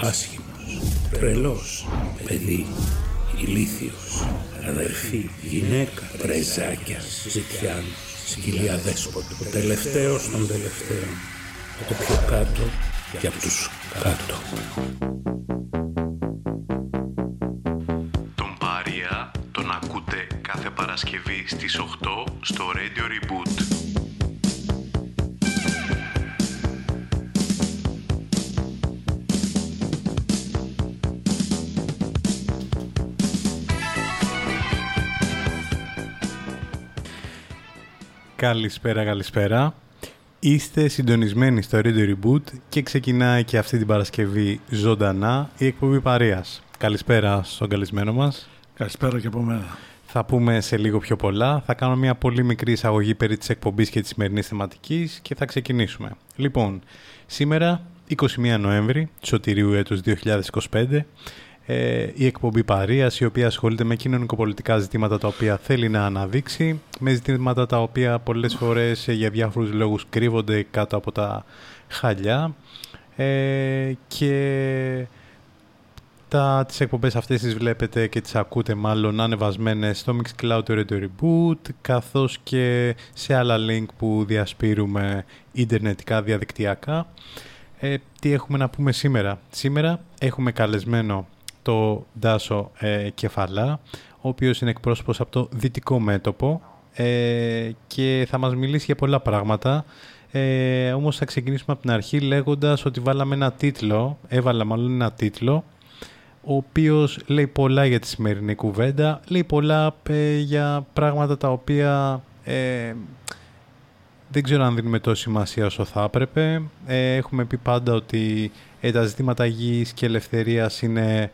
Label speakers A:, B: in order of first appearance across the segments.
A: άσχημος, τρελός, παιδί, ηλίθιος, αδερφή, γυναίκα, πρεζάκια, ζητιάνος, σκυλιά δέσποτο, ο τελευταίος των τελευταίων, το πιο κάτω για τους κάτω.
B: Τον Πάρια τον ακούτε κάθε Παρασκευή στις 8 στο Radio Reboot.
C: Καλησπέρα, καλησπέρα. Είστε συντονισμένοι στο Radio Reboot και ξεκινάει και αυτή την Παρασκευή ζωντανά η εκπομπή Παρίας. Καλησπέρα στον καλεσμένο μας.
D: Καλησπέρα και από μένα.
C: Θα πούμε σε λίγο πιο πολλά. Θα κάνω μια πολύ μικρή εισαγωγή περί της εκπομπής και της σημερινής θεματικής και θα ξεκινήσουμε. Λοιπόν, σήμερα 21 Νοέμβρη, Σωτηρίου έτους 2025, ε, η εκπομπή Παρίας, η οποία ασχολείται με κοινωνικοπολιτικά ζητήματα τα οποία θέλει να αναδείξει, με ζητήματα τα οποία πολλές φορές ε, για διάφορους λόγους κρύβονται κάτω από τα χαλιά ε, και τα, τις εκπομπές αυτές τις βλέπετε και τις ακούτε μάλλον ανεβασμένες στο Mixcloud του Radio Reboot καθώς και σε άλλα link που διασπείρουμε ιντερνετικά διαδικτυακά. Ε, τι έχουμε να πούμε σήμερα; Σήμερα έχουμε καλεσμένο το Ντάσο ε, Κεφαλά, ο οποίος είναι εκπρόσωπος από το Δυτικό Μέτωπο ε, και θα μας μιλήσει για πολλά πράγματα. Ε, όμως θα ξεκινήσουμε από την αρχή λέγοντας ότι βάλαμε ένα τίτλο, έβαλα μάλλον ένα τίτλο, ο οποίος λέει πολλά για τη σημερινή κουβέντα, λέει πολλά ε, για πράγματα τα οποία ε, δεν ξέρω αν δίνουμε τόση σημασία όσο θα έπρεπε. Ε, έχουμε πει πάντα ότι τα ζητήματα γης και ελευθερίας είναι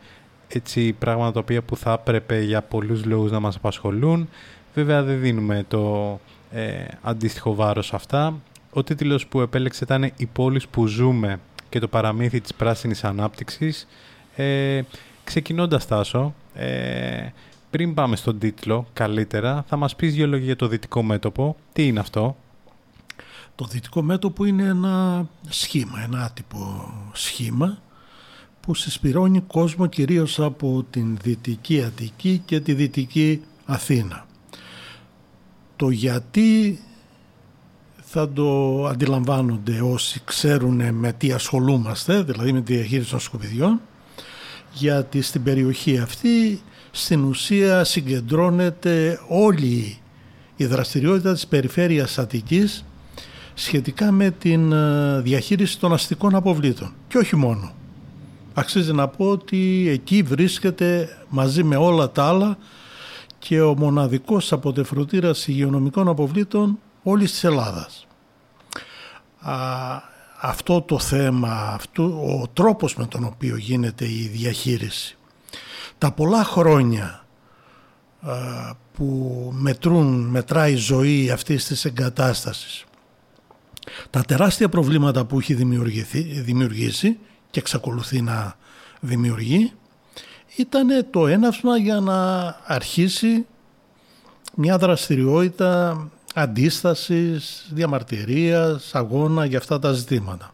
C: έτσι πράγματα τα οποία που θα έπρεπε για πολλούς λόγους να μας απασχολούν. Βέβαια δεν δίνουμε το ε, αντίστοιχο βάρος αυτά. Ο τίτλος που επέλεξε ήταν «Οι πόλεις που ζούμε και το παραμύθι της πράσινης ανάπτυξης». Ε, ξεκινώντας Τάσο, ε, πριν πάμε στον τίτλο καλύτερα, θα μας πεις δύο λόγια για το δυτικό μέτωπο. Τι είναι αυτό;
D: Το δυτικό μέτωπο είναι ένα σχήμα, ένα άτυπο σχήμα που συσπηρώνει κόσμο κυρίως από την Δυτική Αττική και τη Δυτική Αθήνα. Το γιατί θα το αντιλαμβάνονται όσοι ξέρουν με τι ασχολούμαστε, δηλαδή με τη διαχείριση των σκουπιδιών, γιατί στην περιοχή αυτή στην ουσία συγκεντρώνεται όλη η δραστηριότητα της περιφέρειας Αττικής σχετικά με την ε, διαχείριση των αστικών αποβλήτων και όχι μόνο. Αξίζει να πω ότι εκεί βρίσκεται μαζί με όλα τα άλλα και ο μοναδικός αποτεφρωτήρας υγειονομικών αποβλήτων όλης της Ελλάδας. Α, αυτό το θέμα, αυτό, ο τρόπος με τον οποίο γίνεται η διαχείριση, τα πολλά χρόνια που μετρούν, μετράει η ζωή αυτής της εγκατάστασης, τα τεράστια προβλήματα που έχει δημιουργήσει και εξακολουθεί να δημιουργεί ήταν το έναυσμα για να αρχίσει μια δραστηριότητα αντίστασης, διαμαρτυρίας, αγώνα για αυτά τα ζητήματα.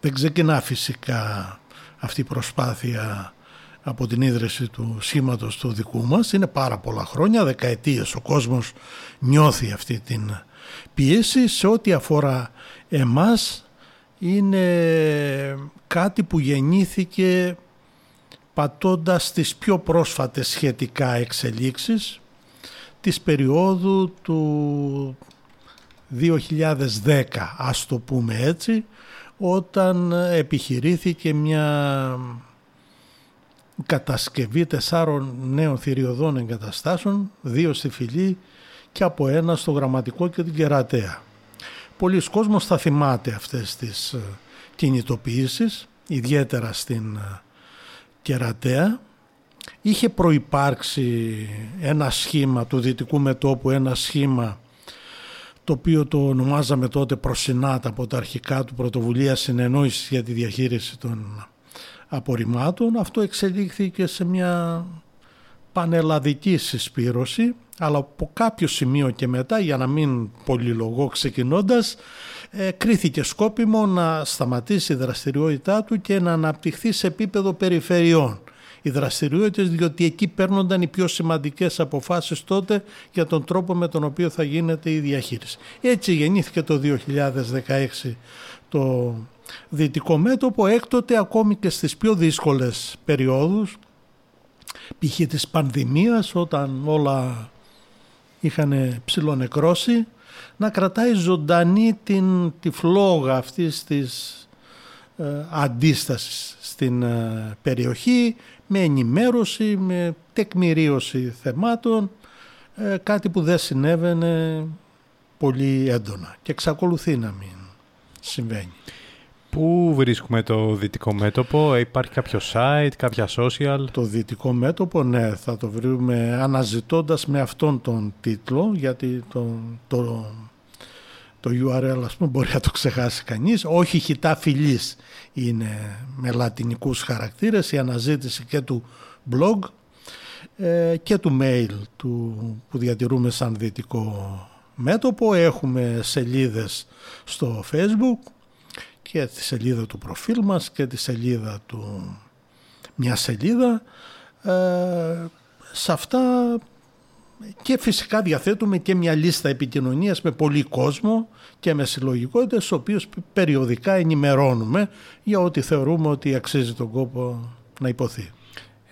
D: Δεν ξεκινά φυσικά αυτή η προσπάθεια από την ίδρυση του σχήματος του δικού μας. Είναι πάρα πολλά χρόνια, δεκαετίες. Ο κόσμος νιώθει αυτή την πίεση σε ό,τι αφορά εμάς είναι κάτι που γεννήθηκε πατώντας τις πιο πρόσφατες σχετικά εξελίξεις της περίοδου του 2010 ας το πούμε έτσι όταν επιχειρήθηκε μια κατασκευή τεσσάρων νέων θηριωδών εγκαταστάσεων δύο στη Φιλή και από ένα στο Γραμματικό και την Κερατέα. Πολλοί κόσμος θα θυμάται αυτές τις ε, κινητοποιήσεις, ιδιαίτερα στην ε, κερατέα είχε προϋπάρξει ένα σχήμα του Δυτικού Μετόπου, ένα σχήμα το οποίο το ονομάζαμε τότε προσυνάτα από τα αρχικά του πρωτοβουλία συνεννόησης για τη διαχείριση των απορριμμάτων. Αυτό εξελίχθηκε σε μια πανελλαδική συσπήρωση, αλλά από κάποιο σημείο και μετά, για να μην πολυλογώ ξεκινώντας, ε, κρίθηκε σκόπιμο να σταματήσει η δραστηριότητά του και να αναπτυχθεί σε επίπεδο περιφερειών οι δραστηριότητες διότι εκεί παίρνονταν οι πιο σημαντικές αποφάσεις τότε για τον τρόπο με τον οποίο θα γίνεται η διαχείριση. Έτσι γεννήθηκε το 2016 το δυτικό μέτωπο έκτοτε ακόμη και στις πιο δύσκολες περιόδους π.χ. της πανδημίας όταν όλα είχαν ψηλονεκρώσει να κρατάει ζωντανή την, τη φλόγα αυτής της ε, αντίστασης στην ε, περιοχή με ενημέρωση, με τεκμηρίωση θεμάτων, ε, κάτι που δεν συνέβαινε πολύ έντονα και εξακολουθεί να μην συμβαίνει.
C: Πού βρίσκουμε το δυτικό μέτωπο, υπάρχει κάποιο site, κάποια social;
D: Το δυτικό μέτωπο, ναι, θα το βρούμε αναζητώντας με αυτόν τον τίτλο, γιατί το, το, το URL ας πούμε μπορεί να το ξεχάσει κανείς. Όχι χιτά φιλής είναι με λατινικούς χαρακτήρες, η αναζήτηση και του blog ε, και του mail του, που διατηρούμε σαν δυτικό μέτωπο. Έχουμε σελίδες στο facebook και τη σελίδα του προφίλ μας και τη σελίδα του μια σελίδα. Ε, σε αυτά και φυσικά διαθέτουμε και μια λίστα επικοινωνίας με πολύ κόσμο και με συλλογικότητες, στους οποίους περιοδικά ενημερώνουμε για ό,τι θεωρούμε ότι αξίζει τον κόπο να υποθεί.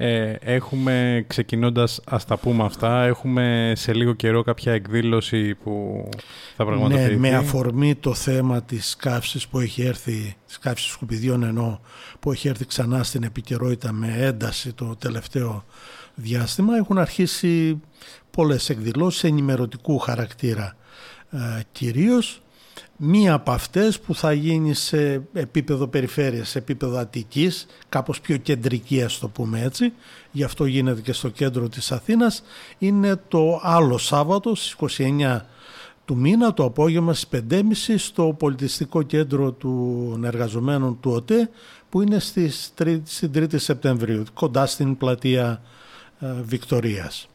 C: Ε, έχουμε, ξεκινώντας, ας τα πούμε αυτά, έχουμε σε λίγο καιρό κάποια εκδήλωση που θα πραγματοποιηθεί.
D: Ναι, με αφορμή το θέμα της καύσης που έχει έρθει, της καύσης σκουπιδιών ενώ που έχει έρθει ξανά στην επικαιρότητα με ένταση το τελευταίο διάστημα, έχουν αρχίσει πολλές εκδηλώσεις ενημερωτικού χαρακτήρα ε, κυρίως Μία από αυτές που θα γίνει σε επίπεδο περιφέρειας, σε επίπεδο Αττικής, κάπως πιο κεντρική ας το πούμε έτσι, γι' αυτό γίνεται και στο κέντρο της Αθήνας, είναι το άλλο Σάββατο στις 29 του μήνα, το απόγευμα στις 5.30 στο πολιτιστικό κέντρο των εργαζομένων του ΟΤΕ, που είναι στις 3, στην 3η Σεπτεμβρίου, κοντά στην πλατεία ε, Βικτορίας.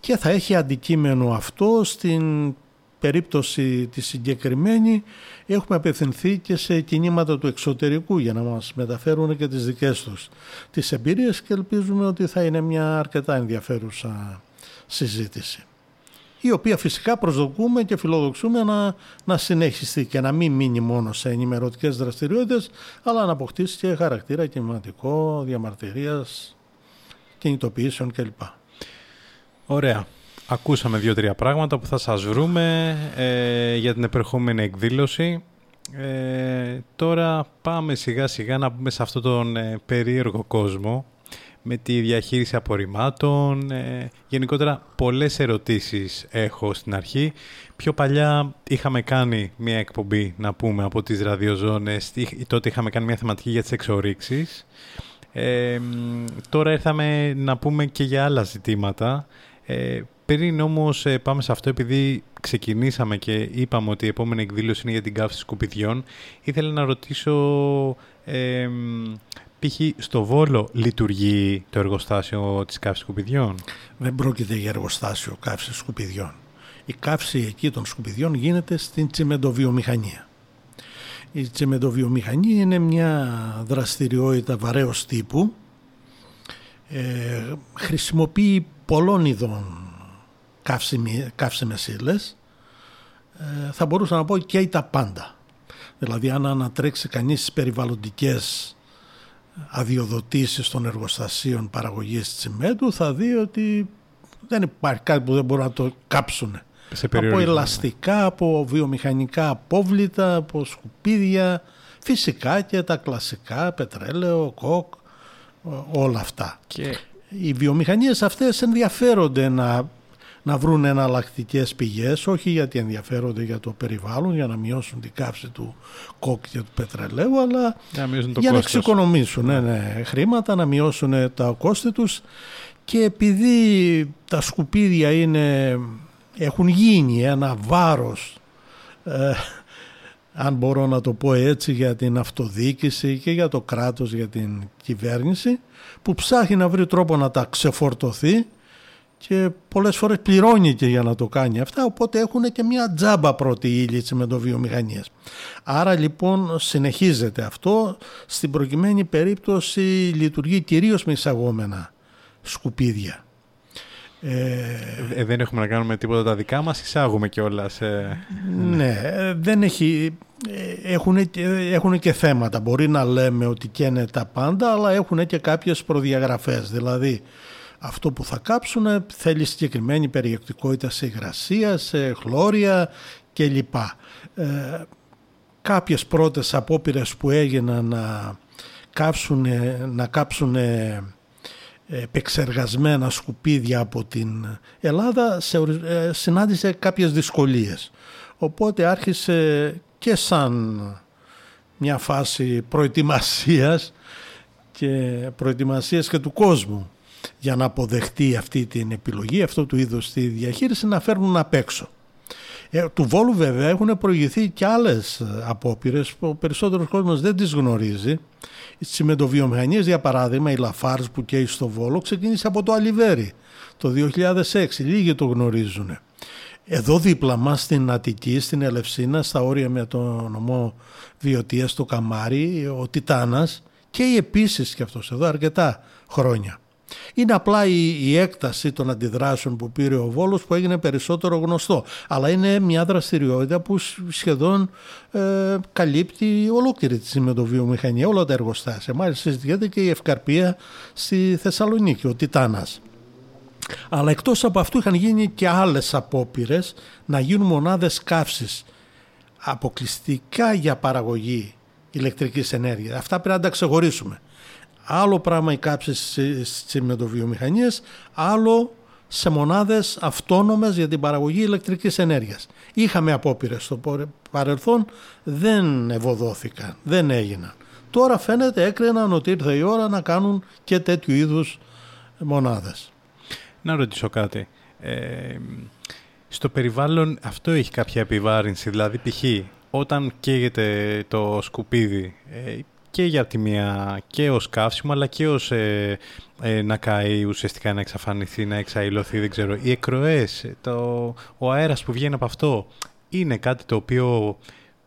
D: Και θα έχει αντικείμενο αυτό στην περίπτωση τη συγκεκριμένη έχουμε απευθυνθεί και σε κινήματα του εξωτερικού για να μας μεταφέρουν και τις δικές τους τις εμπειρίες και ελπίζουμε ότι θα είναι μια αρκετά ενδιαφέρουσα συζήτηση η οποία φυσικά προσδοκούμε και φιλοδοξούμε να, να συνεχιστεί και να μην μείνει μόνο σε ενημερωτικές δραστηριότητες αλλά να αποκτήσει και χαρακτήρα κινηματικό, διαμαρτυρίας, κινητοποιήσεων κλπ.
C: Ωραία. Ακούσαμε δύο-τρία πράγματα που θα σας βρούμε ε, για την επερχόμενη εκδήλωση. Ε, τώρα πάμε σιγά σιγά να μπούμε σε αυτόν τον ε, περίεργο κόσμο με τη διαχείριση απορριμμάτων. Ε, γενικότερα πολλές ερωτήσεις έχω στην αρχή. Πιο παλιά είχαμε κάνει μια εκπομπή να πούμε από τις ραδιοζώνες. Τότε είχαμε κάνει μια θεματική για τις εξορίξεις. τώρα ήρθαμε να πούμε και για άλλα ζητήματα. Πριν όμως ε, πάμε σε αυτό, επειδή ξεκινήσαμε και είπαμε ότι η επόμενη εκδήλωση είναι για την καύση σκουπιδιών, ήθελα να ρωτήσω, ε, π.χ. στο Βόλο λειτουργεί το εργοστάσιο της καύσης σκουπιδιών;
D: Δεν πρόκειται για εργοστάσιο καύσης σκουπιδιών. Η καύση εκεί των σκουπιδιών γίνεται στην τσιμεντοβιομηχανία. Η τσιμεντοβιομηχανία είναι μια δραστηριότητα βαρέως τύπου, ε, χρησιμοποιεί πολλών ειδών καύσιμες ύλες, ε, θα μπορούσα να πω και τα πάντα. Δηλαδή αν ανατρέξει κανείς τις περιβαλλοντικές αδειοδοτήσεις των εργοστασίων παραγωγής τσιμέντου θα δει ότι δεν υπάρχει κάτι που δεν μπορούν να το κάψουν. από ελαστικά, από βιομηχανικά απόβλητα, από σκουπίδια, φυσικά και τα κλασικά, πετρέλαιο, κοκ, όλα αυτά. Και... Οι βιομηχανίες αυτές ενδιαφέρονται να να βρουν εναλλακτικές πηγές, όχι γιατί ενδιαφέρονται για το περιβάλλον, για να μειώσουν την κάψη του κόκκι και του πετρελαίου, αλλά για, να εξοικονομήσουν ναι, ναι, χρήματα, να μειώσουν τα κόστη τους. Και επειδή τα σκουπίδια είναι, έχουν γίνει ένα βάρος ε, αν μπορώ να το πω έτσι για την αυτοδιοίκηση και για το κράτος, για την κυβέρνηση που ψάχνει να βρει τρόπο να τα ξεφορτωθεί και πολλές φορές πληρώνει και για να το κάνει αυτά οπότε έχουν και μια τζάμπα πρώτη ύλη με το βιομηχανίες. Άρα λοιπόν συνεχίζεται αυτό στην προκειμένη περίπτωση λειτουργεί κυρίως με εισαγόμενα σκουπίδια.
C: Ε, ε, δεν έχουμε να κάνουμε τίποτα τα δικά μας, εισάγουμε κιόλας. Ε...
D: Ναι, δεν έχει, έχουν, έχουν και θέματα. Μπορεί να λέμε ότι καίνε τα πάντα, αλλά έχουν και κάποιες προδιαγραφές. Δηλαδή, αυτό που θα κάψουν θέλει συγκεκριμένη περιεκτικότητα σε υγρασία, σε χλώρια κλπ. Ε, κάποιες πρώτες απόπειρες που έγιναν να κάψουν, να κάψουν επεξεργασμένα σκουπίδια από την Ελλάδα σε, ε, συνάντησε κάποιες δυσκολίες. Οπότε άρχισε και σαν μια φάση προετοιμασίας και προετοιμασίας και του κόσμου για να αποδεχτεί αυτή την επιλογή, αυτό του είδους τη διαχείριση να φέρνουν απ' έξω. Ε, του Βόλου βέβαια έχουν προηγηθεί και άλλες απόπειρες που ο περισσότερος κόσμος δεν τις γνωρίζει Στις τσιμεντοβιομηχανίε, για παράδειγμα, η Λαφάρς που καίει στο Βόλο ξεκίνησε από το Αλιβέρι το 2006. Λίγοι το γνωρίζουν. Εδώ δίπλα μας στην Αττική, στην Ελευσίνα, στα όρια με το νομό Βιωτία στο Καμάρι, ο Τιτάνας και επίσης και αυτός εδώ αρκετά χρόνια. Είναι απλά η, έκταση των αντιδράσεων που πήρε ο Βόλος που έγινε περισσότερο γνωστό. Αλλά είναι μια δραστηριότητα που σχεδόν ε, καλύπτει ολόκληρη τη συμμετοβιομηχανία, όλα τα εργοστάσια. Μάλιστα συζητιέται και η ευκαρπία στη Θεσσαλονίκη, ο Τιτάνας. Αλλά εκτός από αυτού είχαν γίνει και άλλες απόπειρες να γίνουν μονάδες καύσης αποκλειστικά για παραγωγή ηλεκτρικής ενέργειας. Αυτά πρέπει να τα ξεχωρίσουμε. Άλλο πράγμα οι κάψεις στις τσιμεντοβιομηχανίες, άλλο σε μονάδες αυτόνομες για την παραγωγή ηλεκτρικής ενέργειας. Είχαμε απόπειρες στο παρελθόν, δεν ευωδόθηκαν, δεν έγιναν. Τώρα φαίνεται έκριναν ότι ήρθε η ώρα να κάνουν και τέτοιου είδους μονάδες.
C: Να ρωτήσω κάτι. Ε, στο περιβάλλον αυτό έχει κάποια επιβάρυνση, δηλαδή π.χ. όταν καίγεται το σκουπίδι, ε, και για τη μία και ως καύσιμο αλλά και ως ε, ε, να καεί ουσιαστικά να εξαφανιστεί, να εξαϊλωθεί, δεν ξέρω. Οι εκροές, το, ο αέρας που βγαίνει από αυτό είναι κάτι το οποίο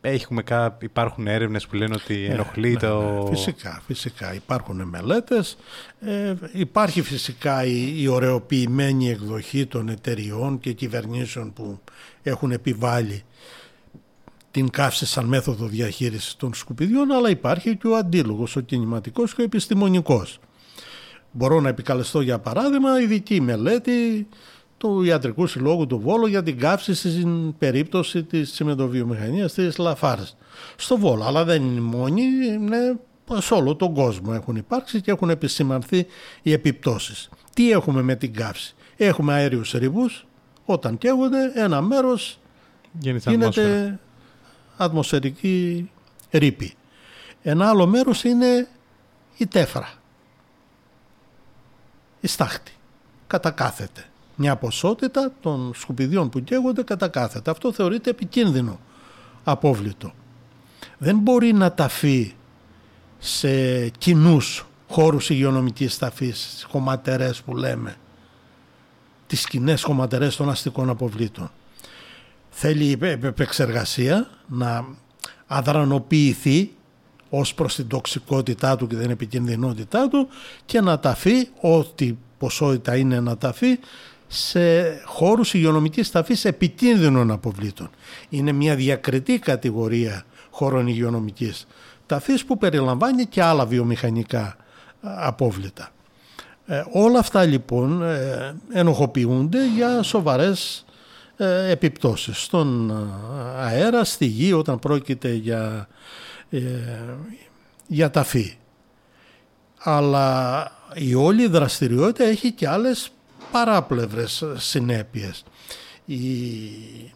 C: έχουμε κά, υπάρχουν έρευνες που λένε ότι ναι, ενοχλεί ναι, το...
D: Ναι, φυσικά, φυσικά. Υπάρχουν μελέτες. Ε, υπάρχει φυσικά η, η ωρεοποιημένη εκδοχή των εταιριών και κυβερνήσεων που έχουν επιβάλει την καύση σαν μέθοδο διαχείρισης των σκουπιδιών, αλλά υπάρχει και ο αντίλογος, ο κινηματικός και ο επιστημονικός. Μπορώ να επικαλεστώ για παράδειγμα ειδική μελέτη του Ιατρικού Συλλόγου του Βόλου για την καύση στην περίπτωση της τσιμεντοβιομηχανίας της Λαφάρς στο Βόλο. Αλλά δεν είναι μόνη, είναι σε όλο τον κόσμο έχουν υπάρξει και έχουν επισημανθεί οι επιπτώσεις. Τι έχουμε με την καύση; Έχουμε αέριους ρηβούς, όταν καίγονται ένα μέρος γίνεται ατμοσφαιρική ρήπη. Ένα άλλο μέρος είναι η τέφρα, η στάχτη, κατακάθεται. Μια ποσότητα των σκουπιδιών που καίγονται κατακάθεται. Αυτό θεωρείται επικίνδυνο απόβλητο. Δεν μπορεί να ταφεί σε κοινούς χώρους υγειονομικής ταφής, χωματερές που λέμε, τις κοινές χωματερές των αστικών αποβλήτων θέλει επεξεργασία να αδρανοποιηθεί ως προς την τοξικότητά του και την επικινδυνότητά του και να ταφεί ό,τι ποσότητα είναι να ταφεί σε χώρους υγειονομικής ταφής επικίνδυνων αποβλήτων. Είναι μια διακριτή κατηγορία χώρων υγειονομικής ταφής που περιλαμβάνει και άλλα βιομηχανικά απόβλητα. Ε, όλα αυτά λοιπόν ε, ενοχοποιούνται για σοβαρές ε, επιπτώσεις στον ε, αέρα, στη γη όταν πρόκειται για, ε, για ταφή. Αλλά η όλη δραστηριότητα έχει και άλλες παράπλευρες συνέπειες. η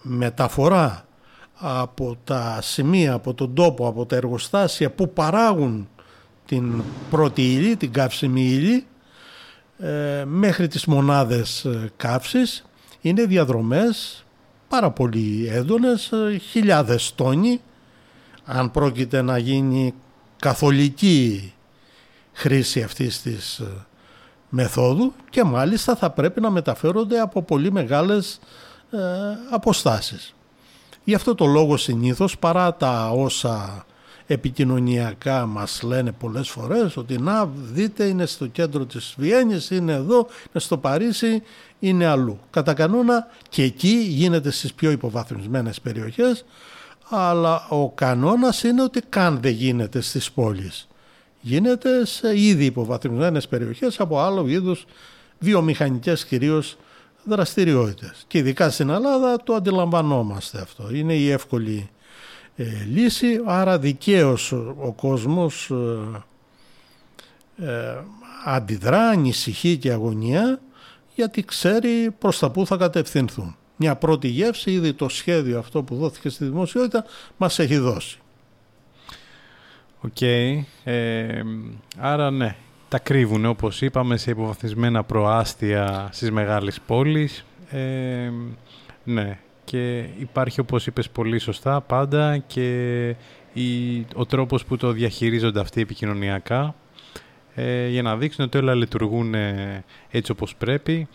D: μεταφορά από τα σημεία, από τον τόπο, από τα εργοστάσια που παράγουν την πρώτη ύλη, την καύσιμη ύλη, ε, μέχρι τις μονάδες ε, καύσης είναι διαδρομές πάρα πολύ έντονες, ε, χιλιάδες τόνοι. Αν πρόκειται να γίνει καθολική χρήση αυτής της μεθόδου και μάλιστα θα πρέπει να μεταφέρονται από πολύ μεγάλες αποστάσεις. Γι' αυτό το λόγο συνήθως παρά τα όσα επικοινωνιακά μας λένε πολλές φορές ότι να δείτε είναι στο κέντρο της Βιέννης, είναι εδώ, είναι στο Παρίσι, είναι αλλού. Κατά κανόνα και εκεί γίνεται στις πιο υποβαθμισμένες περιοχές αλλά ο κανόνας είναι ότι καν δεν γίνεται στις πόλεις. Γίνεται σε ήδη υποβαθμισμένες περιοχές από άλλο είδους βιομηχανικές κυρίως δραστηριότητες. Και ειδικά στην Ελλάδα το αντιλαμβανόμαστε αυτό. Είναι η εύκολη ε, λύση, άρα δικαίως ο κόσμος ε, ε, αντιδρά, ανησυχεί και αγωνιά γιατί ξέρει προς τα που θα κατευθυνθούν. Μια πρώτη γεύση, ήδη το σχέδιο αυτό που δόθηκε στη δημοσιότητα μας έχει δώσει.
C: Οκ. άρα ναι, τα κρύβουν όπως είπαμε σε υποβαθμισμένα προάστια στις μεγάλες πόλεις. ναι, και υπάρχει όπως είπες πολύ σωστά πάντα και η, ο τρόπος που το διαχειρίζονται αυτοί επικοινωνιακά ε, για να δείξουν ότι όλα λειτουργούν ε, έτσι όπως πρέπει.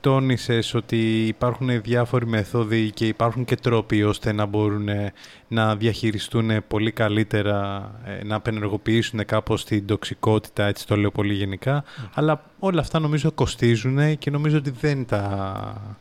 C: Τόνισες ότι υπάρχουν διάφοροι μεθόδοι και υπάρχουν και τρόποι ώστε να μπορούν ε, να διαχειριστούν πολύ καλύτερα, να απενεργοποιήσουν κάπως την τοξικότητα, έτσι το λέω πολύ γενικά. Αλλά όλα αυτά νομίζω κοστίζουν και νομίζω ότι δεν τα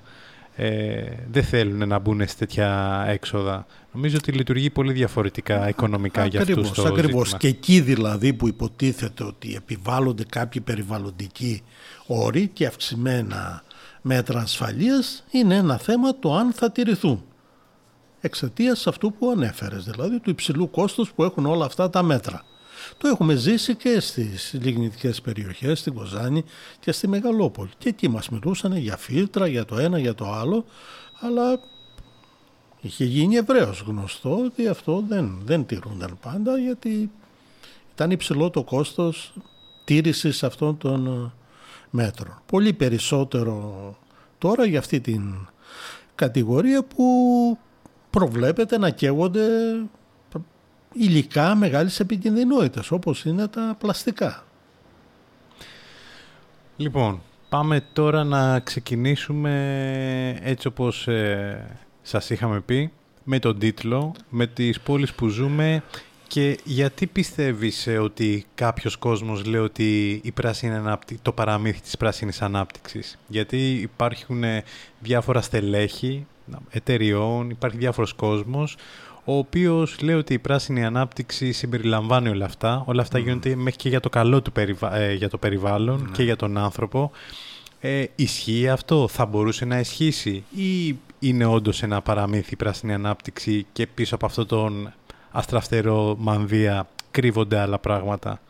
C: ε, δεν θέλουν να μπουν σε τέτοια έξοδα. Νομίζω ότι λειτουργεί πολύ διαφορετικά οικονομικά για αυτούς το
D: Ακριβώς. Ζήτημα. Και εκεί δηλαδή που υποτίθεται ότι επιβάλλονται κάποιοι περιβαλλοντικοί όροι και αυξημένα μέτρα ασφαλείας είναι ένα θέμα το αν θα τηρηθούν. Εξαιτίας αυτού που ανέφερες, δηλαδή του υψηλού κόστους που έχουν όλα αυτά τα μέτρα. Το έχουμε ζήσει και στις λιγνητικές περιοχές, στην Κοζάνη και στη Μεγαλόπολη. Και εκεί μας μιλούσαν για φίλτρα, για το ένα, για το άλλο, αλλά είχε γίνει ευρέως γνωστό ότι αυτό δεν, δεν τηρούνταν πάντα γιατί ήταν υψηλό το κόστος τήρησης αυτών των μέτρων. Πολύ περισσότερο τώρα για αυτή την κατηγορία που προβλέπεται να καίγονται υλικά μεγάλης επικινδυνότητας όπως είναι τα πλαστικά.
C: Λοιπόν, πάμε τώρα να ξεκινήσουμε έτσι όπως ε, σας είχαμε πει με τον τίτλο, με τις πόλεις που ζούμε και γιατί πιστεύεις ε, ότι κάποιος κόσμος λέει ότι η πράσινη ανάπτυξη, το παραμύθι της πράσινης ανάπτυξης; Γιατί υπάρχουν ε, διάφορα στελέχη εταιριών, υπάρχει διάφορος κόσμος ο οποίος λέει ότι η πράσινη ανάπτυξη συμπεριλαμβάνει όλα αυτά. Όλα αυτά γίνονται μέχρι και για το καλό του ε, για το περιβάλλον ναι. και για τον άνθρωπο. Ε, ισχύει αυτό, θα μπορούσε να ισχύσει; Ή είναι όντως ένα παραμύθι η πράσινη ανάπτυξη και πίσω από αυτό τον αστραφτερό μανδύα κρύβονται άλλα πράγματα;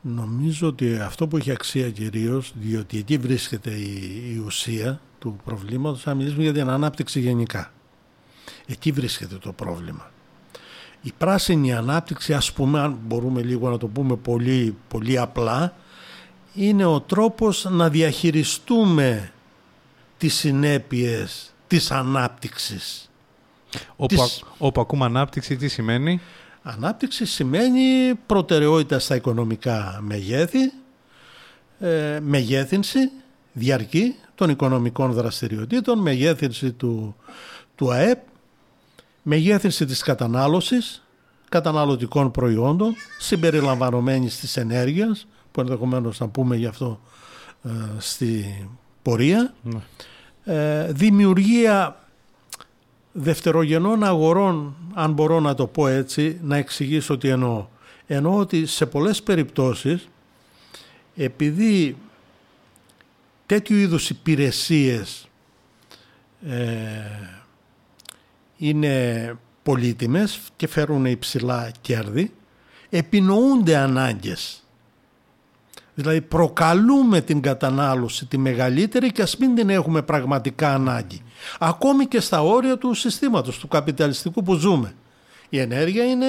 D: Νομίζω ότι αυτό που έχει αξία κυρίως, διότι εκεί βρίσκεται η, η ουσία του προβλήματος, θα μιλήσουμε για την ανάπτυξη γενικά. Εκεί βρίσκεται το πρόβλημα. Η πράσινη ανάπτυξη, ας πούμε, αν μπορούμε λίγο να το πούμε πολύ, πολύ απλά, είναι ο τρόπος να διαχειριστούμε τις συνέπειες της ανάπτυξης.
C: Όπου, της... όπου ακούμε ανάπτυξη, τι σημαίνει;
D: Ανάπτυξη σημαίνει προτεραιότητα στα οικονομικά μεγέθη, ε, μεγέθυνση διαρκή των οικονομικών δραστηριοτήτων, μεγέθυνση του, του ΑΕΠ μεγέθυνση της κατανάλωσης καταναλωτικών προϊόντων συμπεριλαμβανομένης της ενέργειας που ενδεχομένως να πούμε γι' αυτό ε, στη πορεία ναι. ε, δημιουργία δευτερογενών αγορών αν μπορώ να το πω έτσι να εξηγήσω τι εννοώ εννοώ ότι σε πολλές περιπτώσεις επειδή τέτοιου είδους υπηρεσίες ε, είναι πολύτιμες και φέρουν υψηλά κέρδη, επινοούνται ανάγκες. Δηλαδή προκαλούμε την κατανάλωση τη μεγαλύτερη και ας μην την έχουμε πραγματικά ανάγκη. Ακόμη και στα όρια του συστήματος, του καπιταλιστικού που ζούμε. Η ενέργεια είναι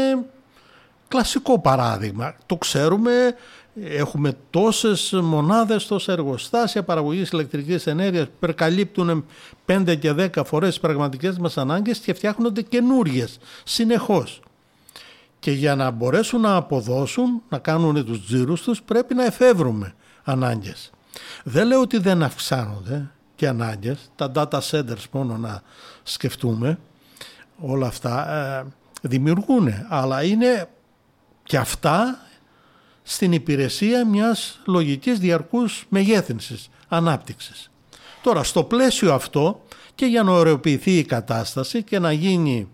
D: κλασικό παράδειγμα. Το ξέρουμε, έχουμε τόσες μονάδες, τόσα εργοστάσια παραγωγής ηλεκτρικής ενέργειας που περκαλύπτουν 5 και 10 φορές τις πραγματικές μας ανάγκες και φτιάχνονται καινούριες συνεχώς. Και για να μπορέσουν να αποδώσουν, να κάνουν τους τζίρους τους, πρέπει να εφεύρουμε ανάγκες. Δεν λέω ότι δεν αυξάνονται και ανάγκες, τα data centers μόνο να σκεφτούμε, όλα αυτά ε, δημιουργούν, αλλά είναι και αυτά στην υπηρεσία μιας λογικής διαρκούς μεγέθυνσης, ανάπτυξης. Τώρα στο πλαίσιο αυτό και για να ωρεοποιηθεί η κατάσταση και να γίνει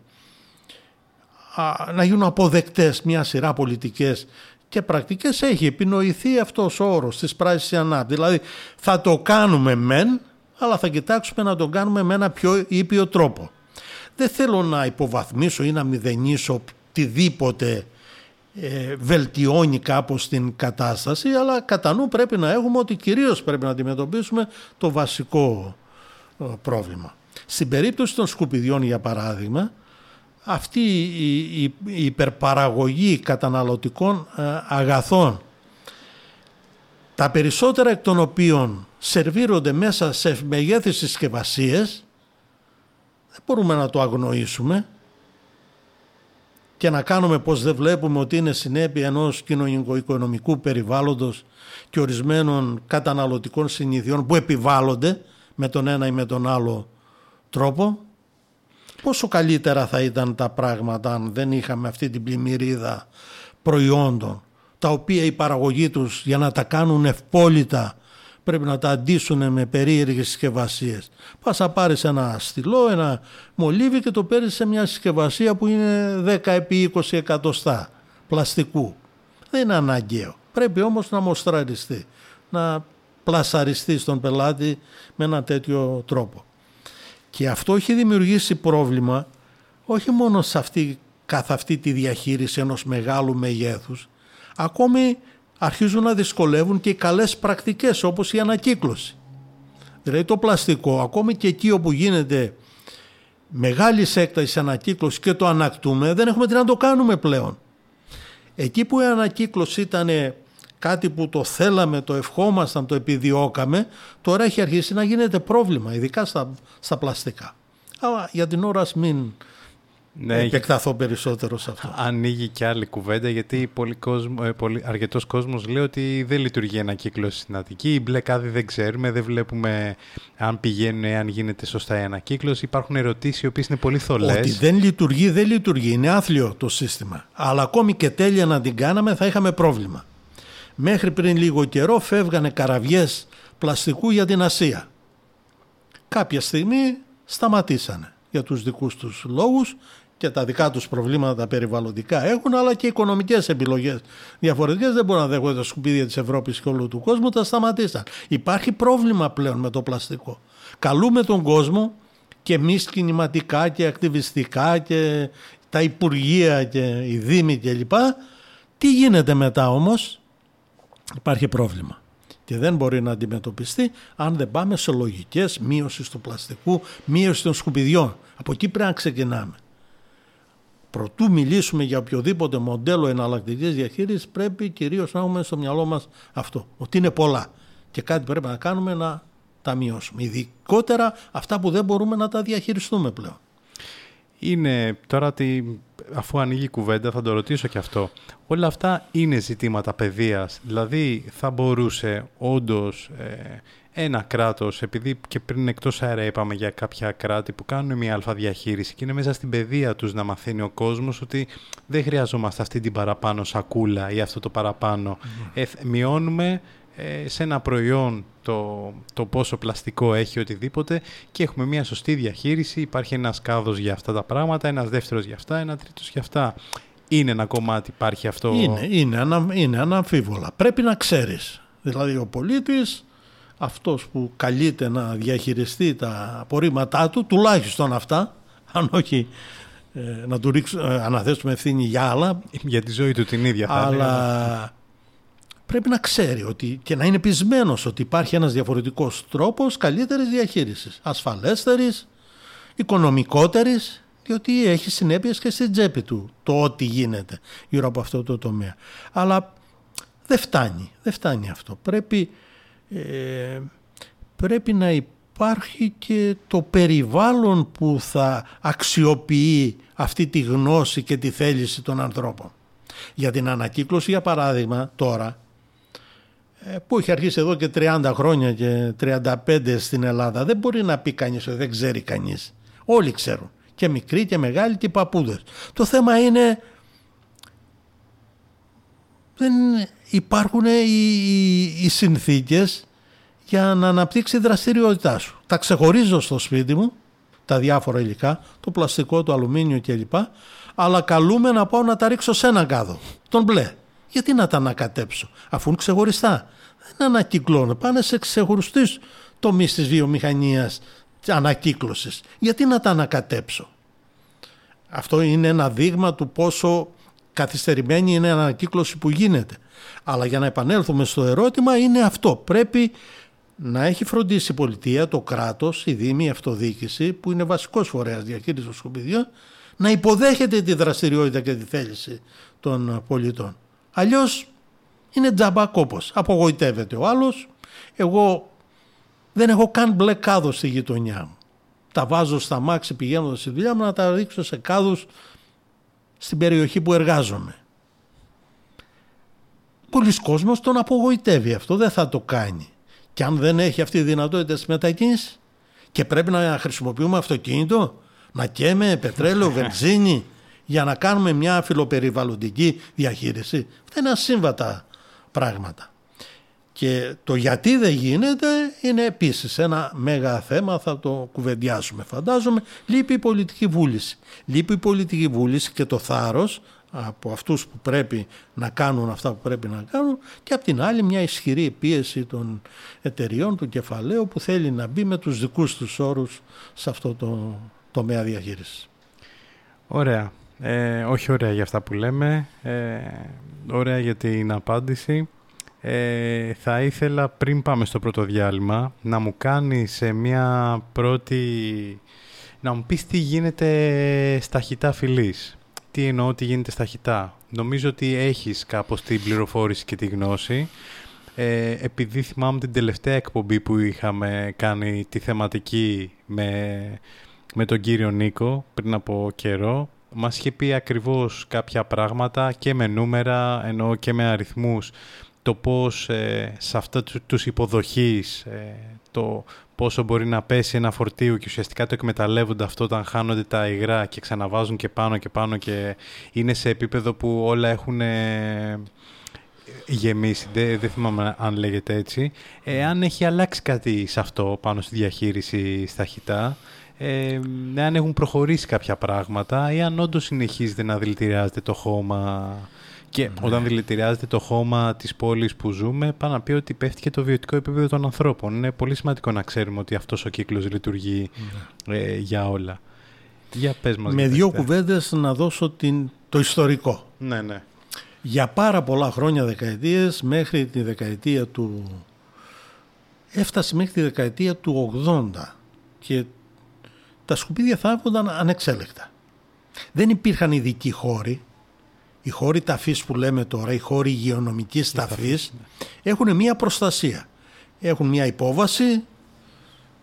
D: να γίνουν αποδεκτές μια σειρά πολιτικές και πρακτικές έχει επινοηθεί αυτός ο όρος της πράσινης ανάπτυξης. Δηλαδή θα το κάνουμε μεν, αλλά θα κοιτάξουμε να το κάνουμε με ένα πιο ήπιο τρόπο. Δεν θέλω να υποβαθμίσω ή να μηδενίσω οτιδήποτε ε, βελτιώνει κάπως την κατάσταση, αλλά κατά νου πρέπει να έχουμε ότι κυρίως πρέπει να αντιμετωπίσουμε το βασικό ε, πρόβλημα. Στην περίπτωση των σκουπιδιών, για παράδειγμα, αυτή η, υπερπαραγωγή καταναλωτικών ε, αγαθών τα περισσότερα εκ των οποίων σερβίρονται μέσα σε μεγέθη συσκευασίες, δεν μπορούμε να το αγνοήσουμε και να κάνουμε πως δεν βλέπουμε ότι είναι συνέπεια ενός κοινωνικο-οικονομικού περιβάλλοντος και ορισμένων καταναλωτικών συνηθιών που επιβάλλονται με τον ένα ή με τον άλλο τρόπο. Πόσο καλύτερα θα ήταν τα πράγματα αν δεν είχαμε αυτή την πλημμυρίδα προϊόντων τα οποία η παραγωγή τους για να τα κάνουν ευπόλυτα πρέπει να τα αντίσουν με περίεργες συσκευασίες. Πας να πάρεις ένα στυλό, ένα μολύβι και το παίρνεις σε μια συσκευασία που είναι 10 επί 20 εκατοστά πλαστικού. Δεν είναι αναγκαίο. Πρέπει όμως να μοστραριστεί, να πλασαριστεί στον πελάτη με ένα τέτοιο τρόπο. Και αυτό έχει δημιουργήσει πρόβλημα όχι μόνο σε αυτή, καθ' αυτή τη διαχείριση ενός μεγάλου μεγέθους, ακόμη αρχίζουν να δυσκολεύουν και οι καλές πρακτικές όπως η ανακύκλωση. Δηλαδή το πλαστικό, ακόμη και εκεί όπου γίνεται μεγάλη έκταση ανακύκλωσης και το ανακτούμε, δεν έχουμε τι να το κάνουμε πλέον. Εκεί που η ανακύκλωση ήταν κάτι που το θέλαμε, το ευχόμασταν, το επιδιώκαμε, τώρα έχει αρχίσει να γίνεται πρόβλημα, ειδικά στα, στα πλαστικά. Αλλά για την ώρα μην ναι, επεκταθώ περισσότερο σε αυτό.
C: Ανοίγει και άλλη κουβέντα γιατί πολύ κόσμο, ε, πολύ, αρκετός κόσμος λέει ότι δεν λειτουργεί ένα κύκλο στην Αττική. Η μπλε κάδη δεν ξέρουμε, δεν βλέπουμε αν πηγαίνουν, αν γίνεται σωστά η ανακύκλωση. Υπάρχουν ερωτήσεις οι οποίες είναι πολύ θολές.
D: Ότι δεν λειτουργεί, δεν λειτουργεί. Είναι άθλιο το σύστημα. Αλλά ακόμη και τέλεια να την κάναμε θα είχαμε πρόβλημα. Μέχρι πριν λίγο καιρό φεύγανε καραβιές πλαστικού για την Ασία. Κάποια στιγμή σταματήσανε για τους δικούς τους λόγους και τα δικά τους προβλήματα περιβαλλοντικά έχουν, αλλά και οικονομικές επιλογές διαφορετικές. Δεν μπορούν να δέχονται τα σκουπίδια της Ευρώπης και όλου του κόσμου, τα σταματήσαν. Υπάρχει πρόβλημα πλέον με το πλαστικό. Καλούμε τον κόσμο και εμείς κινηματικά και ακτιβιστικά και τα Υπουργεία και οι Δήμοι κλπ. Τι γίνεται μετά όμως, υπάρχει πρόβλημα και δεν μπορεί να αντιμετωπιστεί αν δεν πάμε σε λογικές μείωση του πλαστικού, μείωση των σκουπιδιών. Από εκεί πρέπει να ξεκινάμε. Προτού μιλήσουμε για οποιοδήποτε μοντέλο εναλλακτικής διαχείρισης, πρέπει κυρίως να έχουμε στο μυαλό μας αυτό. Ότι είναι πολλά. Και κάτι πρέπει να κάνουμε να τα μειώσουμε. Ειδικότερα αυτά που δεν μπορούμε να τα διαχειριστούμε πλέον.
C: Είναι τώρα ότι αφού ανοίγει η κουβέντα θα το ρωτήσω και αυτό. Όλα αυτά είναι ζητήματα παιδείας. Δηλαδή θα μπορούσε όντως ε, ένα κράτος, επειδή και πριν εκτός αέρα είπαμε για κάποια κράτη που κάνουν μια αλφαδιαχείριση και είναι μέσα στην παιδεία τους να μαθαίνει ο κόσμος ότι δεν χρειαζόμαστε αυτή την παραπάνω σακούλα ή αυτό το παραπάνω. Ε, μειώνουμε ε, σε ένα προϊόν το, το πόσο πλαστικό έχει οτιδήποτε και έχουμε μια σωστή διαχείριση, υπάρχει ένας κάδος για αυτά τα πράγματα, ένας δεύτερος για αυτά, ένα τρίτος για αυτά. Είναι ένα κομμάτι, υπάρχει αυτό;
D: Είναι, είναι, ανα, είναι αναμφίβολα. Πρέπει να ξέρεις. Δηλαδή ο πολίτης, αυτός που καλείται να διαχειριστεί τα απορρίμματά του, τουλάχιστον αυτά, αν όχι ε, να του ρίξουμε, ε, αναθέσουμε ευθύνη για άλλα.
C: Για τη ζωή του την ίδια θα
D: Αλλά πρέπει να ξέρει ότι, και να είναι πεισμένος ότι υπάρχει ένας διαφορετικός τρόπος καλύτερης διαχείρισης, ασφαλέστερης, οικονομικότερης, διότι έχει συνέπειες και στην τσέπη του το ό,τι γίνεται γύρω από αυτό το τομέα. Αλλά δεν φτάνει, δεν φτάνει αυτό. Πρέπει, ε, πρέπει να υπάρχει και το περιβάλλον που θα αξιοποιεί αυτή τη γνώση και τη θέληση των ανθρώπων. Για την ανακύκλωση, για παράδειγμα, τώρα, ε, που έχει αρχίσει εδώ και 30 χρόνια και 35 στην Ελλάδα, δεν μπορεί να πει κανείς ότι δεν ξέρει κανείς. Όλοι ξέρουν. Και μικροί και μεγάλοι και παππούδες. Το θέμα είναι δεν υπάρχουν οι, οι, οι συνθήκες για να αναπτύξει η δραστηριότητά σου. Τα ξεχωρίζω στο σπίτι μου, τα διάφορα υλικά, το πλαστικό, το αλουμίνιο κλπ. Αλλά καλούμε να πάω να τα ρίξω σε έναν κάδο, τον μπλε. Γιατί να τα ανακατέψω, αφού είναι ξεχωριστά. Δεν ανακυκλώνω, πάνε σε ξεχωριστούς τομείς της βιομηχανίας ανακύκλωσης. Γιατί να τα ανακατέψω. Αυτό είναι ένα δείγμα του πόσο καθυστερημένη είναι η ανακύκλωση που γίνεται. Αλλά για να επανέλθουμε στο ερώτημα είναι αυτό. Πρέπει να έχει φροντίσει η πολιτεία, το κράτος, η Δήμη, η αυτοδιοίκηση που είναι βασικός φορέας διαχείρισης των σκουπιδιών να υποδέχεται τη δραστηριότητα και τη θέληση των πολιτών. Αλλιώς είναι τζαμπά κόπος. Απογοητεύεται ο άλλος. Εγώ δεν έχω καν μπλε κάδο στη γειτονιά μου. Τα βάζω στα μάξι πηγαίνοντας στη δουλειά μου να τα ρίξω σε κάδους στην περιοχή που εργάζομαι. Πολλοί κόσμος τον απογοητεύει αυτό, δεν θα το κάνει. Και αν δεν έχει αυτή τη δυνατότητα της μετακίνησης και πρέπει να χρησιμοποιούμε αυτοκίνητο, να καίμε πετρέλαιο, βενζίνη για να κάνουμε μια φιλοπεριβαλλοντική διαχείριση. Αυτά είναι ασύμβατα πράγματα. Και το γιατί δεν γίνεται είναι επίσης ένα μέγα θέμα, θα το κουβεντιάσουμε φαντάζομαι. Λείπει η πολιτική βούληση. Λείπει η πολιτική βούληση και το θάρρος από αυτούς που πρέπει να κάνουν αυτά που πρέπει να κάνουν και απ' την άλλη μια ισχυρή πίεση των εταιριών του κεφαλαίου που θέλει να μπει με τους δικούς τους όρους σε αυτό το τομέα διαχείρισης.
C: Ωραία. Ε, όχι ωραία για αυτά που λέμε. Ε, ωραία για την απάντηση. Ε, θα ήθελα πριν πάμε στο πρώτο διάλειμμα να μου κάνεις σε μια πρώτη... να μου πεις τι γίνεται στα χιτά φιλής. Τι εννοώ τι γίνεται στα χιτά. Νομίζω ότι έχεις κάπως την πληροφόρηση και τη γνώση. Ε, επειδή θυμάμαι την τελευταία εκπομπή που είχαμε κάνει τη θεματική με, με τον κύριο Νίκο πριν από καιρό, μας είχε πει ακριβώς κάποια πράγματα και με νούμερα, ενώ και με αριθμούς, το πώς ε, σε αυτά τους υποδοχείς, ε, το πόσο μπορεί να πέσει ένα φορτίο και ουσιαστικά το εκμεταλλεύονται αυτό όταν χάνονται τα υγρά και ξαναβάζουν και πάνω και πάνω και είναι σε επίπεδο που όλα έχουν ε, γεμίσει, δεν, δεν θυμάμαι αν λέγεται έτσι. Ε, αν έχει αλλάξει κάτι σε αυτό πάνω στη διαχείριση στα χιτά, ε, αν έχουν προχωρήσει κάποια πράγματα ή αν όντως συνεχίζεται να δηλητηριάζεται το χώμα και ναι. όταν δηλητηριάζεται το χώμα της πόλης που ζούμε, πάνω να πει ότι πέφτει και το βιωτικό επίπεδο των ανθρώπων. Είναι πολύ σημαντικό να ξέρουμε ότι αυτός ο κύκλος λειτουργεί ναι. ε, για όλα. Για πες μας,
D: Με δύο κουβέντες να δώσω την, το ιστορικό.
C: Ναι, ναι.
D: Για πάρα πολλά χρόνια, δεκαετίες, μέχρι τη δεκαετία του... Έφτασε μέχρι τη δεκαετία του 80 και τα σκουπίδια θάβονταν ανεξέλεκτα. Δεν υπήρχαν ειδικοί χώροι οι χώροι ταφής που λέμε τώρα, οι χώροι υγειονομικής ταφής, ναι. έχουν μία προστασία. Έχουν μία υπόβαση,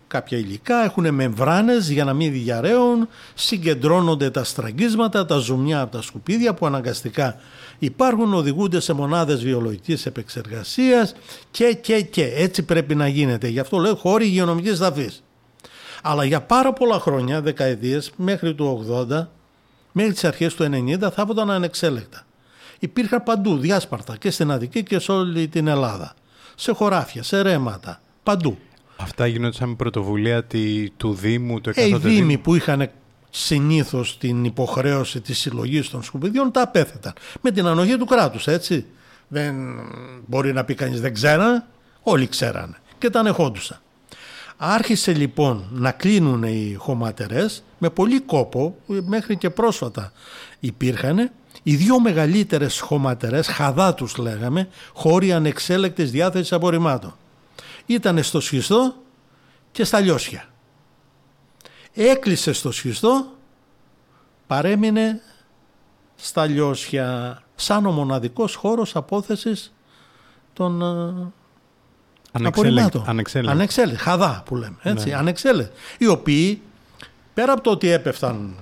D: κάποια υλικά, έχουν μεμβράνες για να μην διαραίουν, συγκεντρώνονται τα στραγγίσματα, τα ζουμιά από τα σκουπίδια που αναγκαστικά υπάρχουν, οδηγούνται σε μονάδες βιολογικής επεξεργασίας και, και, και. Έτσι πρέπει να γίνεται. Γι' αυτό λέω χώροι υγειονομικής ταφής. Αλλά για πάρα πολλά χρόνια, δεκαετίες, μέχρι το 80, μέχρι τις αρχές του 90 θα ήταν ανεξέλεκτα. Υπήρχαν παντού διάσπαρτα και στην Αδική και σε όλη την Ελλάδα. Σε χωράφια, σε ρέματα, παντού.
C: Αυτά γινόταν με πρωτοβουλία του Δήμου, του
D: ε, Οι Δήμοι που είχαν συνήθως την υποχρέωση της συλλογής των σκουπιδιών τα απέθεταν. Με την ανοχή του κράτους, έτσι. Δεν μπορεί να πει κανείς δεν ξέρανε, όλοι ξέρανε και τα ανεχόντουσαν. Άρχισε λοιπόν να κλείνουν οι χωματερές με πολύ κόπο, μέχρι και πρόσφατα υπήρχαν οι δύο μεγαλύτερες χωματερές, χαδά τους λέγαμε, χώροι ανεξέλεκτης διάθεσης απορριμμάτων. Ήταν στο σχιστό και στα λιώσια. Έκλεισε στο σχιστό, παρέμεινε στα λιώσια σαν ο μοναδικός χώρος απόθεσης των ε, απορριμμάτων.
C: Ανεξέλεκτη.
D: χαδά που λέμε, έτσι, ναι. Οι οποίοι, πέρα από το ότι έπεφταν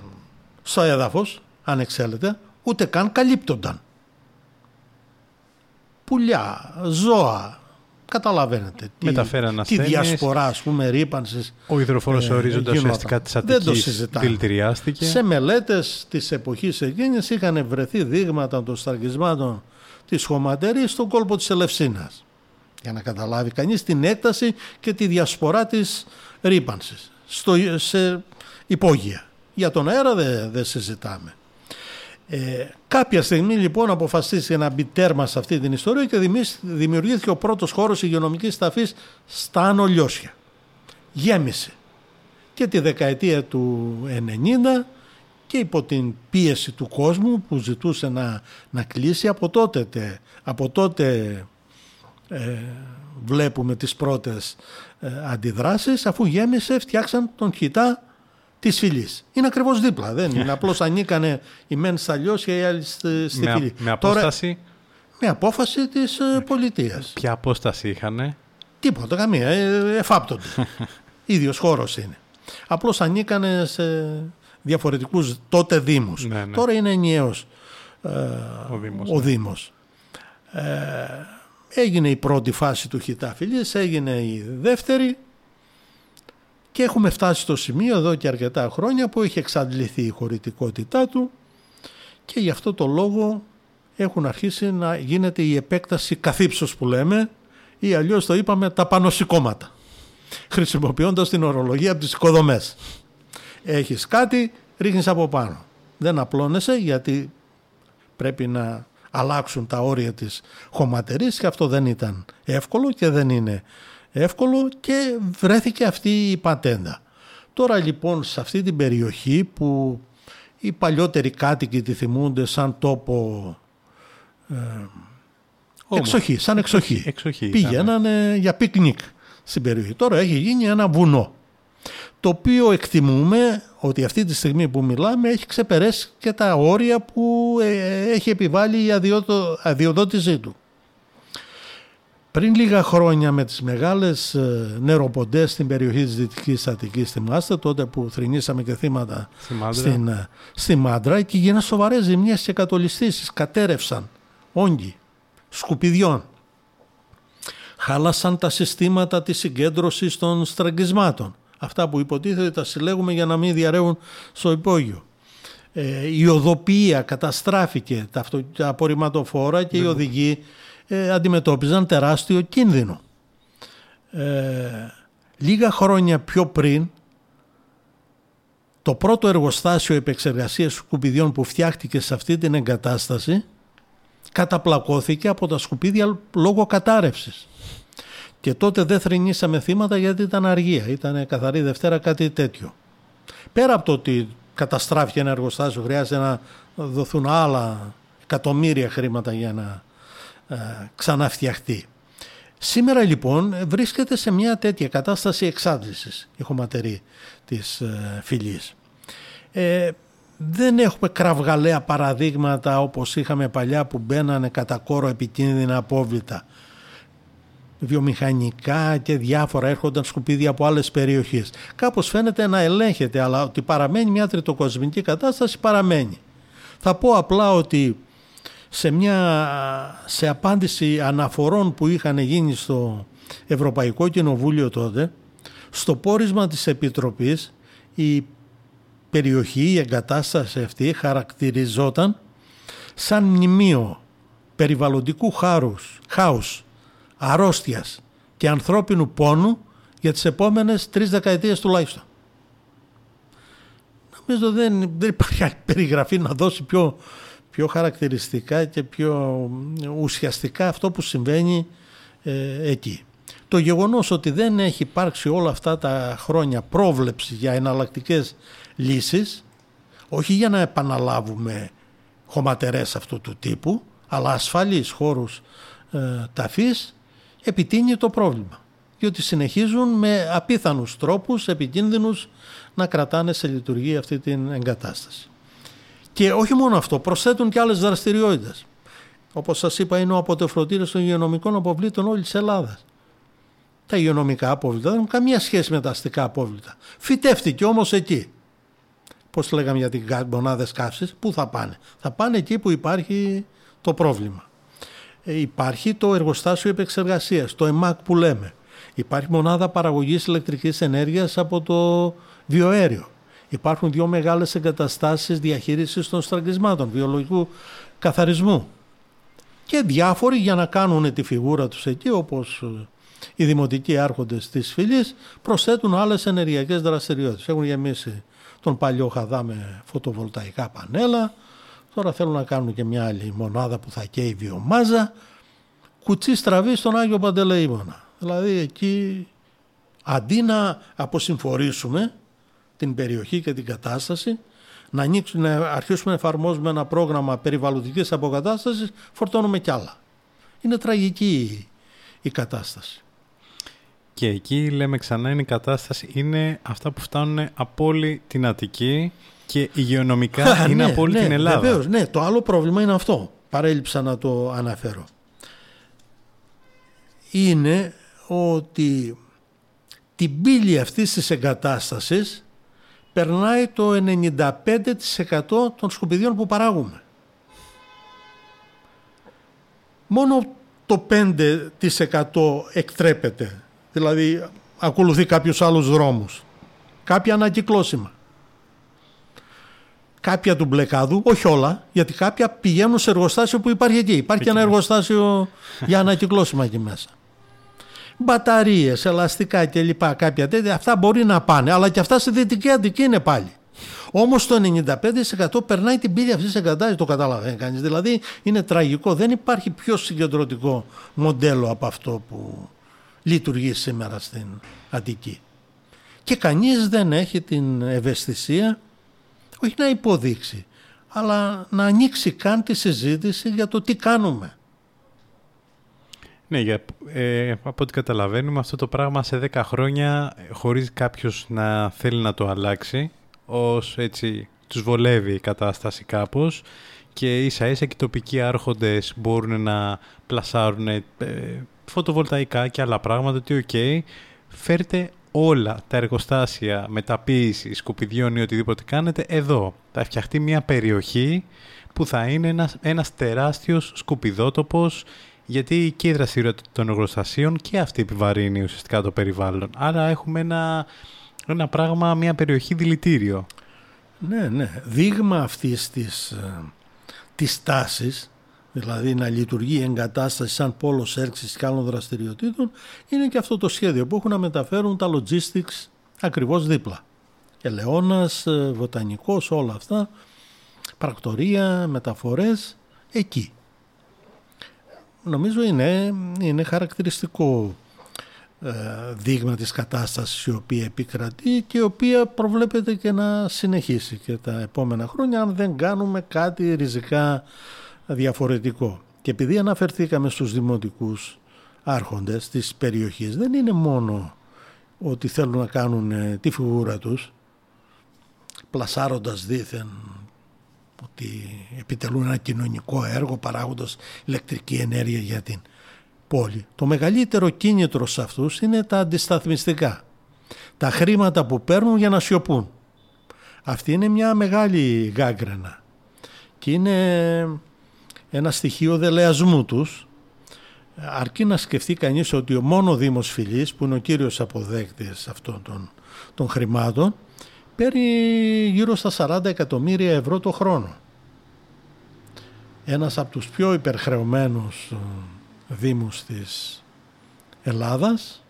D: στο έδαφος, ανεξέλεκτα, ούτε καν καλύπτονταν. Πουλιά, ζώα, καταλαβαίνετε.
C: Μεταφέραν
D: τη, τη διασπορά, ας πούμε, ρήπανσης.
C: Ο υδροφόρος ε, ορίζοντας ουσιαστικά της Αττικής δηλητηριάστηκε.
D: Σε μελέτες της εποχής εκείνης είχαν βρεθεί δείγματα των σταρκισμάτων της χωματερής στον κόλπο της Ελευσίνας. Για να καταλάβει κανείς την έκταση και τη διασπορά της ρήπανσης στο, σε υπόγεια. Για τον αέρα δεν δε συζητάμε. Ε, κάποια στιγμή λοιπόν αποφασίστηκε να μπει τέρμα σε αυτή την ιστορία και δημιουργήθηκε ο πρώτος χώρος υγειονομικής ταφής στα Άνω Λιώσια. Γέμισε. Και τη δεκαετία του 90 και υπό την πίεση του κόσμου που ζητούσε να, να κλείσει από τότε, από τότε ε, βλέπουμε τις πρώτες ε, αντιδράσεις αφού γέμισε φτιάξαν τον χιτά της φυλής. Είναι ακριβώς δίπλα. Δεν είναι. Απλώς ανήκανε οι μεν στα λιώσια οι άλλοι στη, φυλή.
C: Με απόσταση;
D: με απόφαση της ε, πολιτείας.
C: Ποια απόσταση είχαν.
D: Τίποτα, καμία. Ε, εφάπτονται. ίδιος χώρος είναι. Απλώς ανήκανε σε διαφορετικούς τότε Δήμους. Ναι, ναι. Τώρα είναι ενιαίος ε, ο Δήμος. Ναι. Ε, έγινε η πρώτη φάση του χιτά έγινε η δεύτερη και έχουμε φτάσει στο σημείο εδώ και αρκετά χρόνια που έχει εξαντληθεί η χωρητικότητά του και γι' αυτό το λόγο έχουν αρχίσει να γίνεται η επέκταση καθύψος που λέμε ή αλλιώς το είπαμε τα πανωσικώματα χρησιμοποιώντας την ορολογία από τις οικοδομές. Έχεις κάτι, ρίχνεις από πάνω. Δεν απλώνεσαι γιατί πρέπει να αλλάξουν τα όρια της χωματερής και αυτό δεν ήταν εύκολο και δεν είναι εύκολο και βρέθηκε αυτή η πατέντα. Τώρα λοιπόν σε αυτή την περιοχή που οι παλιότεροι κάτοικοι τη θυμούνται σαν τόπο ε, εξοχή, σαν εξοχή.
C: εξοχή
D: Πήγαιναν για πικνίκ στην περιοχή. Τώρα έχει γίνει ένα βουνό το οποίο εκτιμούμε ότι αυτή τη στιγμή που μιλάμε έχει ξεπεράσει και τα όρια που ε, έχει επιβάλει η αδειοδότησή του. Πριν λίγα χρόνια με τις μεγάλες ε, νεροποντές στην περιοχή της Δυτικής Αττικής θυμάστε τότε που θρυνήσαμε και θύματα στην, ε, στη Μάντρα και γίνανε σοβαρές ζημιές και κατολιστήσεις, κατέρευσαν όγκοι σκουπιδιών. Χάλασαν τα συστήματα της συγκέντρωσης των στραγγισμάτων. Αυτά που υποτίθεται τα συλλέγουμε για να μην διαρρέουν στο υπόγειο. Ε, η οδοποιία καταστράφηκε, τα, τα απορριμματοφόρα και οι οδηγοί ε, αντιμετώπιζαν τεράστιο κίνδυνο. Ε, λίγα χρόνια πιο πριν το πρώτο εργοστάσιο επεξεργασίας σκουπιδιών που φτιάχτηκε σε αυτή την εγκατάσταση καταπλακώθηκε από τα σκουπίδια λόγω κατάρρευσης. Και τότε δεν θρυνήσαμε θύματα γιατί ήταν αργία, ήταν καθαρή Δευτέρα κάτι τέτοιο. Πέρα από το ότι καταστράφηκε ένα εργοστάσιο, χρειάζεται να δοθούν άλλα εκατομμύρια χρήματα για να ε, ξαναφτιαχτεί. Σήμερα λοιπόν βρίσκεται σε μια τέτοια κατάσταση εξάντλησης η χωματερή της ε, φυλής. Ε, δεν έχουμε κραυγαλαία παραδείγματα όπως είχαμε παλιά που μπαίνανε κατά κόρο επικίνδυνα απόβλητα. Βιομηχανικά και διάφορα έρχονταν σκουπίδια από άλλες περιοχές. Κάπως φαίνεται να ελέγχεται αλλά ότι παραμένει μια τριτοκοσμική κατάσταση παραμένει. Θα πω απλά ότι σε, μια, σε απάντηση αναφορών που είχαν γίνει στο Ευρωπαϊκό Κοινοβούλιο τότε, στο πόρισμα της Επιτροπής η περιοχή, η εγκατάσταση αυτή χαρακτηριζόταν σαν μνημείο περιβαλλοντικού χάρους, χάους, αρρώστιας και ανθρώπινου πόνου για τις επόμενες τρεις δεκαετίες τουλάχιστον. Νομίζω δεν, δεν υπάρχει περιγραφή να δώσει πιο πιο χαρακτηριστικά και πιο ουσιαστικά αυτό που συμβαίνει ε, εκεί. Το γεγονός ότι δεν έχει υπάρξει όλα αυτά τα χρόνια πρόβλεψη για εναλλακτικές λύσεις, όχι για να επαναλάβουμε χωματερές αυτού του τύπου, αλλά ασφαλείς χώρους ε, ταφής, επιτείνει το πρόβλημα. Διότι συνεχίζουν με απίθανους τρόπους επικίνδυνους να κρατάνε σε λειτουργία αυτή την εγκατάσταση. Και όχι μόνο αυτό, προσθέτουν και άλλες δραστηριότητες. Όπως σας είπα είναι ο αποτεφρωτήριος των υγειονομικών αποβλήτων όλης της Ελλάδας. Τα υγειονομικά απόβλητα δεν έχουν καμία σχέση με τα αστικά απόβλητα. Φυτεύτηκε όμως εκεί. Πώς λέγαμε για την μονάδες καύσης, πού θα πάνε. Θα πάνε εκεί που υπάρχει το πρόβλημα. Ε, υπάρχει το εργοστάσιο επεξεργασίας, το ΕΜΑΚ που λέμε. Υπάρχει μονάδα παραγωγής ηλεκτρικής ενέργειας από το βιοαέριο. Υπάρχουν δύο μεγάλες εγκαταστάσεις διαχείρισης των στραγγισμάτων, βιολογικού καθαρισμού. Και διάφοροι για να κάνουν τη φιγούρα τους εκεί, όπως ε, οι δημοτικοί άρχοντες της φυλής, προσθέτουν άλλες ενεργειακές δραστηριότητες. Έχουν γεμίσει τον παλιό χαδά με φωτοβολταϊκά πανέλα, τώρα θέλουν να κάνουν και μια άλλη μονάδα που θα καίει βιομάζα, κουτσί στραβή στον Άγιο Παντελεήμονα. Δηλαδή εκεί αντί να αποσυμφορήσουμε την περιοχή και την κατάσταση, να, ανοίξουμε, να αρχίσουμε να εφαρμόζουμε ένα πρόγραμμα περιβαλλοντικής αποκατάστασης, φορτώνουμε κι άλλα. Είναι τραγική η κατάσταση.
C: Και εκεί λέμε ξανά είναι η κατάσταση, είναι αυτά που φτάνουν από όλη την Αττική και υγειονομικά είναι
D: ναι,
C: από όλη
D: ναι,
C: την Ελλάδα.
D: Βεβαίως, ναι, το άλλο πρόβλημα είναι αυτό. Παρέλειψα να το αναφέρω. Είναι ότι την πύλη αυτής της εγκατάστασης περνάει το 95% των σκουπιδιών που παράγουμε. Μόνο το 5% εκτρέπεται, δηλαδή ακολουθεί κάποιους άλλους δρόμους. Κάποια ανακυκλώσιμα. Κάποια του μπλεκάδου, όχι όλα, γιατί κάποια πηγαίνουν σε εργοστάσιο που υπάρχει εκεί. Υπάρχει ένα εργοστάσιο για ανακυκλώσιμα εκεί μέσα μπαταρίες, ελαστικά κλπ. Κάποια τέτοια, αυτά μπορεί να πάνε, αλλά και αυτά στη Δυτική Αττική είναι πάλι. Όμως το 95% περνάει την πύλη αυτής της εγκατάστασης, το καταλαβαίνει κανείς. Δηλαδή είναι τραγικό. Δεν υπάρχει πιο συγκεντρωτικό μοντέλο από αυτό που λειτουργεί σήμερα στην Αττική. Και κανείς δεν έχει την ευαισθησία, όχι να υποδείξει, αλλά να ανοίξει καν τη συζήτηση για το τι κάνουμε.
C: Ναι, για, ε, από ό,τι καταλαβαίνουμε αυτό το πράγμα σε 10 χρόνια χωρίς κάποιος να θέλει να το αλλάξει ως έτσι τους βολεύει η κατάσταση κάπως και ίσα ίσα και οι τοπικοί άρχοντες μπορούν να πλασάρουν ε, φωτοβολταϊκά και άλλα πράγματα ότι OK, okay, φέρτε όλα τα εργοστάσια μεταποίησης σκουπιδιών ή οτιδήποτε κάνετε εδώ. Θα φτιαχτεί μια περιοχή που θα είναι ένας, ένας τεράστιος σκουπιδότοπος γιατί και η δραστηριότητα των εργοστασίων και αυτή επιβαρύνει ουσιαστικά το περιβάλλον. Άρα έχουμε ένα, ένα πράγμα, μια περιοχή δηλητήριο.
D: Ναι, ναι. Δείγμα αυτής της, ε, της τάσης, δηλαδή να λειτουργεί η εγκατάσταση σαν πόλος έρξης και άλλων δραστηριοτήτων, είναι και αυτό το σχέδιο που έχουν να μεταφέρουν τα logistics ακριβώς δίπλα. Ελαιώνας, ε, βοτανικός, όλα αυτά, πρακτορία, μεταφορές, εκεί νομίζω είναι, είναι χαρακτηριστικό ε, δείγμα της κατάστασης η οποία επικρατεί και η οποία προβλέπεται και να συνεχίσει και τα επόμενα χρόνια αν δεν κάνουμε κάτι ριζικά διαφορετικό. Και επειδή αναφερθήκαμε στους δημοτικούς άρχοντες της περιοχής δεν είναι μόνο ότι θέλουν να κάνουν ε, τη φιγούρα τους πλασάροντας δήθεν ότι επιτελούν ένα κοινωνικό έργο παράγοντας ηλεκτρική ενέργεια για την πόλη. Το μεγαλύτερο κίνητρο σε αυτούς είναι τα αντισταθμιστικά. Τα χρήματα που παίρνουν για να σιωπούν. Αυτή είναι μια μεγάλη γάγκρενα και είναι ένα στοιχείο δελεασμού τους αρκεί να σκεφτεί κανείς ότι ο μόνο Δήμος Φιλής που είναι ο κύριος αποδέκτης αυτών των, των χρημάτων παίρνει γύρω στα 40 εκατομμύρια ευρώ το χρόνο. Ένας από τους πιο υπερχρεωμένους ε, δήμους της Ελλάδας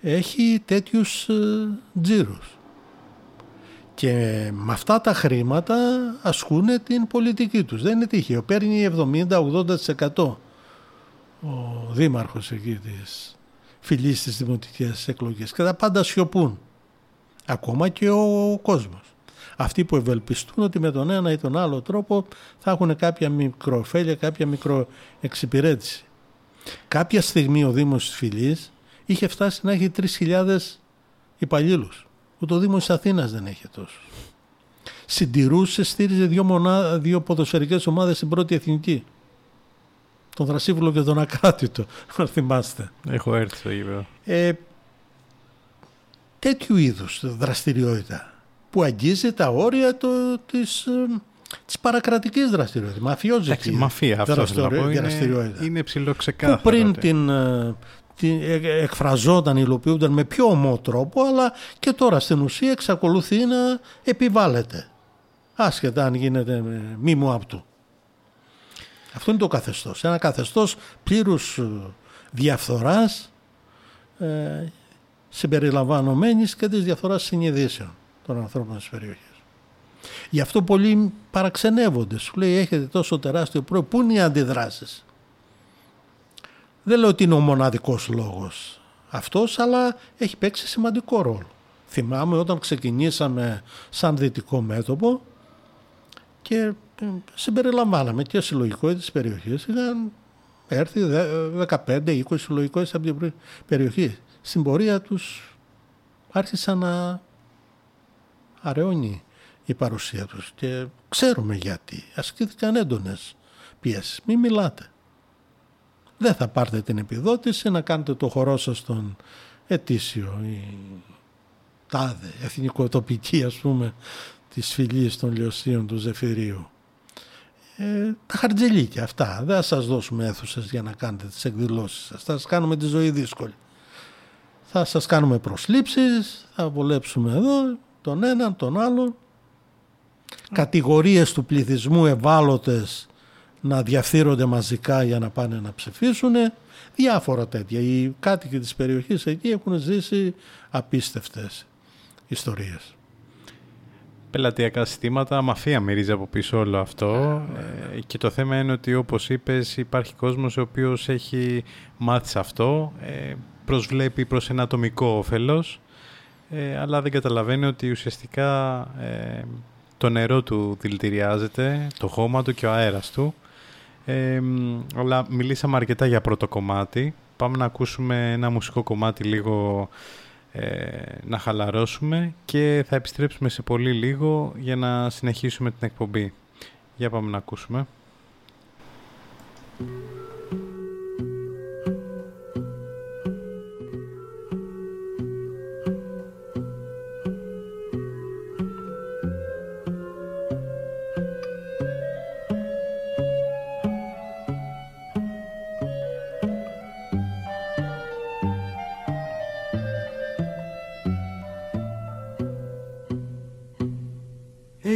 D: έχει τέτοιους ε, τζίρους. Και με αυτά τα χρήματα ασκούν την πολιτική τους. Δεν είναι τυχαίο. Παίρνει 70-80% ο δήμαρχος εκεί της φυλής της δημοτικές εκλογές και τα πάντα σιωπούν ακόμα και ο κόσμος. αυτοί που ευελπιστούν ότι με τον ένα ή τον άλλο τρόπο θα έχουν κάποια μικροφέλεια, κάποια μικροεξυπηρέτηση. Κάποια στιγμή ο Δήμος της Φιλής είχε φτάσει να έχει 3.000 υπαλλήλους. Ούτε ο Δήμος της Αθήνας δεν έχει τόσο. Συντηρούσε, στήριζε δύο, μονά, δύο ποδοσφαιρικές ομάδες στην πρώτη εθνική. Τον Δρασίβουλο και τον Ακράτητο, αν θυμάστε.
C: Έχω έρθει στο γήπεδο.
D: Ε, τέτοιου είδους δραστηριότητα που αγγίζει τα όρια το, της, ε, της παρακρατικής δραστηριότητας. Μαφιόζικη
C: μαφία αυτό δραστηριότητα. Είναι, είναι
D: Που πριν την, ε, την ε, εκφραζόταν, υλοποιούνταν με πιο ομό τρόπο, αλλά και τώρα στην ουσία εξακολουθεί να επιβάλλεται. Άσχετα αν γίνεται μη μου αυτού. Αυτό είναι το καθεστώς. Ένα καθεστώς πλήρους διαφθοράς ε, συμπεριλαμβανομένης και της διαφθοράς συνειδήσεων των ανθρώπων της περιοχής. Γι' αυτό πολλοί παραξενεύονται. Σου λέει έχετε τόσο τεράστιο πρόβλημα. Πού είναι οι αντιδράσεις; Δεν λέω ότι είναι ο μοναδικός λόγος αυτός, αλλά έχει παίξει σημαντικό ρόλο. Θυμάμαι όταν ξεκινήσαμε σαν δυτικό μέτωπο και ε, συμπεριλαμβάναμε και συλλογικό της περιοχής. Είχαν έρθει 15-20 συλλογικό από την περιοχή. Στην πορεία τους άρχισαν να αραιώνει η παρουσία τους και ξέρουμε γιατί. Ασκήθηκαν έντονες πιέσεις. Μην μιλάτε. Δεν θα πάρετε την επιδότηση να κάνετε το χορό σας στον ετήσιο ή τάδε εθνικοτοπική ας πούμε της φυλής των λιωσίων του Ζεφυρίου. Ε, τα χαρτζελίκια αυτά. Δεν θα σας δώσουμε αίθουσες για να κάνετε τις εκδηλώσεις σας. Θα σας κάνουμε τη ζωή δύσκολη. Θα σας κάνουμε προσλήψεις, θα βολέψουμε εδώ τον έναν, τον άλλον. Κατηγορίες του πληθυσμού ευάλωτες να διαφθείρονται μαζικά για να πάνε να ψηφίσουν. Διάφορα τέτοια. Οι κάτοικοι της περιοχής εκεί έχουν ζήσει απίστευτες ιστορίες.
C: Πελατειακά συστήματα, μαφία μυρίζει από πίσω όλο αυτό ε, και το θέμα είναι ότι όπως είπες υπάρχει κόσμος ο οποίος έχει μάθει σε αυτό, ε, προσβλέπει προς ένα ατομικό όφελος ε, αλλά δεν καταλαβαίνει ότι ουσιαστικά ε, το νερό του δηλητηριάζεται, το χώμα του και ο αέρας του. Ε, αλλά μιλήσαμε αρκετά για πρώτο κομμάτι. Πάμε να ακούσουμε ένα μουσικό κομμάτι λίγο να χαλαρώσουμε και θα επιστρέψουμε σε πολύ λίγο για να συνεχίσουμε την εκπομπή. Για πάμε να ακούσουμε.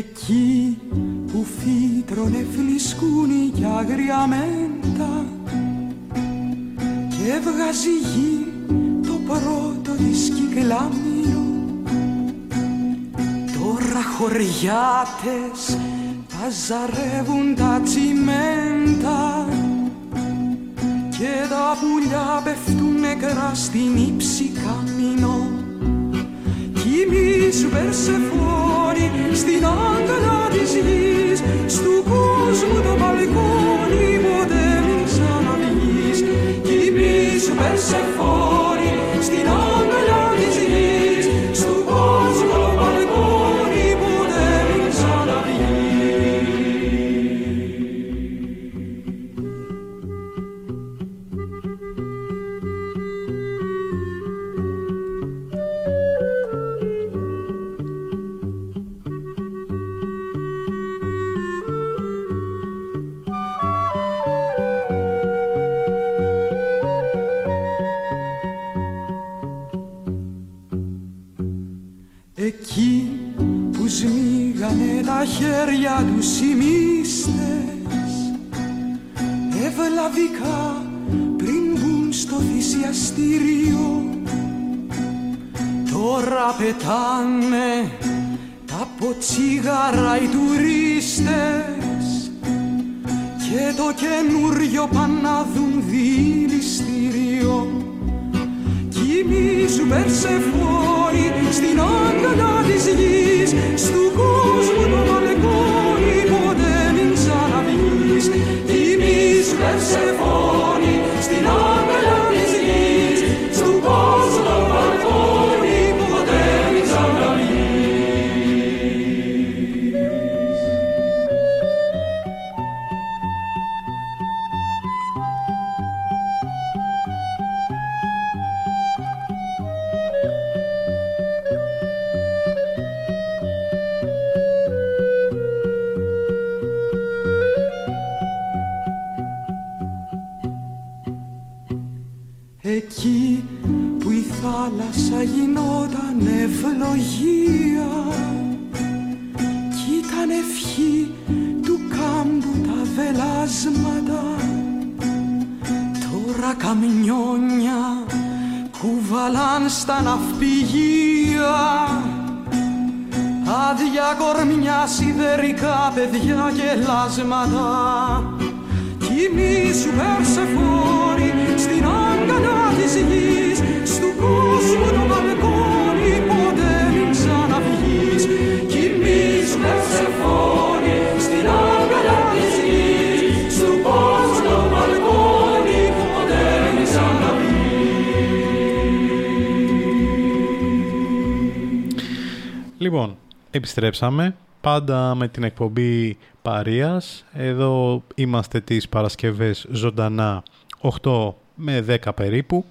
E: Εκεί που φύτρωνε φλισκούνι και αγριαμέντα και έβγαζε γη το πρώτο της κυκλάμιο. Τώρα χωριάτες παζαρεύουν τα τσιμέντα και τα πουλιά πέφτουν νεκρά στην ύψη καμινό κοιμήσου Περσεφόνη στην άγκαλα της γης στου κόσμου το μπαλκόνι ποτέ μην ξαναβγείς. Κοιμήσου Περσεφόνη στην άγκαλα της γης Εκεί που σμίγανε τα χέρια τους οι μύστες ευλαβικά πριν μπουν στο θυσιαστήριο. Τώρα πετάνε τα ποτσίγαρα οι τουρίστες και το καινούριο πάνε να δουν δηληστήριο. Κι Κοιμήσου Περσεφόρη στην αγκαλιά της γης Στου κόσμου το μπαλκόνι ποτέ μην ξαναβγείς. Κοιμήσου Περσεφόρη
C: επιστρέψαμε πάντα με την εκπομπή Παρίας. Εδώ είμαστε τις Παρασκευές ζωντανά 8 με 10 περίπου.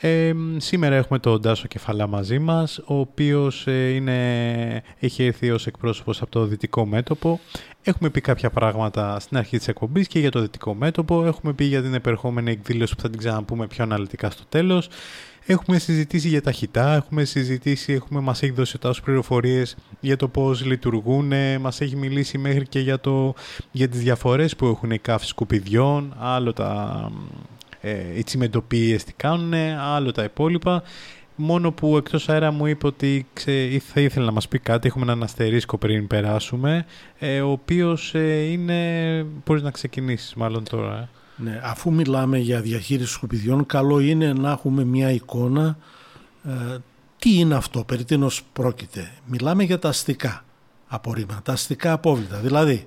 C: Ε, σήμερα έχουμε τον Τάσο Κεφαλά μαζί μας, ο οποίος ε, είναι, έχει έρθει ως εκπρόσωπος από το Δυτικό Μέτωπο. Έχουμε πει κάποια πράγματα στην αρχή της εκπομπής και για το Δυτικό Μέτωπο. Έχουμε πει για την επερχόμενη εκδήλωση που θα την ξαναπούμε πιο αναλυτικά στο τέλος. Έχουμε συζητήσει για τα χιτά, έχουμε συζητήσει, έχουμε, μας έχει δώσει τόσες πληροφορίες για το πώς λειτουργούν, μας έχει μιλήσει μέχρι και για, το, για τις διαφορές που έχουν οι καύσεις σκουπιδιών, άλλο τα, ε, οι τσιμεντοπίες τι κάνουν, άλλο τα υπόλοιπα. Μόνο που εκτός αέρα μου είπε ότι ξε, θα ήθελε να μας πει κάτι, έχουμε έναν αστερίσκο πριν περάσουμε, ε, ο οποίος ε, είναι, μπορείς να ξεκινήσεις μάλλον τώρα. Ε.
D: Ναι, αφού μιλάμε για διαχείριση σκουπιδιών, καλό είναι να έχουμε μια εικόνα ε, τι είναι αυτό, περί τίνος πρόκειται. Μιλάμε για τα αστικά απορρίμματα, τα αστικά απόβλητα. Δηλαδή,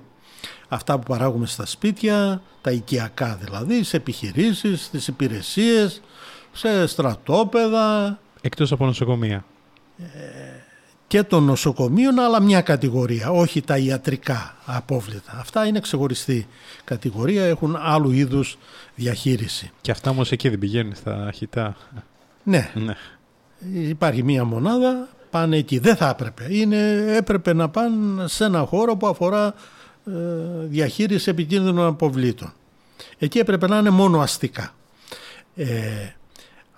D: αυτά που παράγουμε στα σπίτια, τα οικιακά δηλαδή, σε επιχειρήσεις, στις υπηρεσίες, σε στρατόπεδα.
C: Εκτός από νοσοκομεία.
D: Και των νοσοκομείων, αλλά μια κατηγορία, όχι τα ιατρικά απόβλητα. Αυτά είναι ξεχωριστή κατηγορία, έχουν άλλου είδους διαχείριση.
C: Και αυτά όμως εκεί δεν πηγαίνουν στα χιτά.
D: Ναι,
C: Ναι.
D: υπάρχει μία μονάδα, πάνε εκεί. Δεν θα έπρεπε. Είναι, έπρεπε να πάνε σε ένα χώρο που αφορά ε, διαχείριση επικίνδυνων αποβλήτων. Εκεί έπρεπε να είναι μόνο αστικά. Ε,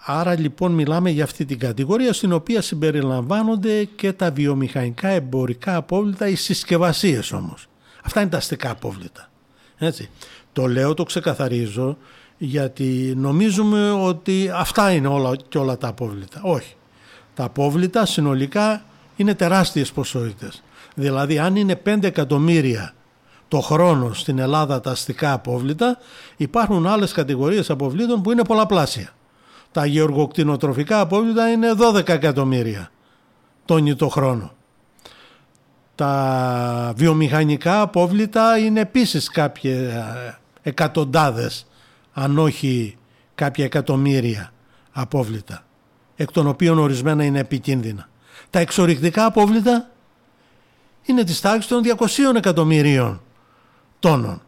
D: άρα λοιπόν μιλάμε για αυτή την κατηγορία στην οποία συμπεριλαμβάνονται και τα βιομηχανικά εμπορικά απόβλητα, οι συσκευασίες όμως. Αυτά είναι τα αστικά απόβλητα. Έτσι. Το λέω, το ξεκαθαρίζω, γιατί νομίζουμε ότι αυτά είναι όλα και όλα τα απόβλητα. Όχι. Τα απόβλητα συνολικά είναι τεράστιες ποσότητες. Δηλαδή αν είναι 5 εκατομμύρια το χρόνο στην Ελλάδα τα αστικά απόβλητα, υπάρχουν άλλες κατηγορίες αποβλήτων που είναι πολλαπλάσια. Τα γεωργοκτηνοτροφικά απόβλητα είναι 12 εκατομμύρια τόνοι το χρόνο. Τα βιομηχανικά απόβλητα είναι επίσης κάποια εκατοντάδες, αν όχι κάποια εκατομμύρια απόβλητα, εκ των οποίων ορισμένα είναι επικίνδυνα. Τα εξορυκτικά απόβλητα είναι της τάξης των 200 εκατομμυρίων τόνων.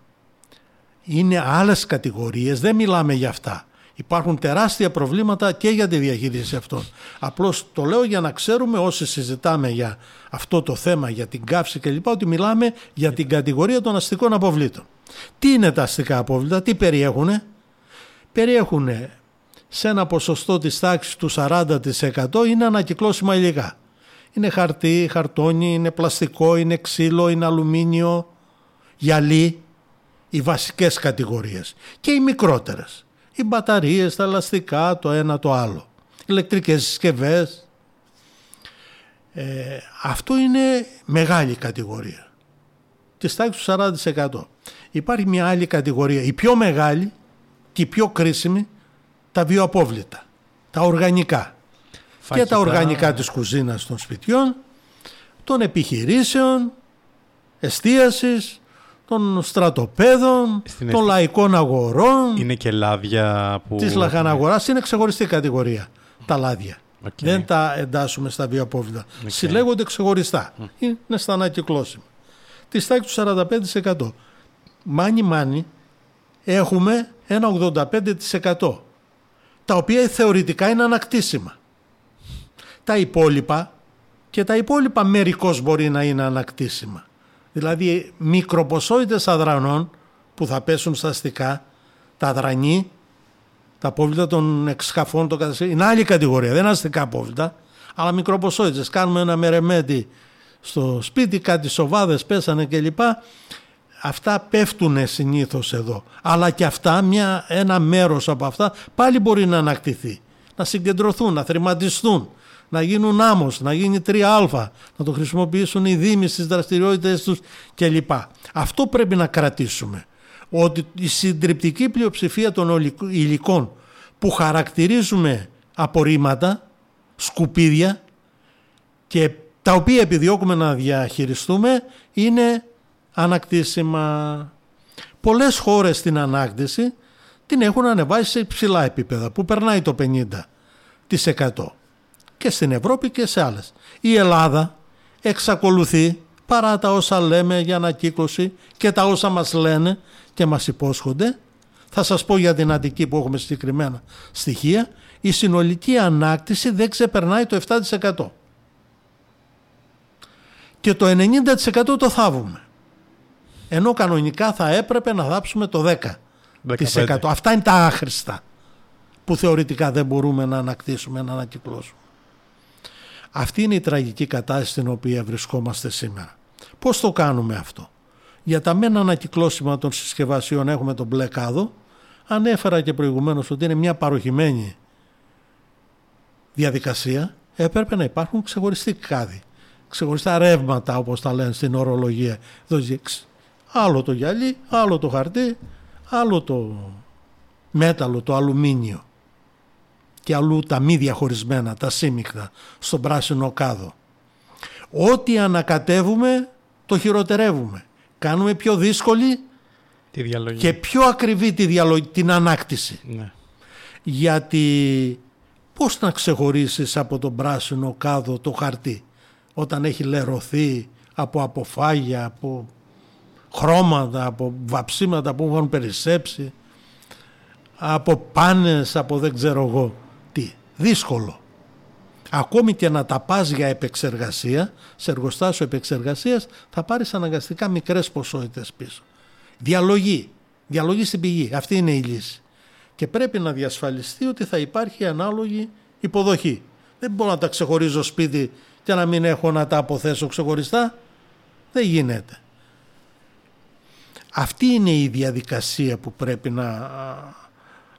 D: Είναι άλλες κατηγορίες, δεν μιλάμε για αυτά. Υπάρχουν τεράστια προβλήματα και για τη διαχείριση αυτών. Απλώς το λέω για να ξέρουμε όσοι συζητάμε για αυτό το θέμα, για την καύση κλπ. ότι μιλάμε για την κατηγορία των αστικών αποβλήτων. Τι είναι τα αστικά απόβλητα, τι περιέχουνε; Περιέχουν σε ένα ποσοστό της τάξης του 40% είναι ανακυκλώσιμα υλικά. Είναι χαρτί, χαρτόνι, είναι πλαστικό, είναι ξύλο, είναι αλουμίνιο, γυαλί, οι βασικές κατηγορίες και οι μικρότερες. Οι μπαταρίες, τα ελαστικά, το ένα το άλλο. Ηλεκτρικές συσκευές. Ε, αυτό είναι μεγάλη κατηγορία. Της τάξης του 40%. Υπάρχει μια άλλη κατηγορία, η πιο μεγάλη και η πιο κρίσιμη, τα βιοαπόβλητα, τα οργανικά. και τα οργανικά της κουζίνας των σπιτιών, των επιχειρήσεων, εστίασης, των στρατοπέδων, των λαϊκών αγορών.
C: Είναι και λάδια που...
D: Της λαχαναγοράς είναι ξεχωριστή κατηγορία τα λάδια. Δεν τα εντάσσουμε στα βιοαπόβλητα. Okay. Συλλέγονται ξεχωριστά. Είναι στα ανακυκλώσιμα. Τη τάξη του 45%. Μάνι μάνι έχουμε ένα 85% τα οποία θεωρητικά είναι ανακτήσιμα. Τα υπόλοιπα και τα υπόλοιπα μερικώς μπορεί να είναι ανακτήσιμα. Δηλαδή μικροποσότητες αδρανών που θα πέσουν στα αστικά, τα αδρανή, τα απόβλητα των εξκαφών, το είναι άλλη κατηγορία, δεν είναι αστικά απόβλητα, αλλά μικροποσότητες. Κάνουμε ένα μερεμέτι στο σπίτι, κάτι σοβάδες πέσανε κλπ. Αυτά πέφτουν συνήθως εδώ. Αλλά και αυτά, μια, ένα μέρος από αυτά πάλι μπορεί να ανακτηθεί. Να συγκεντρωθούν, να θρηματιστούν να γίνουν άμμος, να γίνει 3α, να το χρησιμοποιήσουν οι δήμοι στις δραστηριότητες τους κλπ. Αυτό πρέπει να κρατήσουμε. Ότι η συντριπτική πλειοψηφία των υλικών που χαρακτηρίζουμε απορρίμματα, σκουπίδια και τα οποία επιδιώκουμε να διαχειριστούμε είναι ανακτήσιμα. Πολλές χώρες στην ανάκτηση την έχουν ανεβάσει σε υψηλά επίπεδα που περνάει το 50% και στην Ευρώπη και σε άλλες. Η Ελλάδα εξακολουθεί παρά τα όσα λέμε για ανακύκλωση και τα όσα μας λένε και μας υπόσχονται. Θα σας πω για την Αττική που έχουμε συγκεκριμένα στοιχεία. Η συνολική ανάκτηση δεν ξεπερνάει το 7%. Και το 90% το θάβουμε. Ενώ κανονικά θα έπρεπε να θάψουμε το 10%. Αυτά είναι τα άχρηστα που θεωρητικά δεν μπορούμε να ανακτήσουμε, να ανακυκλώσουμε. Αυτή είναι η τραγική κατάσταση στην οποία βρισκόμαστε σήμερα. Πώς το κάνουμε αυτό; Για τα μένα ανακυκλώσιμα των συσκευασιών έχουμε τον μπλε κάδο. Ανέφερα και προηγουμένως ότι είναι μια παροχημένη διαδικασία. Έπρεπε να υπάρχουν ξεχωριστοί κάδοι. Ξεχωριστά ρεύματα όπως τα λένε στην ορολογία. Άλλο το γυαλί, άλλο το χαρτί, άλλο το μέταλλο, το αλουμίνιο και αλλού τα μη διαχωρισμένα, τα σύμμυχτα, στον πράσινο κάδο. Ό,τι ανακατεύουμε το χειροτερεύουμε. Κάνουμε πιο δύσκολη
C: τη διαλογή.
D: και πιο ακριβή τη διαλογή, την ανάκτηση. Ναι. Γιατί πώς να ξεχωρίσεις από τον πράσινο κάδο το χαρτί όταν έχει λερωθεί από αποφάγια, από χρώματα, από βαψίματα που έχουν περισσέψει, από πάνες, από δεν ξέρω εγώ δύσκολο. Ακόμη και να τα πας για επεξεργασία, σε εργοστάσιο επεξεργασίας θα πάρεις αναγκαστικά μικρές ποσότητες πίσω. Διαλογή, διαλογή στην πηγή, αυτή είναι η λύση. Και πρέπει να διασφαλιστεί ότι θα υπάρχει ανάλογη υποδοχή. Δεν μπορώ να τα ξεχωρίζω σπίτι και να μην έχω να τα αποθέσω ξεχωριστά. Δεν γίνεται. Αυτή είναι η διαδικασία που πρέπει να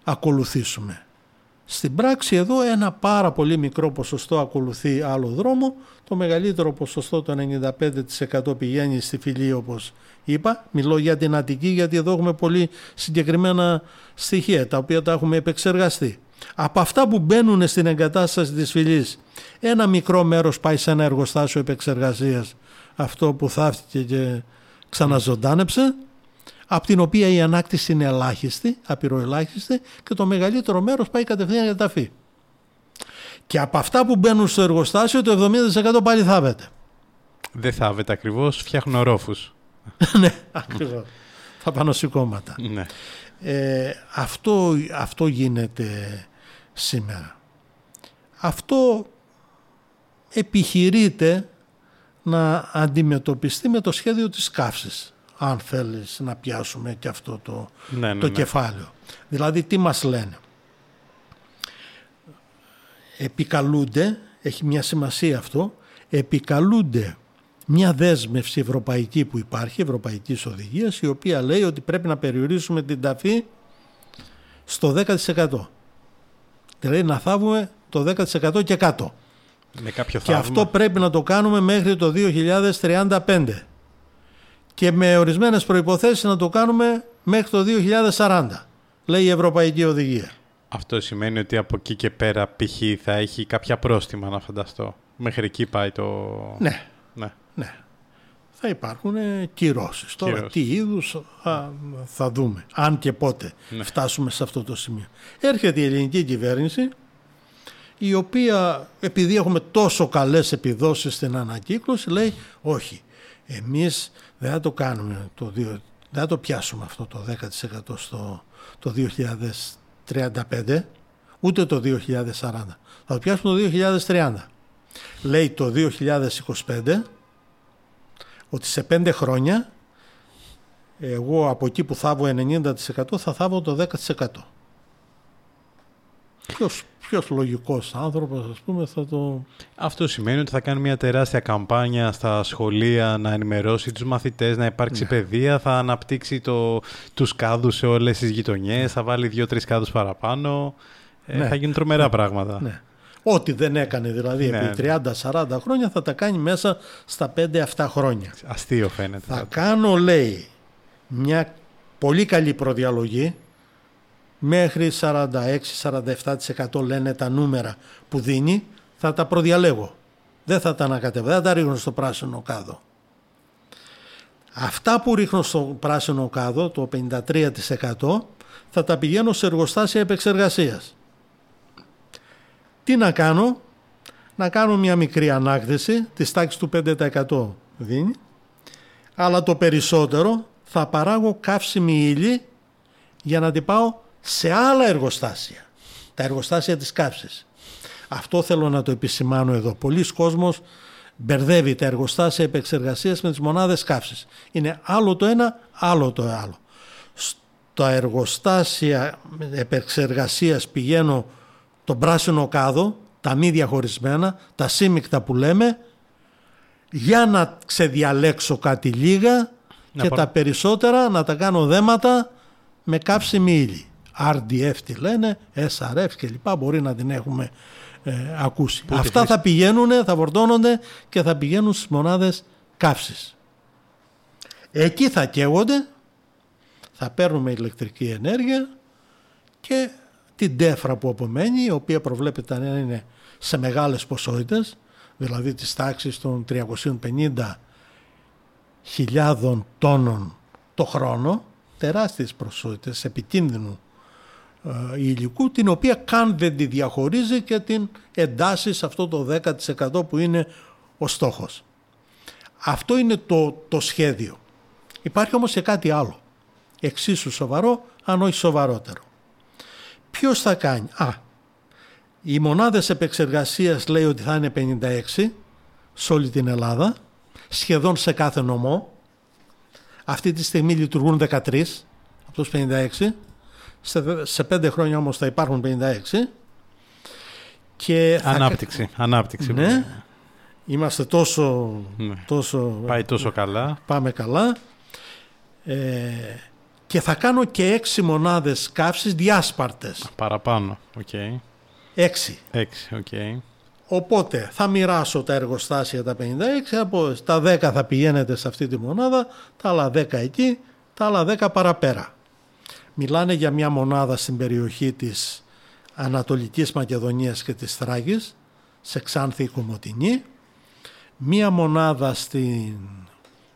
D: ακολουθήσουμε. Στην πράξη εδώ ένα πάρα πολύ μικρό ποσοστό ακολουθεί άλλο δρόμο, το μεγαλύτερο ποσοστό το 95% πηγαίνει στη φυλή όπως είπα. Μιλώ για την Αττική γιατί εδώ έχουμε πολύ συγκεκριμένα στοιχεία τα οποία τα έχουμε επεξεργαστεί. Από αυτά που μπαίνουν στην εγκατάσταση της φυλής ένα μικρό μέρος πάει σε ένα εργοστάσιο επεξεργασίας αυτό που θαύτηκε και ξαναζωντάνεψε από την οποία η ανάκτηση είναι ελάχιστη, απειροελάχιστη και το μεγαλύτερο μέρος πάει κατευθείαν για ταφή. Και από αυτά που μπαίνουν στο εργοστάσιο το 70% πάλι θάβεται.
C: Δεν θάβεται ακριβώς, φτιάχνουν ορόφους.
D: ναι, ακριβώς. Θα πάνω σηκώματα.
C: Ναι.
D: Ε, αυτό, αυτό γίνεται σήμερα. Αυτό επιχειρείται να αντιμετωπιστεί με το σχέδιο της καύσης αν θέλεις να πιάσουμε και αυτό το, ναι, ναι, το ναι. κεφάλαιο. Δηλαδή τι μας λένε; Επικαλούνται, έχει μια σημασία αυτό, επικαλούνται μια δέσμευση ευρωπαϊκή που υπάρχει, ευρωπαϊκής οδηγίας, η οποία λέει ότι πρέπει να περιορίσουμε την ταφή στο 10%. Δηλαδή να θάβουμε το 10% και κάτω.
C: Με κάποιο
D: και αυτό πρέπει να το κάνουμε μέχρι το 2035 και με ορισμένες προϋποθέσεις να το κάνουμε μέχρι το 2040, λέει η Ευρωπαϊκή Οδηγία.
C: Αυτό σημαίνει ότι από εκεί και πέρα π.χ. θα έχει κάποια πρόστιμα να φανταστώ. Μέχρι εκεί πάει το...
D: Ναι,
C: Ναι.
D: ναι. Θα υπάρχουν ε, κυρώσεις. Τώρα
C: Κυρώσεις.
D: τι είδους α, θα δούμε. Αν και πότε
C: Ναι.
D: φτάσουμε σε αυτό το σημείο. Έρχεται η ελληνική κυβέρνηση η οποία επειδή έχουμε τόσο καλές επιδόσεις στην ανακύκλωση λέει όχι εμείς δεν θα το κάνουμε το δύο, δεν θα το πιάσουμε αυτό το 10% στο το 2035 ούτε το 2040 θα το πιάσουμε το 2030 λέει το 2025 ότι σε πέντε χρόνια εγώ από εκεί που θάβω 90% θα θάβω το 10%. Ποιος, ποιος λογικός άνθρωπος ας πούμε θα το...
C: Αυτό σημαίνει ότι θα κάνει μια τεράστια καμπάνια στα σχολεία να ενημερώσει τους μαθητές, να υπάρξει
D: Ναι.
C: παιδεία, θα αναπτύξει το, τους κάδους σε όλες τις γειτονιές, θα βάλει δύο-τρεις κάδους παραπάνω. Ε,
D: Ναι.
C: Θα γίνουν τρομερά πράγματα.
D: Ναι. Ό,τι δεν έκανε δηλαδή
C: Ναι,
D: επί 30-40 χρόνια θα τα κάνει μέσα στα 5-7 χρόνια.
C: Αστείο φαίνεται.
D: Θα κάνω λέει μια πολύ καλή προδιαλογή μέχρι 46-47% λένε τα νούμερα που δίνει θα τα προδιαλέγω. Δεν θα τα ανακατεύω, δεν θα τα ρίχνω στο πράσινο κάδο. Αυτά που ρίχνω στο πράσινο κάδο, το 53% θα τα πηγαίνω σε εργοστάσια επεξεργασίας. Τι να κάνω, να κάνω μια μικρή ανάκριση της τάξης του 5% δίνει, αλλά το περισσότερο θα παράγω καύσιμη ύλη για να την πάω σε άλλα εργοστάσια. Τα εργοστάσια της καύσης. Αυτό θέλω να το επισημάνω εδώ. Πολλοί κόσμος μπερδεύει τα εργοστάσια επεξεργασίας με τις μονάδες καύσης. Είναι άλλο το ένα, άλλο το άλλο. Στα εργοστάσια επεξεργασίας πηγαίνω τον πράσινο κάδο, τα μη διαχωρισμένα, τα σύμμικτα που λέμε, για να ξεδιαλέξω κάτι λίγα
C: Να
D: και
C: πα-
D: τα περισσότερα να τα κάνω δέματα με καύσιμη ύλη. RDF τι λένε, SRF κλπ. Μπορεί να την έχουμε ε, ακούσει.
C: Πού τη
D: Αυτά
C: χρησι-
D: θα πηγαίνουν, θα φορτώνονται και θα πηγαίνουν στις μονάδες καύσης. Εκεί θα καίγονται, θα παίρνουμε ηλεκτρική ενέργεια και την τέφρα που απομένει, η οποία προβλέπεται να είναι σε μεγάλες ποσότητες, δηλαδή της τάξης των 350 χιλιάδων τόνων το χρόνο, τεράστιες ποσότητες επικίνδυνου ε, υλικού, την οποία καν δεν τη διαχωρίζει και την εντάσσει σε αυτό το 10% που είναι ο στόχος. Αυτό είναι το, το σχέδιο. Υπάρχει όμως και κάτι άλλο. Εξίσου σοβαρό, αν όχι σοβαρότερο. Ποιος θα κάνει; Α, οι μονάδες επεξεργασίας λέει ότι θα είναι 56 σε όλη την Ελλάδα, σχεδόν σε κάθε νομό. Αυτή τη στιγμή λειτουργούν 13 από τους 56. Σε, σε πέντε χρόνια όμως θα υπάρχουν 56. Και θα-
C: Ανάπτυξη. Ανάπτυξη.
D: Ναι. Είμαστε τόσο,
C: Ναι.
D: τόσο
C: Πάει τόσο καλά.
D: πάμε καλά. Ε, και θα κάνω και έξι μονάδες καύσης διάσπαρτες.
C: Παραπάνω. Οκ.
D: Έξι.
C: Έξι. Οκ.
D: Οπότε θα μοιράσω τα εργοστάσια τα 56, από τα 10 θα πηγαίνετε σε αυτή τη μονάδα, τα άλλα 10 εκεί, τα άλλα 10 παραπέρα. Μιλάνε για μια μονάδα στην περιοχή της Ανατολικής Μακεδονίας και της Θράκης, σε Ξάνθη Κομωτινή, μία μονάδα στην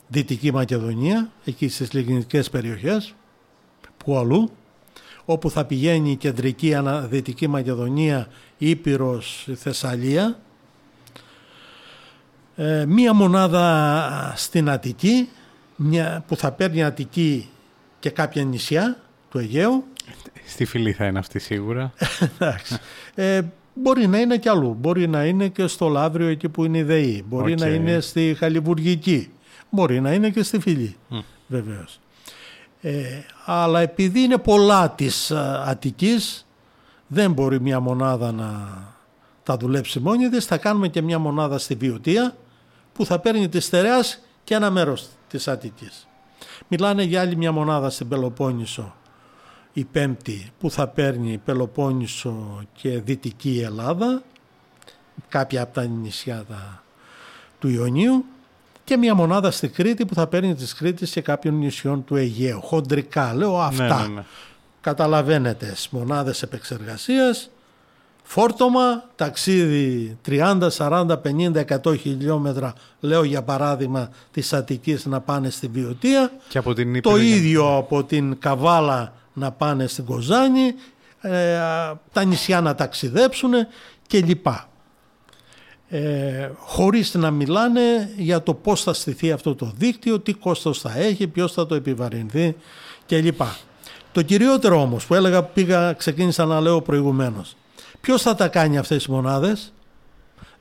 D: Δυτική Μακεδονία, εκεί στις λιγνητικές περιοχές, που αλλού, όπου θα πηγαίνει η κεντρική Ανα- Δυτική Μακεδονία, Ήπειρος, Θεσσαλία. Ε, μία μονάδα στην Αττική, μια, που θα παίρνει Αττική και κάποια νησιά του Αιγαίου.
C: Στη Φυλή θα είναι αυτή σίγουρα.
D: Εντάξει. Ε, μπορεί να είναι και αλλού. Μπορεί να είναι και στο Λαύριο εκεί που είναι η ΔΕΗ. Μπορεί
C: Οκ.
D: να είναι στη Χαλυβουργική. Μπορεί να είναι και στη Φιλή.
C: Μμ.
D: Βεβαίως. Ε, αλλά επειδή είναι πολλά της α, Αττικής δεν μπορεί μια μονάδα να τα δουλέψει μόνη της. Θα κάνουμε και μια μονάδα στη Βιωτία που θα παίρνει τη Στερεάς και ένα μέρος της Αττικής. Μιλάνε για άλλη μια μονάδα στην Πελοπόννησο η πέμπτη που θα παίρνει Πελοπόννησο και Δυτική Ελλάδα κάποια από τα νησιά τα- του Ιωνίου και μια μονάδα στη Κρήτη που θα παίρνει της Κρήτης και κάποιων νησιών του Αιγαίου. Χοντρικά λέω αυτά.
C: Ναι, ναι, ναι.
D: καταλαβαίνετε στις μονάδες επεξεργασίας φόρτωμα, ταξίδι 30, 40, 50, 100 χιλιόμετρα λέω για παράδειγμα της Αττικής να πάνε στη Βιωτία
C: Και από την
D: το
C: Ήπειρο για-
D: ίδιο από την Καβάλα να πάνε στην Κοζάνη ε, τα νησιά να ταξιδέψουν και λοιπά ε, χωρίς να μιλάνε για το πώς θα στηθεί αυτό το δίκτυο, τι κόστος θα έχει, ποιος θα το επιβαρυνθεί κλπ. Το κυριότερο όμως που έλεγα πήγα, ξεκίνησα να λέω προηγουμένως. Ποιος θα τα κάνει αυτές τις μονάδες;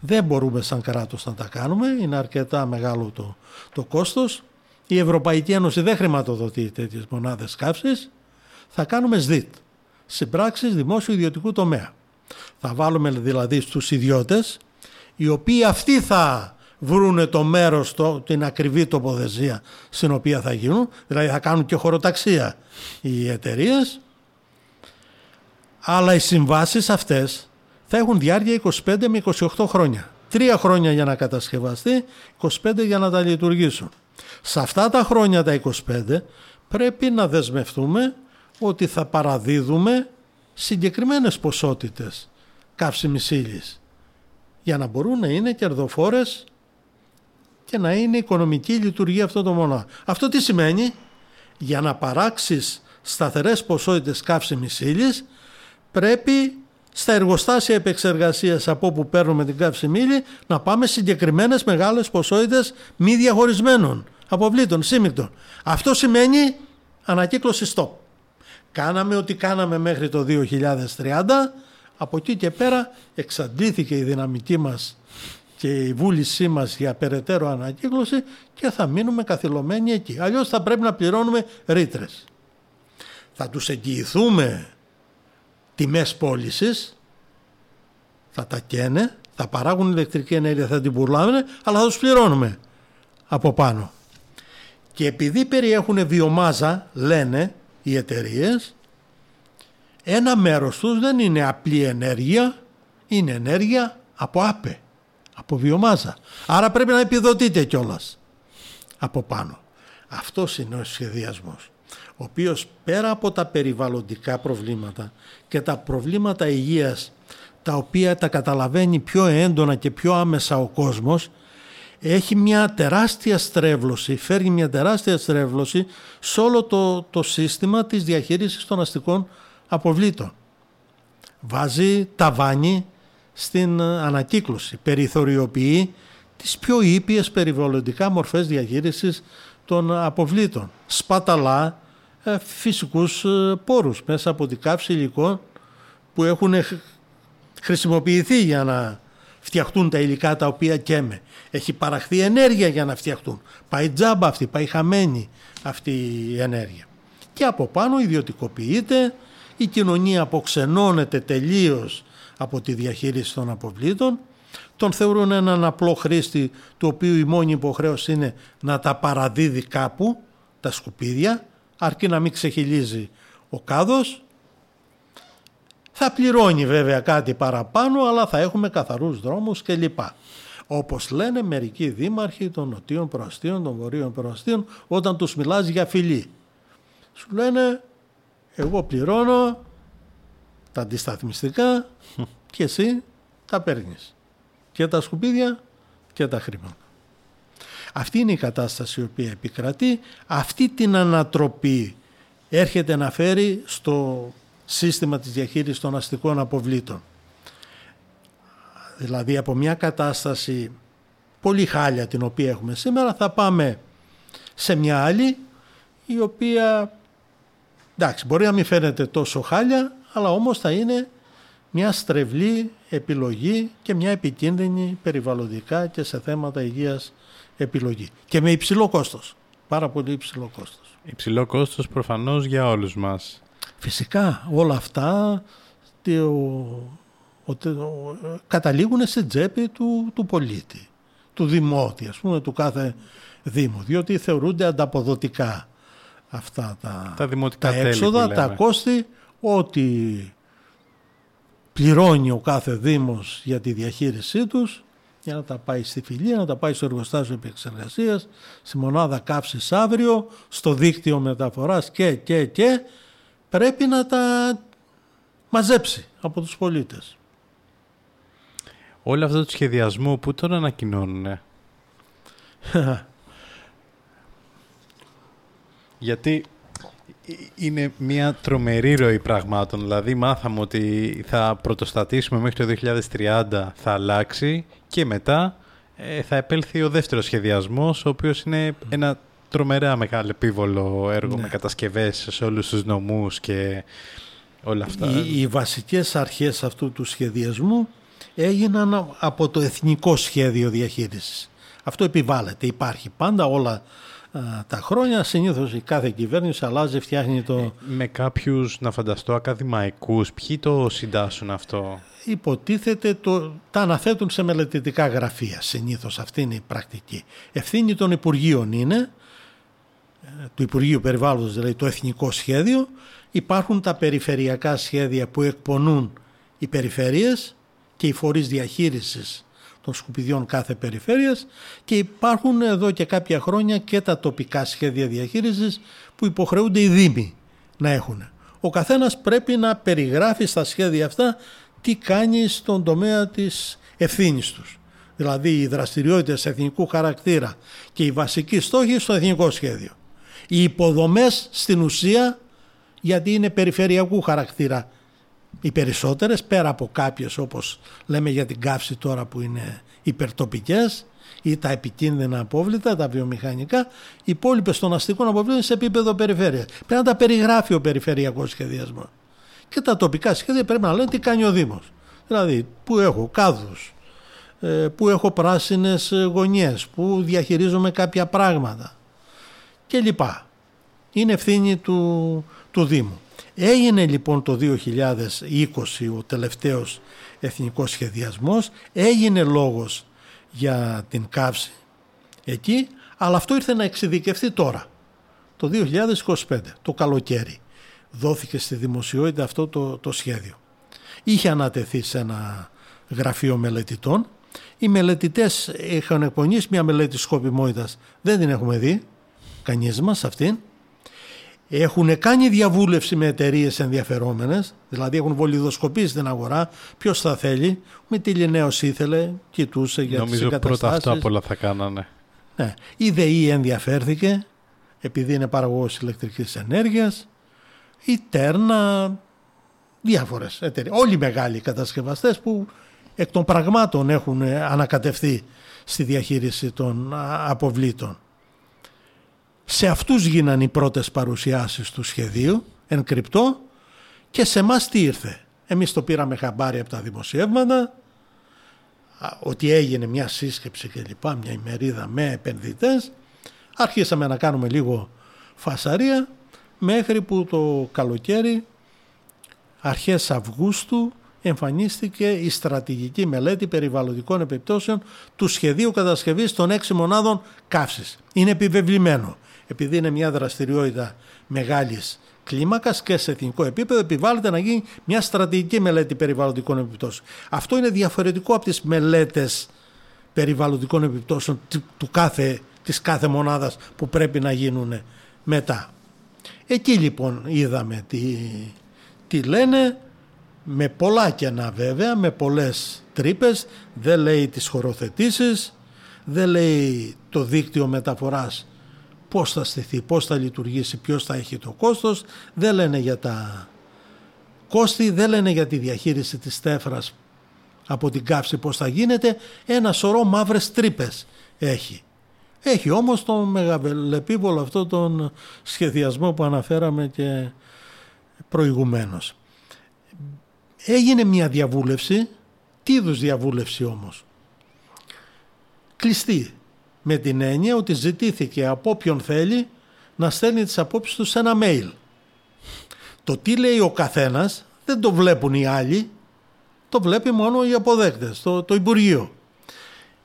D: Δεν μπορούμε σαν κράτος να τα κάνουμε, είναι αρκετά μεγάλο το, το κόστος. Η Ευρωπαϊκή Ένωση δεν χρηματοδοτεί τέτοιες μονάδες καύσης. Θα κάνουμε ΣΔΙΤ, συμπράξεις δημόσιου ιδιωτικού τομέα. Θα βάλουμε δηλαδή στους ιδιώτες, οι οποίοι αυτοί θα βρούνε το μέρος, το, την ακριβή τοποθεσία στην οποία θα γίνουν, δηλαδή θα κάνουν και χωροταξία οι εταιρείες. αλλά οι συμβάσεις αυτές θα έχουν διάρκεια 25 με 28 χρόνια. Τρία χρόνια για να κατασκευαστεί, 25 για να τα λειτουργήσουν. Σε αυτά τα χρόνια τα 25 πρέπει να δεσμευτούμε ότι θα παραδίδουμε συγκεκριμένες ποσότητες καύσιμης ύλης για να μπορούν να είναι κερδοφόρες και να είναι οικονομική λειτουργία αυτών των μονάδων. Αυτό τι σημαίνει; Για να παράξεις σταθερές ποσότητες καύσιμης ύλης πρέπει στα εργοστάσια επεξεργασίας από όπου παίρνουμε την καύσιμη ύλη να πάμε συγκεκριμένες μεγάλες ποσότητες μη διαχωρισμένων αποβλήτων, σύμμικτων. Αυτό σημαίνει ανακύκλωση stop. Κάναμε ό,τι κάναμε μέχρι το 2030, από εκεί και πέρα εξαντλήθηκε η δυναμική μας και η βούλησή μας για περαιτέρω ανακύκλωση και θα μείνουμε καθυλωμένοι εκεί. Αλλιώς θα πρέπει να πληρώνουμε ρήτρες. Θα τους εγγυηθούμε τιμές πώλησης, θα τα καίνε, θα παράγουν ηλεκτρική ενέργεια, θα την πουλάνε, αλλά θα τους πληρώνουμε από πάνω. Και επειδή περιέχουν βιομάζα, λένε οι εταιρείες, ένα μέρος τους δεν είναι απλή ενέργεια, είναι ενέργεια από άπε, από βιομάζα. Άρα πρέπει να επιδοτείτε κιόλας από πάνω. Αυτός είναι ο σχεδιασμός, ο οποίος πέρα από τα περιβαλλοντικά προβλήματα και τα προβλήματα υγείας, τα οποία τα καταλαβαίνει πιο έντονα και πιο άμεσα ο κόσμος, έχει μια τεράστια στρέβλωση, φέρνει μια τεράστια στρέβλωση σε όλο το, το σύστημα της διαχείρισης των αστικών αποβλήτων. Βάζει ταβάνι στην ανακύκλωση, περιθωριοποιεί τις πιο ήπιες περιβαλλοντικά μορφές διαχείρισης των αποβλήτων. Σπαταλά ε, φυσικούς ε, πόρους μέσα από την κάψη υλικών που έχουν χρησιμοποιηθεί για να φτιαχτούν τα υλικά τα οποία καίμε. Έχει παραχθεί ενέργεια για να φτιαχτούν. Πάει τζάμπα αυτή, πάει χαμένη αυτή η ενέργεια. Και από πάνω ιδιωτικοποιείται, η κοινωνία αποξενώνεται τελείως από τη διαχείριση των αποβλήτων, τον θεωρούν έναν απλό χρήστη του οποίου η μόνη υποχρέωση είναι να τα παραδίδει κάπου, τα σκουπίδια, αρκεί να μην ξεχυλίζει ο κάδος. Θα πληρώνει βέβαια κάτι παραπάνω, αλλά θα έχουμε καθαρούς δρόμους κλπ. Όπως λένε μερικοί δήμαρχοι των νοτίων προαστίων, των βορείων προαστίων, όταν τους μιλάς για φιλή. Σου λένε, εγώ πληρώνω τα αντισταθμιστικά και εσύ τα παίρνεις. Και τα σκουπίδια και τα χρήματα. Αυτή είναι η κατάσταση η οποία επικρατεί. Αυτή την ανατροπή έρχεται να φέρει στο σύστημα της διαχείρισης των αστικών αποβλήτων. Δηλαδή από μια κατάσταση πολύ χάλια την οποία έχουμε σήμερα θα πάμε σε μια άλλη η οποία εντάξει μπορεί να μην φαίνεται τόσο χάλια αλλά όμως θα είναι μια στρεβλή επιλογή και μια επικίνδυνη περιβαλλοντικά και σε θέματα υγείας επιλογή. Και με υψηλό κόστος. Πάρα πολύ υψηλό κόστος.
C: Υψηλό κόστος προφανώς για όλους μας.
D: Φυσικά όλα αυτά το, το, καταλήγουν στην τσέπη του, του πολίτη, του δημότη, ας πούμε, του κάθε δήμου, διότι θεωρούνται ανταποδοτικά αυτά τα,
C: τα, δημοτικά
D: τα έξοδα, τα κόστη, ότι πληρώνει ο κάθε δήμος για τη διαχείρισή τους για να τα πάει στη φιλία, να τα πάει στο εργοστάσιο επεξεργασίας, στη μονάδα καύσης αύριο, στο δίκτυο μεταφοράς και, και, και πρέπει να τα μαζέψει από τους πολίτες.
C: Όλο αυτό το σχεδιασμό που τον ανακοινώνουν. Γιατί είναι μια τρομερή ροή πραγμάτων. Δηλαδή μάθαμε ότι θα πρωτοστατήσουμε μέχρι το 2030 θα αλλάξει και μετά ε, θα επέλθει ο δεύτερος σχεδιασμός ο οποίος είναι ένα τρομερά μεγάλο επίβολο έργο
D: Ναι.
C: με κατασκευές σε όλους τους νομούς και όλα αυτά.
D: Οι, οι βασικές αρχές αυτού του σχεδιασμού έγιναν από το Εθνικό Σχέδιο Διαχείρισης. Αυτό επιβάλλεται, υπάρχει πάντα όλα α, τα χρόνια. Συνήθως η κάθε κυβέρνηση αλλάζει, φτιάχνει το...
C: Με κάποιους, να φανταστώ, ακαδημαϊκούς, ποιοι το συντάσσουν αυτό;
D: Υποτίθεται το, τα αναθέτουν σε μελετητικά γραφεία. Συνήθως αυτή είναι η πρακτική. Ευθύνη των Υπουργείων είναι, ε, του Υπουργείου Περιβάλλοντος δηλαδή το Εθνικό Σχέδιο, υπάρχουν τα περιφερειακά σχέδια που εκπονούν οι περιφέρειες και οι φορείς διαχείρισης των σκουπιδιών κάθε περιφέρειας και υπάρχουν εδώ και κάποια χρόνια και τα τοπικά σχέδια διαχείρισης που υποχρεούνται οι Δήμοι να έχουν. Ο καθένας πρέπει να περιγράφει στα σχέδια αυτά τι κάνει στον τομέα της ευθύνης τους. Δηλαδή οι δραστηριότητες εθνικού χαρακτήρα και οι βασικοί στόχοι στο εθνικό σχέδιο. Οι υποδομές στην ουσία γιατί είναι περιφερειακού χαρακτήρα οι περισσότερες πέρα από κάποιες όπως λέμε για την καύση τώρα που είναι υπερτοπικές ή τα επικίνδυνα απόβλητα, τα βιομηχανικά, οι υπόλοιπες των αστικών αποβλήτων είναι σε επίπεδο περιφέρειας. Πρέπει να τα περιγράφει ο περιφερειακός σχεδιασμός. Και τα τοπικά σχέδια πρέπει να λένε τι κάνει ο Δήμος. Δηλαδή, που έχω κάδους, ε, που έχω πράσινες γωνιές, που διαχειρίζομαι κάποια πράγματα και λοιπά. Είναι ευθύνη του, του Δήμου. Έγινε λοιπόν το 2020 ο τελευταίος εθνικός σχεδιασμός, έγινε λόγος για την καύση εκεί, αλλά αυτό ήρθε να εξειδικευτεί τώρα, το 2025, το καλοκαίρι. Δόθηκε στη δημοσιότητα αυτό το, το σχέδιο. Είχε ανατεθεί σε ένα γραφείο μελετητών. Οι μελετητές είχαν εκπονήσει μια μελέτη σκοπιμότητας, δεν την έχουμε δει, κανείς μας αυτήν. Έχουν κάνει διαβούλευση με εταιρείες ενδιαφερόμενες, δηλαδή έχουν βολιδοσκοπήσει την αγορά, ποιος θα θέλει, με τι Λινέος ήθελε, κοιτούσε για τις
C: Νομίζω πρώτα
D: εγκαταστάσεις.
C: αυτό απ' όλα θα κάνανε.
D: Ναι. Η ΔΕΗ ενδιαφέρθηκε επειδή είναι παραγωγός ηλεκτρικής ενέργειας. Η Τέρνα, διάφορες εταιρείες. Όλοι οι μεγάλοι κατασκευαστές που εκ των πραγμάτων έχουν ανακατευθεί στη διαχείριση των α, αποβλήτων. Σε αυτούς γίνανε οι πρώτες παρουσιάσεις του σχεδίου, εν κρυπτό, και σε εμάς τι ήρθε. Εμείς το πήραμε χαμπάρι από τα δημοσιεύματα, α, ότι έγινε μια σύσκεψη και λοιπά, μια ημερίδα με επενδυτές. Αρχίσαμε να κάνουμε λίγο φασαρία μέχρι που το καλοκαίρι αρχές Αυγούστου εμφανίστηκε η στρατηγική μελέτη περιβαλλοντικών επιπτώσεων του σχεδίου κατασκευής των έξι μονάδων καύσης. Είναι επιβεβλημένο. Επειδή είναι μια δραστηριότητα μεγάλης κλίμακας και σε εθνικό επίπεδο επιβάλλεται να γίνει μια στρατηγική μελέτη περιβαλλοντικών επιπτώσεων. Αυτό είναι διαφορετικό από τις μελέτες περιβαλλοντικών επιπτώσεων του- του κάθε, της κάθε μονάδας που πρέπει να γίνουν μετά. Εκεί λοιπόν είδαμε τι, τι λένε, με πολλά κενά βέβαια, με πολλές τρύπες, δεν λέει τις χωροθετήσεις, δεν λέει το δίκτυο μεταφοράς πώς θα στηθεί, πώς θα λειτουργήσει, ποιος θα έχει το κόστος, δεν λένε για τα κόστη, δεν λένε για τη διαχείριση της τέφρας από την καύση πώς θα γίνεται, ένα σωρό μαύρες τρύπες έχει. Έχει όμως τον μεγαλεπίβολο αυτό τον σχεδιασμό που αναφέραμε και προηγουμένως. Έγινε μια διαβούλευση, τι είδους διαβούλευση όμως; Κλειστή, με την έννοια ότι ζητήθηκε από όποιον θέλει να στέλνει τις απόψεις του σε ένα mail. Το τι λέει ο καθένας δεν το βλέπουν οι άλλοι, το βλέπει μόνο οι αποδέκτες, το, το Υπουργείο.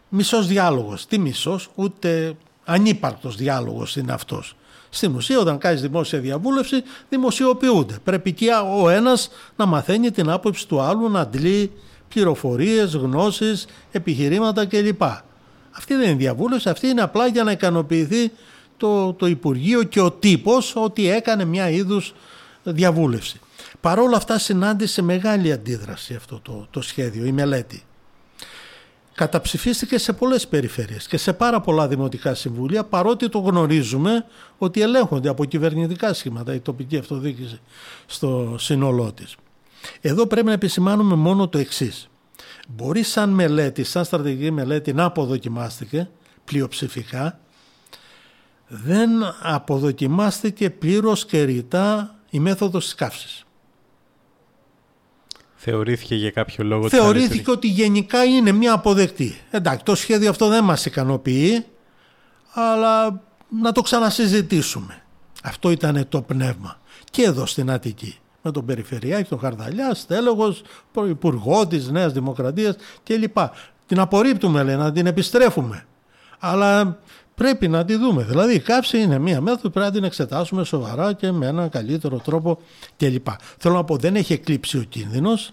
D: Μισός διάλογος. Τι μισός, ούτε ανύπαρκτος διάλογος είναι αυτός. Στην ουσία όταν κάνεις δημόσια διαβούλευση δημοσιοποιούνται. Πρέπει και ο ένας να μαθαίνει την άποψη του άλλου, να αντλεί πληροφορίες, γνώσεις, επιχειρήματα κλπ. Αυτή δεν είναι διαβούλευση, αυτή είναι απλά για να ικανοποιηθεί το, το Υπουργείο και ο τύπος ότι έκανε μια είδους διαβούλευση. Παρόλα αυτά συνάντησε μεγάλη αντίδραση αυτό το, το σχέδιο, η μελέτη. Καταψηφίστηκε σε πολλές περιφέρειες και σε πάρα πολλά δημοτικά συμβούλια παρότι το γνωρίζουμε ότι ελέγχονται από κυβερνητικά σχήματα η τοπική αυτοδιοίκηση στο σύνολό της. Εδώ πρέπει να επισημάνουμε μόνο το εξής. Μπορεί σαν μελέτη, σαν στρατηγική μελέτη να αποδοκιμάστηκε πλειοψηφικά δεν αποδοκιμάστηκε πλήρως και ρητά η μέθοδος της καύσης.
C: Θεωρήθηκε για κάποιο λόγο...
D: Θεωρήθηκε ότι γενικά είναι μια αποδεκτή. Εντάξει, το σχέδιο αυτό δεν μας ικανοποιεί, αλλά να το ξανασυζητήσουμε. Αυτό ήταν το πνεύμα. Και εδώ στην Αττική. Με τον Περιφερειάρχη, τον Χαρδαλιάς, στέλεγος, υπουργό της Νέας Δημοκρατίας κλπ. Την απορρίπτουμε, λέει, να την επιστρέφουμε. Αλλά πρέπει να τη δούμε. Δηλαδή η κάψη είναι μία μέθοδο που πρέπει να την εξετάσουμε σοβαρά και με έναν καλύτερο τρόπο κλπ. Θέλω να πω δεν έχει εκλείψει ο κίνδυνος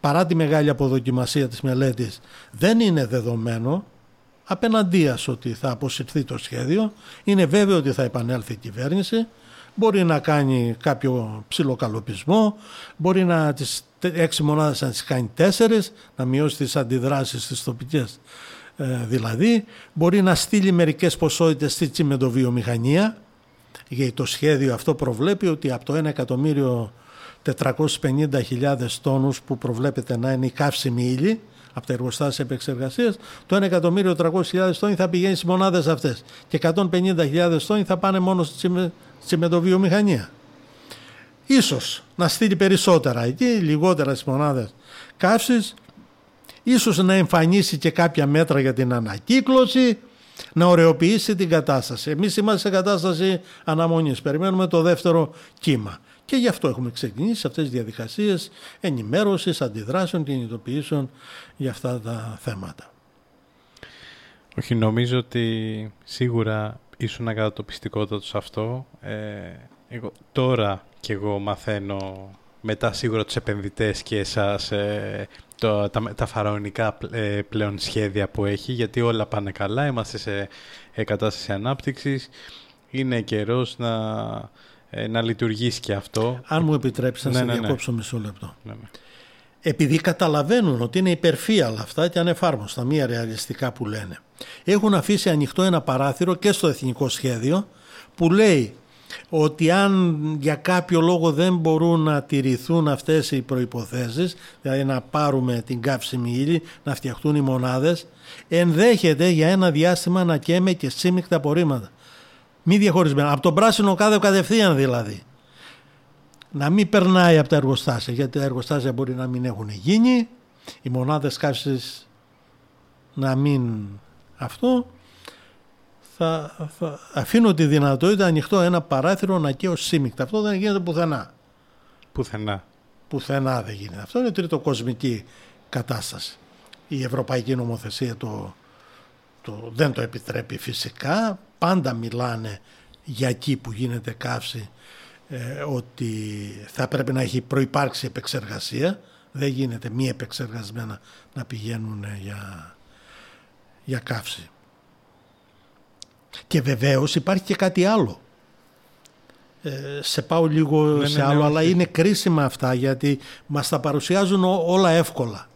D: παρά τη μεγάλη αποδοκιμασία της μελέτης δεν είναι δεδομένο απέναντίας ότι θα αποσυρθεί το σχέδιο είναι βέβαιο ότι θα επανέλθει η κυβέρνηση μπορεί να κάνει κάποιο ψιλοκαλοπισμό μπορεί να τις έξι μονάδες να τις κάνει τέσσερις να μειώσει τις αντιδράσεις στις τοπικές ε, δηλαδή. Μπορεί να στείλει μερικές ποσότητες στη τσιμεντοβιομηχανία γιατί το σχέδιο αυτό προβλέπει ότι από το 1 εκατομμύριο 450.000 τόνους που προβλέπεται να είναι η καύσιμη ύλη από τα εργοστάσια επεξεργασίας, το 1.300.000 τόνοι θα πηγαίνει στις μονάδες αυτές και 150.000 τόνοι θα πάνε μόνο στη τσιμεντοβιομηχανία. Ίσως να στείλει περισσότερα εκεί, λιγότερα στις μονάδες καύσης, ίσως να εμφανίσει και κάποια μέτρα για την ανακύκλωση, να ωρεοποιήσει την κατάσταση. Εμείς είμαστε σε κατάσταση αναμονής, περιμένουμε το δεύτερο κύμα. Και γι' αυτό έχουμε ξεκινήσει αυτές τις διαδικασίες ενημέρωσης, αντιδράσεων και κινητοποιήσεων για αυτά τα θέματα.
C: Όχι, νομίζω ότι σίγουρα ήσουν ακατατοπιστικότατο σε αυτό. Ε, εγώ, τώρα κι εγώ μαθαίνω μετά σίγουρα τους επενδυτές και εσάς ε, το, τα, τα φαραωνικά ε, πλέον σχέδια που έχει γιατί όλα πάνε καλά, είμαστε σε ε, κατάσταση ανάπτυξης. Είναι καιρός να, ε, να λειτουργήσει και αυτό.
D: Αν μου επιτρέψεις να ναι, σε ναι, ναι. διακόψω μισό λεπτό. Ναι, Επειδή καταλαβαίνουν ότι είναι υπερφύαλα αυτά και ανεφάρμοστα, μία ρεαλιστικά που λένε. Έχουν αφήσει ανοιχτό ένα παράθυρο και στο εθνικό σχέδιο που λέει ότι αν για κάποιο λόγο δεν μπορούν να τηρηθούν αυτές οι προϋποθέσεις, δηλαδή να πάρουμε την καύσιμη ύλη, να φτιαχτούν οι μονάδες, ενδέχεται για ένα διάστημα να καίμε και σύμμυκτα απορρίμματα. Μη διαχωρισμένα. Από τον πράσινο κάδο κατευθείαν δηλαδή. Να μην περνάει από τα εργοστάσια, γιατί τα εργοστάσια μπορεί να μην έχουν γίνει, οι μονάδες καύσης να μην αυτό. Θα, θα αφήνω τη δυνατότητα ανοιχτό ένα παράθυρο να καίω σύμμυκτα. Αυτό δεν γίνεται πουθενά.
C: Πουθενά.
D: Πουθενά δεν γίνεται. Αυτό είναι τρίτο κοσμική κατάσταση. Η ευρωπαϊκή νομοθεσία το, το, δεν το επιτρέπει φυσικά πάντα μιλάνε για εκεί που γίνεται καύση ε, ότι θα πρέπει να έχει προϋπάρξει επεξεργασία. Δεν γίνεται μη επεξεργασμένα να πηγαίνουν για, για καύση. Και βεβαίως υπάρχει και κάτι άλλο. Ε, σε πάω λίγο ναι, σε ναι, άλλο, ναι, αλλά είναι κρίσιμα αυτά γιατί μας τα παρουσιάζουν όλα εύκολα.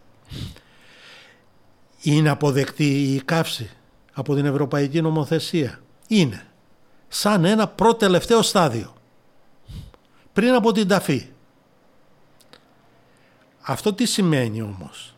D: Είναι αποδεκτή η καύση από την Ευρωπαϊκή Νομοθεσία είναι σαν ένα πρώτο-τελευταίο στάδιο πριν από την ταφή. Αυτό τι σημαίνει όμως;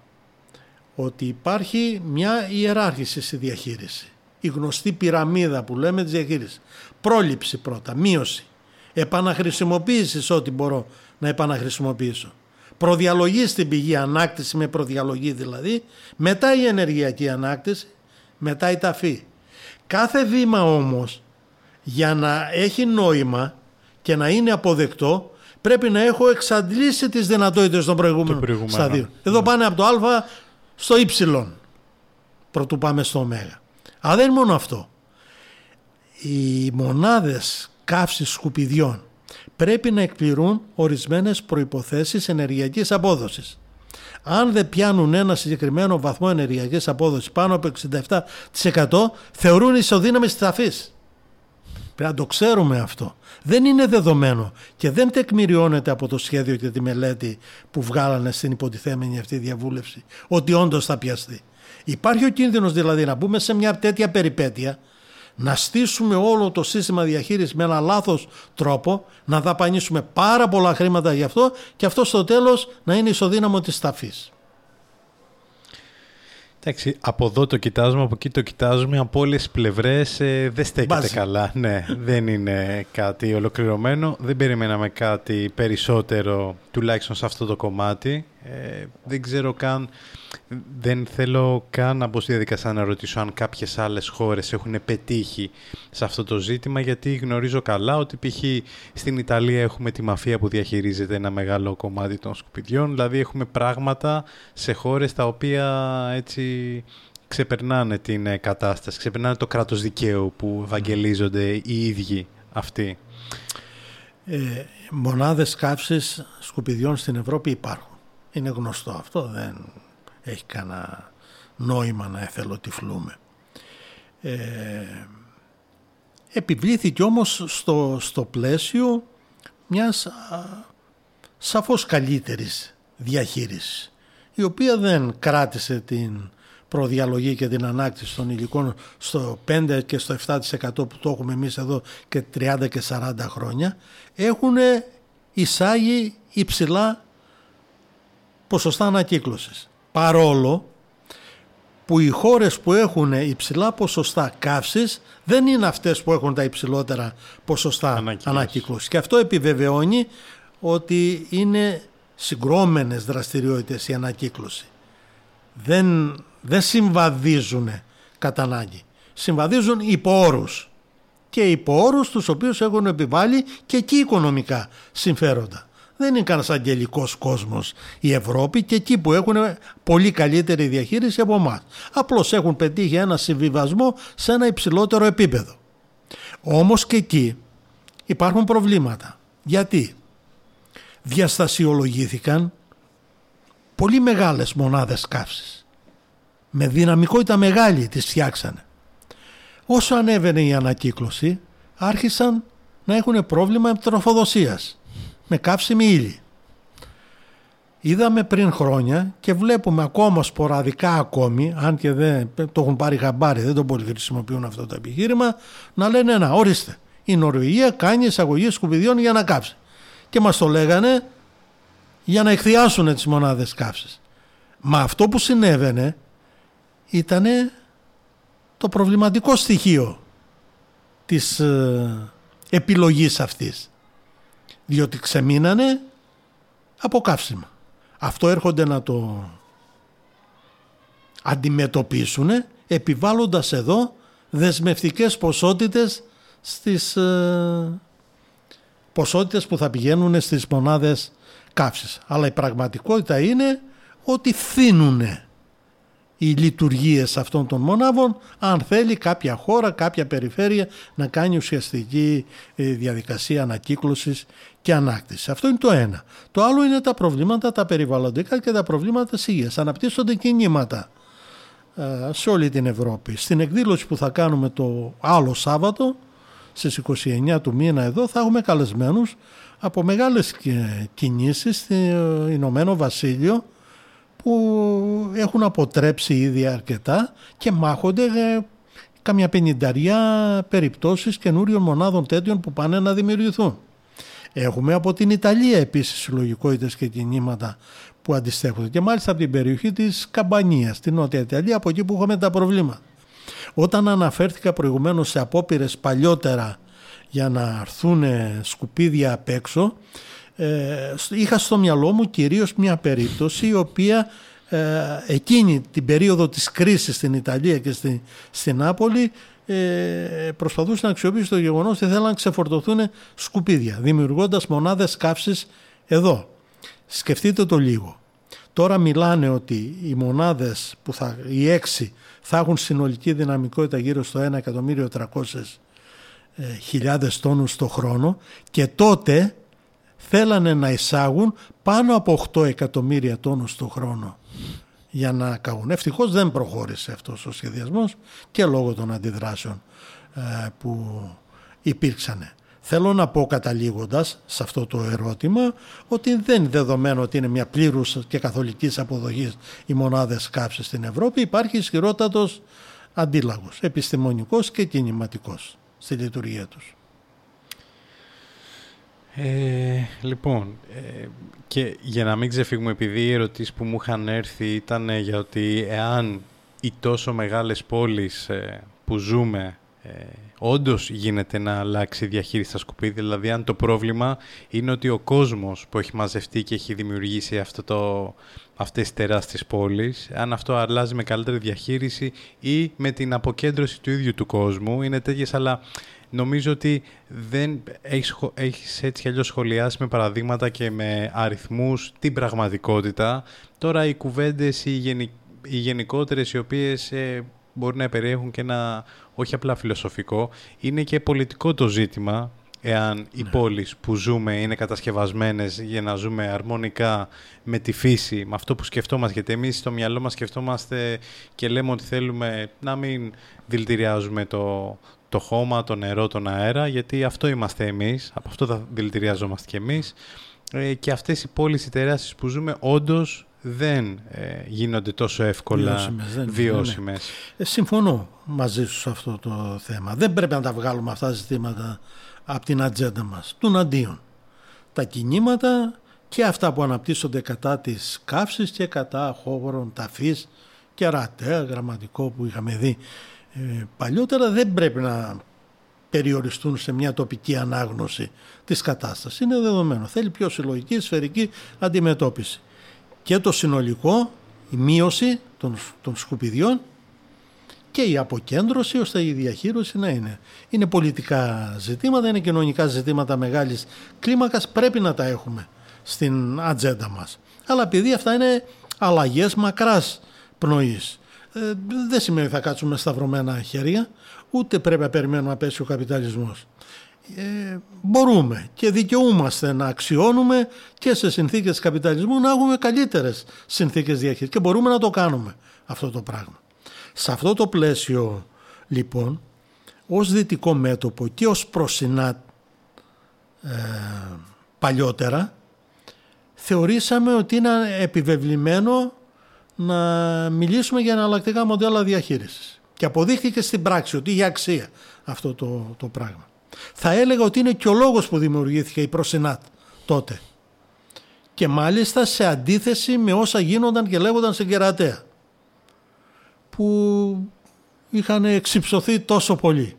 D: Ότι υπάρχει μια ιεράρχηση στη διαχείριση. Η γνωστή πυραμίδα που λέμε της διαχείρισης. Πρόληψη πρώτα, μείωση. Επαναχρησιμοποίησης ό,τι μπορώ να επαναχρησιμοποιήσω. Προδιαλογή στην πηγή, ανάκτηση με προδιαλογή δηλαδή. Μετά η ενεργειακή ανάκτηση, μετά η ταφή. Κάθε βήμα όμως για να έχει νόημα και να είναι αποδεκτό πρέπει να έχω εξαντλήσει τις δυνατότητες των προηγούμενων σταδίων. Εδώ ναι. πάνε από το α στο ε πρωτού πάμε στο ω. Αλλά δεν είναι μόνο αυτό. Οι μονάδες καύσης σκουπιδιών πρέπει να εκπληρούν ορισμένες προϋποθέσεις ενεργειακής απόδοσης αν δεν πιάνουν ένα συγκεκριμένο βαθμό ενεργειακής απόδοσης πάνω από 67% θεωρούν ισοδύναμη στραφής. Πρέπει να το ξέρουμε αυτό. Δεν είναι δεδομένο και δεν τεκμηριώνεται από το σχέδιο και τη μελέτη που βγάλανε στην υποτιθέμενη αυτή διαβούλευση ότι όντως θα πιαστεί. Υπάρχει ο κίνδυνος δηλαδή να μπούμε σε μια τέτοια περιπέτεια να στήσουμε όλο το σύστημα διαχείρισης με ένα λάθος τρόπο, να δαπανίσουμε πάρα πολλά χρήματα γι' αυτό και αυτό στο τέλος να είναι ισοδύναμο της ταφής.
C: Εντάξει, από εδώ το κοιτάζουμε, από εκεί το κοιτάζουμε, από όλες τις πλευρές ε, δεν στέκεται καλά. Ναι, δεν είναι κάτι ολοκληρωμένο, δεν περιμέναμε κάτι περισσότερο τουλάχιστον σε αυτό το κομμάτι. Ε, δεν ξέρω καν δεν θέλω καν να μπω στη διαδικασία να ρωτήσω αν κάποιες άλλες χώρες έχουν πετύχει σε αυτό το ζήτημα γιατί γνωρίζω καλά ότι π.χ. στην Ιταλία έχουμε τη μαφία που διαχειρίζεται ένα μεγάλο κομμάτι των σκουπιδιών δηλαδή έχουμε πράγματα σε χώρες τα οποία έτσι ξεπερνάνε την ε, κατάσταση, ξεπερνάνε το κράτος δικαίου που ευαγγελίζονται οι ίδιοι αυτοί.
D: Ε, μονάδες καύσης σκουπιδιών στην Ευρώπη υπάρχουν. Είναι γνωστό αυτό, δεν έχει κανένα νόημα να εθελοτυφλούμε. Ε, επιβλήθηκε όμως στο, στο πλαίσιο μιας α, σαφώς καλύτερης διαχείρισης η οποία δεν κράτησε την προδιαλογή και την ανάκτηση των υλικών στο 5 και στο 7% που το έχουμε εμείς εδώ και 30 και 40 χρόνια έχουν εισάγει υψηλά ποσοστά ανακύκλωσης παρόλο που οι χώρες που έχουν υψηλά ποσοστά καύσης δεν είναι αυτές που έχουν τα υψηλότερα ποσοστά ανακύκλωση. Και αυτό επιβεβαιώνει ότι είναι συγκρόμενες δραστηριότητες η ανακύκλωση. Δεν, δεν συμβαδίζουν κατά ανάγκη. Συμβαδίζουν υπό όρους. Και υπό όρους τους οποίους έχουν επιβάλει και εκεί οικονομικά συμφέροντα δεν είναι κανένας αγγελικός κόσμος η Ευρώπη και εκεί που έχουν πολύ καλύτερη διαχείριση από εμάς. Απλώς έχουν πετύχει ένα συμβιβασμό σε ένα υψηλότερο επίπεδο. Όμως και εκεί υπάρχουν προβλήματα. Γιατί; Διαστασιολογήθηκαν πολύ μεγάλες μονάδες καύσης. Με δυναμικότητα μεγάλη τις φτιάξανε. Όσο ανέβαινε η ανακύκλωση άρχισαν να έχουν πρόβλημα τροφοδοσίας με καύσιμη ύλη. Είδαμε πριν χρόνια και βλέπουμε ακόμα σποραδικά ακόμη, αν και δεν το έχουν πάρει χαμπάρι, δεν το πολύ χρησιμοποιούν αυτό το επιχείρημα, να λένε να ορίστε, η Νορβηγία κάνει εισαγωγή σκουπιδιών για να κάψει. Και μας το λέγανε για να εκθιάσουν τις μονάδες καύσης. Μα αυτό που συνέβαινε ήταν το προβληματικό στοιχείο της ε, επιλογής αυτής διότι ξεμείνανε από καύσιμα. Αυτό έρχονται να το αντιμετωπίσουν επιβάλλοντας εδώ δεσμευτικές ποσότητες στις ε, ποσότητες που θα πηγαίνουν στις μονάδες καύσης. Αλλά η πραγματικότητα είναι ότι θύνουνε οι λειτουργίες αυτών των μονάδων αν θέλει κάποια χώρα, κάποια περιφέρεια να κάνει ουσιαστική ε, διαδικασία ανακύκλωσης και ανάκτησης. Αυτό είναι το ένα. Το άλλο είναι τα προβλήματα τα περιβαλλοντικά και τα προβλήματα της υγείας. Αναπτύσσονται κινήματα ε, σε όλη την Ευρώπη. Στην εκδήλωση που θα κάνουμε το άλλο Σάββατο στις 29 του μήνα εδώ θα έχουμε καλεσμένους από μεγάλες κινήσεις στο Ηνωμένο Βασίλειο που έχουν αποτρέψει ήδη αρκετά και μάχονται ε, καμιά πενινταριά περιπτώσεις καινούριων μονάδων τέτοιων που πάνε να δημιουργηθούν. Έχουμε από την Ιταλία επίσης συλλογικότητες και κινήματα που αντιστέχονται και μάλιστα από την περιοχή της Καμπανίας, στην Νότια Ιταλία, από εκεί που είχαμε τα προβλήματα. Όταν αναφέρθηκα προηγουμένως σε απόπειρες παλιότερα για να έρθουν σκουπίδια απ' έξω, ε, είχα στο μυαλό μου κυρίως μια περίπτωση η οποία ε, εκείνη την περίοδο της κρίσης στην Ιταλία και στην, στην Νάπολη ε, προσπαθούσε να αξιοποιήσει το γεγονός ότι θέλαν να ξεφορτωθούν σκουπίδια δημιουργώντας μονάδες καύσης εδώ. Σκεφτείτε το λίγο. Τώρα μιλάνε ότι οι μονάδες, που θα, οι έξι, θα έχουν συνολική δυναμικότητα γύρω στο 1.300.000 χιλιάδες τόνους το χρόνο και τότε θέλανε να εισάγουν πάνω από 8 εκατομμύρια τόνους το χρόνο για να καγούν. Ευτυχώς δεν προχώρησε αυτός ο σχεδιασμός και λόγω των αντιδράσεων ε, που υπήρξανε. Θέλω να πω καταλήγοντας σε αυτό το ερώτημα ότι δεν είναι δεδομένο ότι είναι μια πλήρους και καθολικής αποδοχής οι μονάδες καύσης στην Ευρώπη. Υπάρχει ισχυρότατος αντίλαγος, επιστημονικός και κινηματικός στη λειτουργία τους.
C: Ε, λοιπόν, ε, και για να μην ξεφύγουμε, επειδή οι ερωτήσεις που μου είχαν έρθει ήταν για ότι εάν οι τόσο μεγάλες πόλεις ε, που ζούμε ε, όντως γίνεται να αλλάξει η διαχείριση στα σκουπίδια, δηλαδή αν το πρόβλημα είναι ότι ο κόσμος που έχει μαζευτεί και έχει δημιουργήσει αυτό το, αυτές τις τεράστιες πόλεις, αν αυτό αλλάζει με καλύτερη διαχείριση ή με την αποκέντρωση του ίδιου του κόσμου, είναι τέτοιες, αλλά νομίζω ότι δεν έχεις, έχεις έτσι κι αλλιώς σχολιάσει με παραδείγματα και με αριθμούς την πραγματικότητα. Τώρα οι κουβέντες, οι, γενι, οι γενικότερες, οι οποίες ε, μπορεί να περιέχουν και ένα όχι απλά φιλοσοφικό, είναι και πολιτικό το ζήτημα, εάν οι ναι. πόλεις που ζούμε είναι κατασκευασμένες για να ζούμε αρμονικά με τη φύση, με αυτό που σκεφτόμαστε, γιατί εμείς στο μυαλό μας σκεφτόμαστε και λέμε ότι θέλουμε να μην δηλητηριάζουμε το, το χώμα, το νερό, τον αέρα, γιατί αυτό είμαστε εμείς, από αυτό θα δηλητηριαζόμαστε κι εμείς. Ε, και αυτές οι πόλεις οι τεράστιες που ζούμε όντως δεν ε, γίνονται τόσο εύκολα βιώσιμες. Δεν, βιώσιμες.
D: Ε, συμφωνώ μαζί σου σε αυτό το θέμα. Δεν πρέπει να τα βγάλουμε αυτά τα ζητήματα από την ατζέντα μας. Του αντίον. Τα κινήματα και αυτά που αναπτύσσονται κατά της καύσης και κατά χώρων ταφής και ρατέα, γραμματικό που είχαμε δει ε, παλιότερα δεν πρέπει να περιοριστούν σε μια τοπική ανάγνωση της κατάστασης. Είναι δεδομένο. Θέλει πιο συλλογική, σφαιρική αντιμετώπιση και το συνολικό, η μείωση των, των σκουπιδιών και η αποκέντρωση ώστε η διαχείριση να είναι. Είναι πολιτικά ζητήματα, είναι κοινωνικά ζητήματα μεγάλης κλίμακας, πρέπει να τα έχουμε στην ατζέντα μας. Αλλά επειδή αυτά είναι αλλαγές μακράς πνοής, ε, δεν σημαίνει ότι θα κάτσουμε σταυρωμένα χέρια, ούτε πρέπει να περιμένουμε να πέσει ο καπιταλισμός ε, μπορούμε και δικαιούμαστε να αξιώνουμε και σε συνθήκες καπιταλισμού να έχουμε καλύτερες συνθήκες διαχείρισης και μπορούμε να το κάνουμε αυτό το πράγμα. Σε αυτό το πλαίσιο λοιπόν ως δυτικό μέτωπο και ως προσινά ε, παλιότερα θεωρήσαμε ότι είναι επιβεβλημένο να μιλήσουμε για εναλλακτικά μοντέλα διαχείρισης. Και αποδείχθηκε στην πράξη ότι είχε αξία αυτό το, το πράγμα. Θα έλεγα ότι είναι και ο λόγος που δημιουργήθηκε η Προσενάτ τότε. Και μάλιστα σε αντίθεση με όσα γίνονταν και λέγονταν στην Κερατέα. Που είχαν εξυψωθεί τόσο πολύ.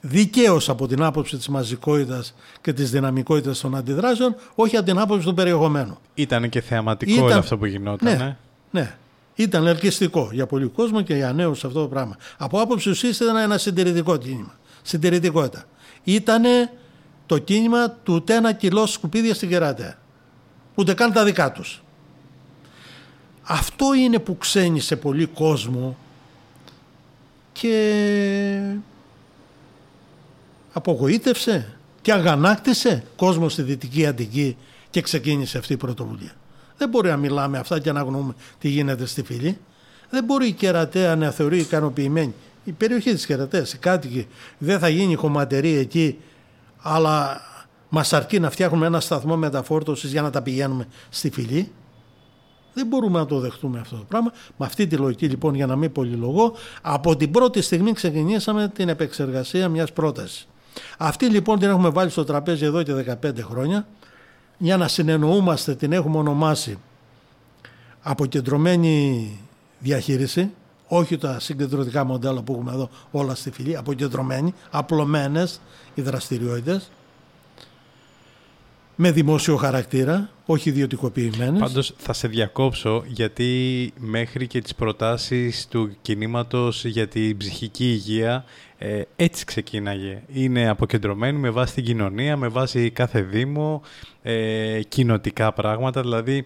D: Δικαίως από την άποψη της μαζικότητας και της δυναμικότητας των αντιδράσεων, όχι από την άποψη του περιεχομένου.
C: Ήταν και θεαματικό Ήταν... αυτό που γινόταν.
D: Ναι, ναι. Ήταν ελκυστικό για πολλοί κόσμο και για νέους αυτό το πράγμα. Από άποψη ουσίας ήταν ένα συντηρητικό κίνημα. Συντηρητικότητα ήταν το κίνημα του ούτε ένα κιλό σκουπίδια στην κεράτεα. Ούτε καν τα δικά τους. Αυτό είναι που ξένησε πολύ κόσμο και απογοήτευσε και αγανάκτησε κόσμο στη Δυτική Αντική και ξεκίνησε αυτή η πρωτοβουλία. Δεν μπορεί να μιλάμε αυτά και να γνωρούμε τι γίνεται στη φυλή. Δεν μπορεί η κερατέα να θεωρεί ικανοποιημένη η περιοχή της Κερατές, οι κάτοικοι, δεν θα γίνει χωματερή εκεί, αλλά μας αρκεί να φτιάχνουμε ένα σταθμό μεταφόρτωσης για να τα πηγαίνουμε στη φυλή. Δεν μπορούμε να το δεχτούμε αυτό το πράγμα. Με αυτή τη λογική λοιπόν για να μην πολυλογώ, από την πρώτη στιγμή ξεκινήσαμε την επεξεργασία μιας πρότασης. Αυτή λοιπόν την έχουμε βάλει στο τραπέζι εδώ και 15 χρόνια για να συνεννοούμαστε την έχουμε ονομάσει αποκεντρωμένη διαχείριση όχι τα συγκεντρωτικά μοντέλα που έχουμε εδώ όλα στη φυλή, αποκεντρωμένοι, απλωμένες οι δραστηριότητες με δημόσιο χαρακτήρα, όχι ιδιωτικοποιημένες.
C: Πάντως θα σε διακόψω γιατί μέχρι και τις προτάσεις του κινήματος για την ψυχική υγεία ε, έτσι ξεκίναγε. Είναι αποκεντρωμένη με βάση την κοινωνία, με βάση κάθε δήμο, ε, κοινοτικά πράγματα. Δηλαδή,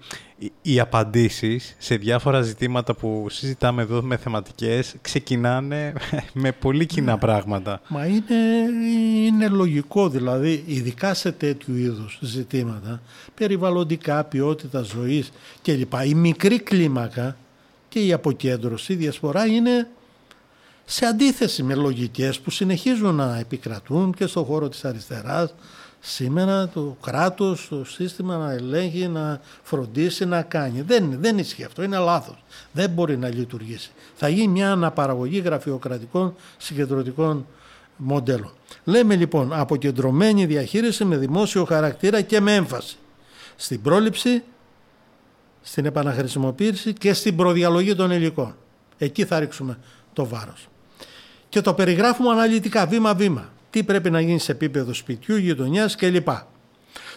C: οι απαντήσεις σε διάφορα ζητήματα που συζητάμε εδώ με θεματικές ξεκινάνε με πολύ κοινά ναι. πράγματα.
D: Μα είναι, είναι λογικό δηλαδή, ειδικά σε τέτοιου είδους ζητήματα, περιβαλλοντικά, ποιότητα ζωής κλπ. Η μικρή κλίμακα και η αποκέντρωση, η διασπορά είναι σε αντίθεση με λογικές που συνεχίζουν να επικρατούν και στον χώρο της αριστεράς σήμερα το κράτος, το σύστημα να ελέγχει, να φροντίσει, να κάνει. Δεν, δεν ισχύει αυτό, είναι λάθος. Δεν μπορεί να λειτουργήσει. Θα γίνει μια αναπαραγωγή γραφειοκρατικών συγκεντρωτικών μοντέλων. Λέμε λοιπόν αποκεντρωμένη διαχείριση με δημόσιο χαρακτήρα και με έμφαση στην πρόληψη, στην επαναχρησιμοποίηση και στην προδιαλογή των υλικών. Εκεί θα ρίξουμε το βάρος. Και το περιγράφουμε αναλυτικά, βήμα-βήμα. Τι πρέπει να γίνει σε επίπεδο σπιτιού, γειτονιάς κλπ.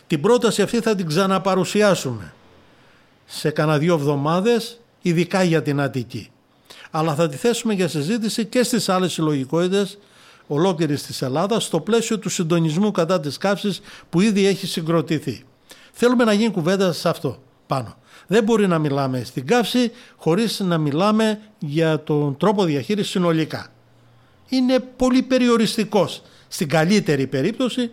D: Την πρόταση αυτή θα την ξαναπαρουσιάσουμε σε κανένα δύο εβδομάδες, ειδικά για την Αττική. Αλλά θα τη θέσουμε για συζήτηση και στις άλλες συλλογικότητες ολόκληρης της Ελλάδας στο πλαίσιο του συντονισμού κατά της καύσης που ήδη έχει συγκροτηθεί. Θέλουμε να γίνει κουβέντα σε αυτό πάνω. Δεν μπορεί να μιλάμε στην καύση χωρίς να μιλάμε για τον τρόπο διαχείρισης συνολικά. Είναι πολύ περιοριστικός στην καλύτερη περίπτωση,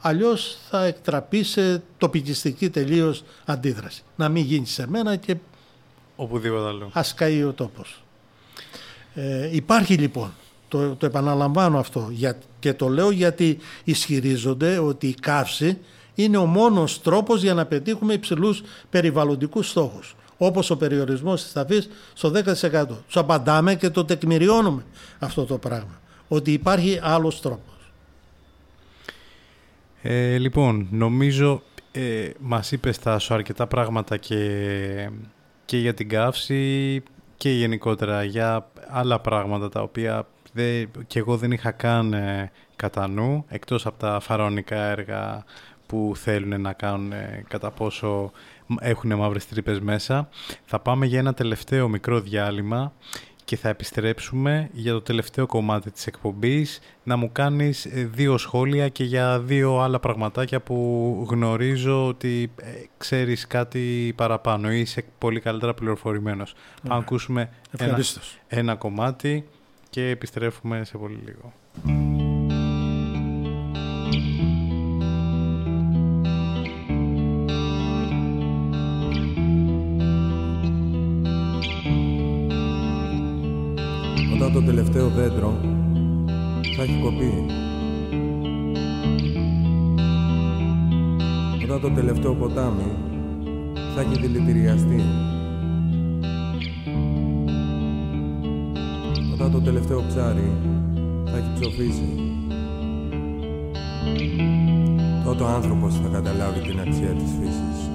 D: αλλιώς θα εκτραπεί σε τοπικιστική τελείως αντίδραση. Να μην γίνει σε μένα και
C: οπουδήποτε άλλο.
D: Ας καεί ο τόπος. Ε, υπάρχει λοιπόν, το, το επαναλαμβάνω αυτό για, και το λέω γιατί ισχυρίζονται ότι η καύση είναι ο μόνος τρόπος για να πετύχουμε υψηλούς περιβαλλοντικούς στόχους όπως ο περιορισμός της ταφής στο 10%. Τους απαντάμε και το τεκμηριώνουμε αυτό το πράγμα, ότι υπάρχει άλλος τρόπος.
C: Ε, λοιπόν, νομίζω ε, μας είπες τα σου αρκετά πράγματα και, και για την καύση και γενικότερα για άλλα πράγματα τα οποία δε, και εγώ δεν είχα καν ε, κατά νου, εκτός από τα φαρονικά έργα που θέλουν να κάνουν ε, κατά πόσο έχουν μαύρες τρύπες μέσα. Θα πάμε για ένα τελευταίο μικρό διάλειμμα και θα επιστρέψουμε για το τελευταίο κομμάτι της εκπομπής να μου κάνεις ε, δύο σχόλια και για δύο άλλα πραγματάκια που γνωρίζω ότι ε, ξέρεις κάτι παραπάνω ή είσαι πολύ καλύτερα πληροφορημένος. Θα ακούσουμε ένα, ένα κομμάτι και επιστρέφουμε σε πολύ λίγο.
F: Το τελευταίο δέντρο θα έχει κοπεί. Όταν το τελευταίο ποτάμι θα έχει δηλητηριαστεί. Όταν το τελευταίο ψάρι θα έχει ψοφήσει. Τότε ο άνθρωπος θα καταλάβει την αξία της φύσης.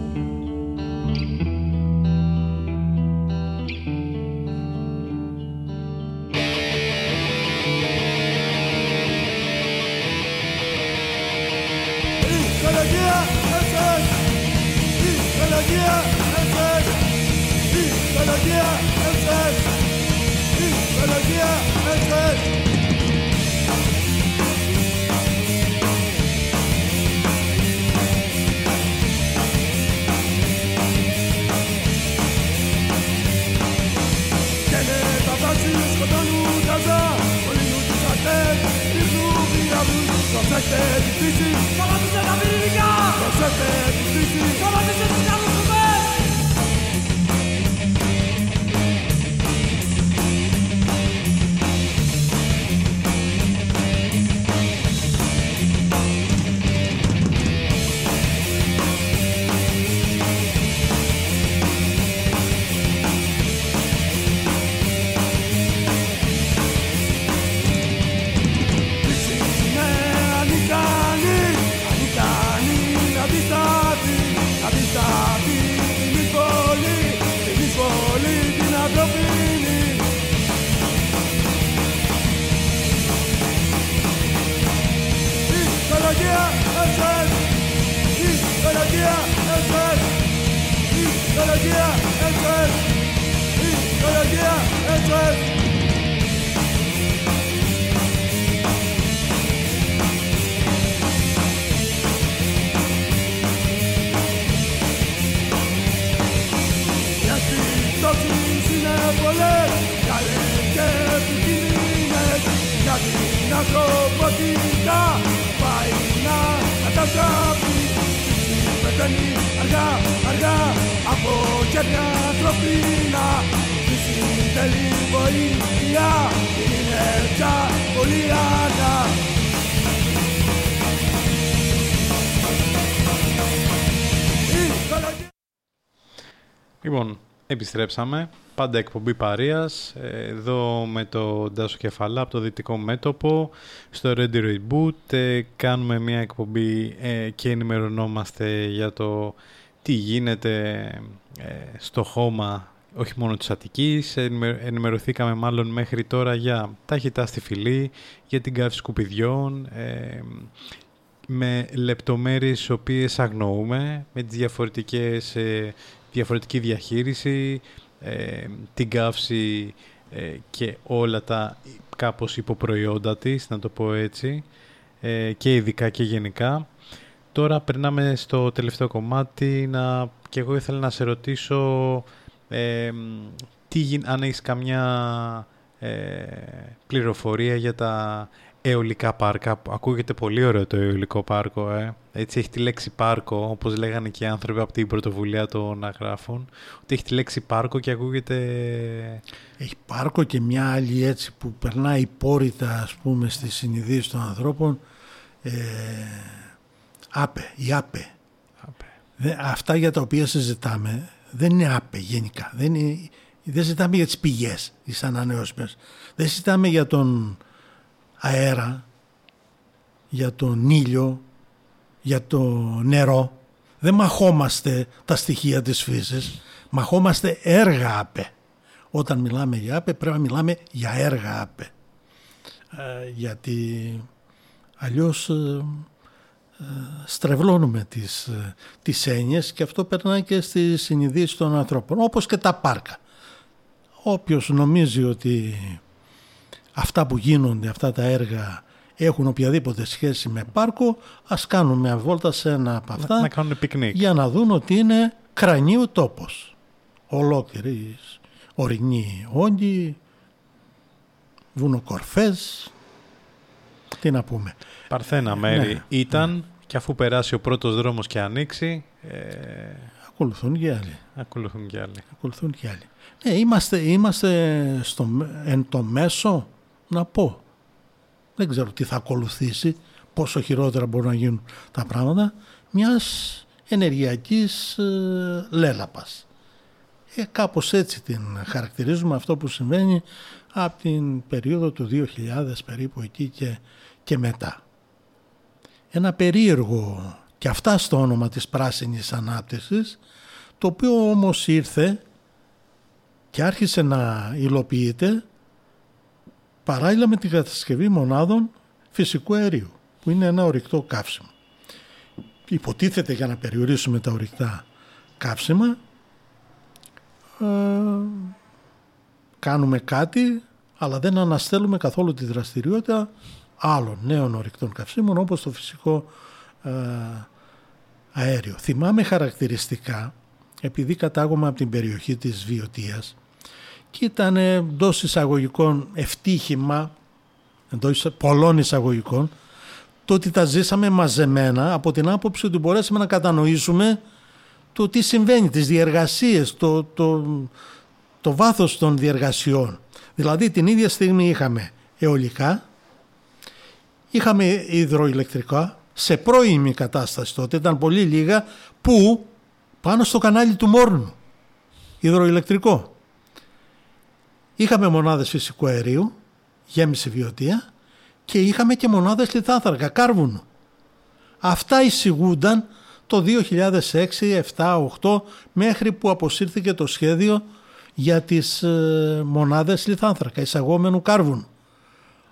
F: Difficile. Comment tu sais la vie, les gars Comment tu sais la vie, les gars
G: αργά, αργά από χέρια ανθρωπίνα φύση
E: θέλει βοήθεια. Είναι πια πολύ αργά.
C: Λοιπόν, επιστρέψαμε. Πάντα εκπομπή παρείας. Εδώ με το Ντάσο Κεφαλά από το Δυτικό Μέτωπο. Στο Ready Reboot ε, κάνουμε μια εκπομπή ε, και ενημερωνόμαστε για το τι γίνεται ε, στο χώμα όχι μόνο της Αττικής, ενημερωθήκαμε μάλλον μέχρι τώρα για ταχυτά στη φυλή, για την καύση σκουπιδιών, με λεπτομέρειες τις οποίες αγνοούμε, με τις διαφορετικές διαφορετική διαχείριση, ε, την καύση ε, και όλα τα κάπως υποπροϊόντα της, να το πω έτσι, ε, και ειδικά και γενικά. Τώρα περνάμε στο τελευταίο κομμάτι να, και εγώ ήθελα να σε ρωτήσω τι, αν έχεις καμιά πληροφορία για τα αιωλικά πάρκα. Ακούγεται πολύ ωραίο το αιωλικό πάρκο. Ε. Έτσι έχει τη λέξη πάρκο, όπως λέγανε και οι άνθρωποι από την πρωτοβουλία των αγράφων. Ότι έχει τη λέξη πάρκο και ακούγεται...
D: Έχει πάρκο και μια άλλη έτσι που περνάει πόρυτα ας πούμε στις συνειδήσεις των ανθρώπων. Ε, άπε, η άπε. άπε. αυτά για τα οποία συζητάμε δεν είναι άπε γενικά. Δεν, είναι, δεν συζητάμε για τις πηγές, τις ανανεώσιμες. Δεν συζητάμε για τον αέρα, για τον ήλιο, για το νερό. Δεν μαχόμαστε τα στοιχεία της φύσης, μαχόμαστε έργα άπε. Όταν μιλάμε για άπε πρέπει να μιλάμε για έργα άπε. Ε, γιατί αλλιώς ε, ε, στρεβλώνουμε τις, ε, τις έννοιες και αυτό περνάει και στη συνειδήσεις των ανθρώπων, όπως και τα πάρκα. Όποιος νομίζει ότι αυτά που γίνονται, αυτά τα έργα έχουν οποιαδήποτε σχέση με πάρκο, ας κάνουν μια βόλτα σε ένα από αυτά
C: να, κάνουν πικνίκ.
D: για να δουν ότι είναι κρανίου τόπος. Ολόκληρη ορεινή όγκη, βουνοκορφές, τι να πούμε.
C: Παρθένα μέρη ναι, ήταν ναι. και αφού περάσει ο πρώτος δρόμος και ανοίξει... Ε...
D: Ακολουθούν και άλλοι.
C: Ακολουθούν και άλλοι.
D: Ακολουθούν και άλλοι. Ναι, είμαστε, είμαστε στο, εν το μέσο να πω. Δεν ξέρω τι θα ακολουθήσει, πόσο χειρότερα μπορούν να γίνουν τα πράγματα, μιας ενεργειακής ε, λέλαπας. Ε, κάπως έτσι την χαρακτηρίζουμε αυτό που συμβαίνει από την περίοδο του 2000 περίπου εκεί και, και μετά. Ένα περίεργο και αυτά στο όνομα της πράσινης ανάπτυξης, το οποίο όμως ήρθε και άρχισε να υλοποιείται παράλληλα με την κατασκευή μονάδων φυσικού αερίου, που είναι ένα ορυκτό καύσιμο. Υποτίθεται για να περιορίσουμε τα ορυκτά καύσιμα, ε, κάνουμε κάτι, αλλά δεν αναστέλουμε καθόλου τη δραστηριότητα άλλων νέων ορυκτών καυσίμων, όπως το φυσικό ε, αέριο. Θυμάμαι χαρακτηριστικά, επειδή κατάγομαι από την περιοχή της Βιωτίας, και ήταν εντός εισαγωγικών ευτύχημα, εντός πολλών εισαγωγικών, το ότι τα ζήσαμε μαζεμένα από την άποψη ότι μπορέσαμε να κατανοήσουμε το τι συμβαίνει, τις διεργασίες, το, το, το βάθος των διεργασιών. Δηλαδή την ίδια στιγμή είχαμε αιωλικά, είχαμε υδροηλεκτρικά, σε πρώιμη κατάσταση τότε, ήταν πολύ λίγα, που πάνω στο κανάλι του Μόρνου, υδροηλεκτρικό. Είχαμε μονάδες φυσικού αερίου, γέμιση βιωτεία και είχαμε και μονάδες λιθάνθρακα, κάρβουνο. Αυτά εισηγούνταν το 2006, 7, 8 μέχρι που αποσύρθηκε το σχέδιο για τις ε, μονάδες λιθάνθρακα, εισαγόμενου κάρβουνου.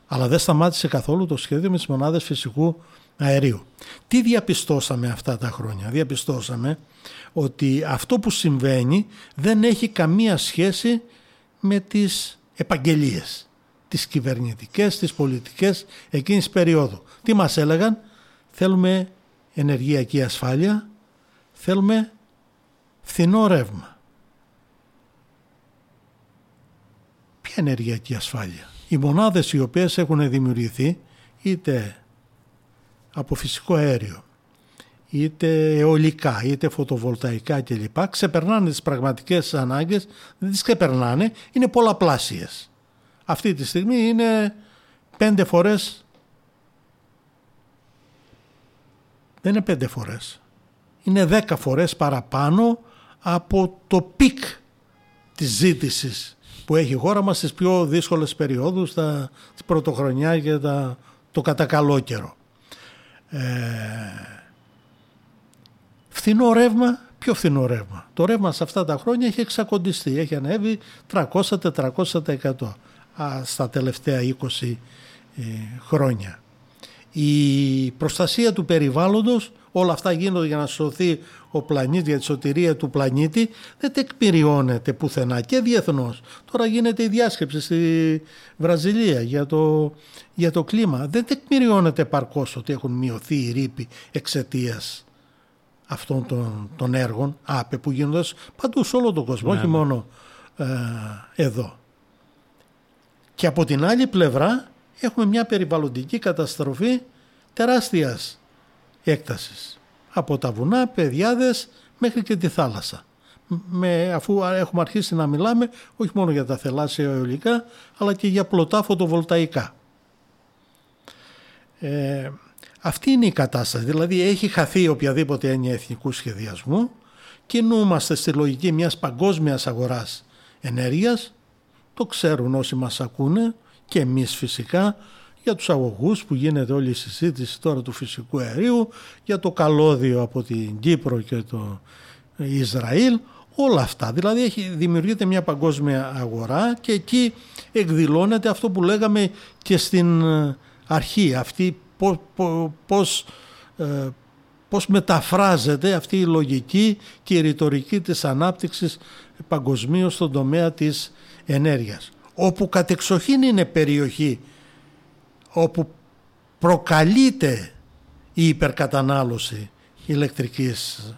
D: Αλλά δεν σταμάτησε καθόλου το σχέδιο με τις μονάδες φυσικού αερίου. Τι διαπιστώσαμε αυτά τα χρόνια; Διαπιστώσαμε ότι αυτό που συμβαίνει δεν έχει καμία σχέση με τις επαγγελίες, τις κυβερνητικές, τις πολιτικές εκείνης περίοδου. Τι μας έλεγαν, θέλουμε ενεργειακή ασφάλεια, θέλουμε φθηνό ρεύμα. Ποια ενεργειακή ασφάλεια; Οι μονάδες οι οποίες έχουν δημιουργηθεί είτε από φυσικό αέριο είτε αιολικά, είτε φωτοβολταϊκά κλπ. Ξεπερνάνε τις πραγματικές ανάγκες, δεν τις ξεπερνάνε, είναι πολλαπλάσιες. Αυτή τη στιγμή είναι πέντε φορές, δεν είναι πέντε φορές, είναι δέκα φορές παραπάνω από το peak της ζήτησης που έχει η χώρα μας στις πιο δύσκολες περιόδους, τα, τη πρωτοχρονιά και τα, το κατακαλό καιρό. Ε, φθηνό ρεύμα, πιο φθηνό ρεύμα; Το ρεύμα σε αυτά τα χρόνια έχει εξακοντιστεί, έχει ανέβει 300-400% στα τελευταία 20 ε, χρόνια. Η προστασία του περιβάλλοντος, όλα αυτά γίνονται για να σωθεί ο πλανήτης, για τη σωτηρία του πλανήτη, δεν τεκμηριώνεται πουθενά και διεθνώς. Τώρα γίνεται η διάσκεψη στη Βραζιλία για το, για το κλίμα. Δεν τεκμηριώνεται παρκώς ότι έχουν μειωθεί οι ρήποι εξαιτίας αυτών των, των έργων άπε που γίνονται παντού σε όλο τον κόσμο, όχι ναι, ναι. μόνο ε, εδώ. Και από την άλλη πλευρά έχουμε μια περιβαλλοντική καταστροφή τεράστιας έκτασης. Από τα βουνά, παιδιάδες μέχρι και τη θάλασσα. Με, αφού έχουμε αρχίσει να μιλάμε όχι μόνο για τα θελάσσια αιωλικά αλλά και για πλωτά φωτοβολταϊκά. Ε, αυτή είναι η κατάσταση. Δηλαδή έχει χαθεί οποιαδήποτε έννοια εθνικού σχεδιασμού. Κινούμαστε στη λογική μιας παγκόσμιας αγοράς ενέργειας. Το ξέρουν όσοι μας ακούνε και εμείς φυσικά για τους αγωγούς που γίνεται όλη η συζήτηση τώρα του φυσικού αερίου, για το καλώδιο από την Κύπρο και το Ισραήλ, όλα αυτά. Δηλαδή έχει, δημιουργείται μια παγκόσμια αγορά και εκεί εκδηλώνεται αυτό που λέγαμε και στην αρχή, αυτή πώς, πώς, ε, πώς μεταφράζεται αυτή η λογική και η ρητορική της ανάπτυξης παγκοσμίως στον τομέα της ενέργειας. Όπου κατεξοχήν είναι περιοχή όπου προκαλείται η υπερκατανάλωση ηλεκτρικής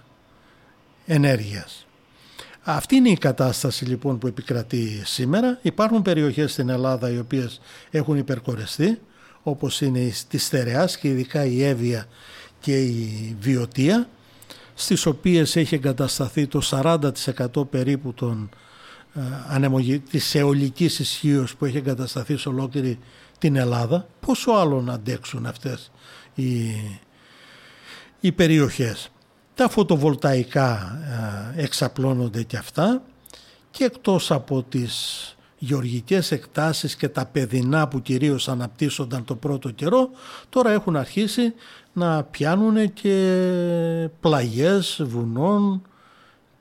D: ενέργειας. Αυτή είναι η κατάσταση λοιπόν που επικρατεί σήμερα. Υπάρχουν περιοχές στην Ελλάδα οι οποίες έχουν υπερκορεστεί όπως είναι της Στερεάς και ειδικά η Εύβοια και η Βιωτία στις οποίες έχει εγκατασταθεί το 40% περίπου των, ε, της αιωλικής ισχύως που έχει εγκατασταθεί σε ολόκληρη την Ελλάδα. Πόσο άλλο να αντέξουν αυτές οι, οι περιοχές. Τα φωτοβολταϊκά ε, εξαπλώνονται και αυτά και εκτός από τις γεωργικές εκτάσεις και τα παιδινά που κυρίως αναπτύσσονταν το πρώτο καιρό τώρα έχουν αρχίσει να πιάνουν και πλαγιές βουνών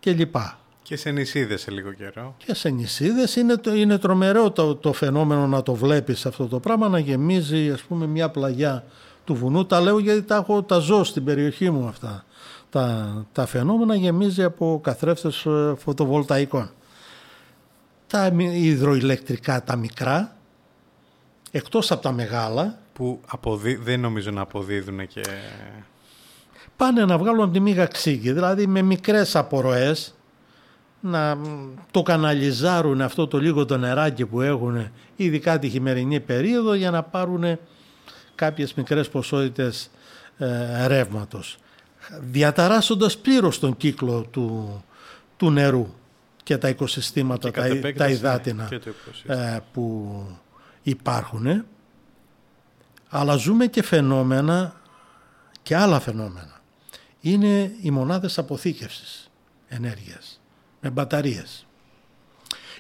D: κλπ.
C: Και σε νησίδες σε λίγο καιρό.
D: Και σε νησίδες είναι, είναι τρομερό το, το φαινόμενο να το βλέπεις αυτό το πράγμα να γεμίζει ας πούμε μια πλαγιά του βουνού. Τα λέω γιατί τα, έχω, τα ζω στην περιοχή μου αυτά. Τα, τα φαινόμενα γεμίζει από καθρέφτες ε, φωτοβολταϊκών τα υδροηλεκτρικά τα μικρά, εκτός από τα μεγάλα.
C: Που αποδι... δεν νομίζω να αποδίδουν και...
D: Πάνε να βγάλουν από τη μήγα ξύγκη, δηλαδή με μικρές απορροές, να το καναλιζάρουν αυτό το λίγο το νεράκι που έχουν, ειδικά τη χειμερινή περίοδο, για να πάρουν κάποιες μικρές ποσότητες ε, ρεύματος. Διαταράσσοντας πλήρως τον κύκλο του, του νερού και τα οικοσυστήματα, τα, τα υδάτινα ε, που υπάρχουν. Αλλά ζούμε και φαινόμενα και άλλα φαινόμενα. Είναι οι μονάδες αποθήκευσης ενέργειας με μπαταρίες.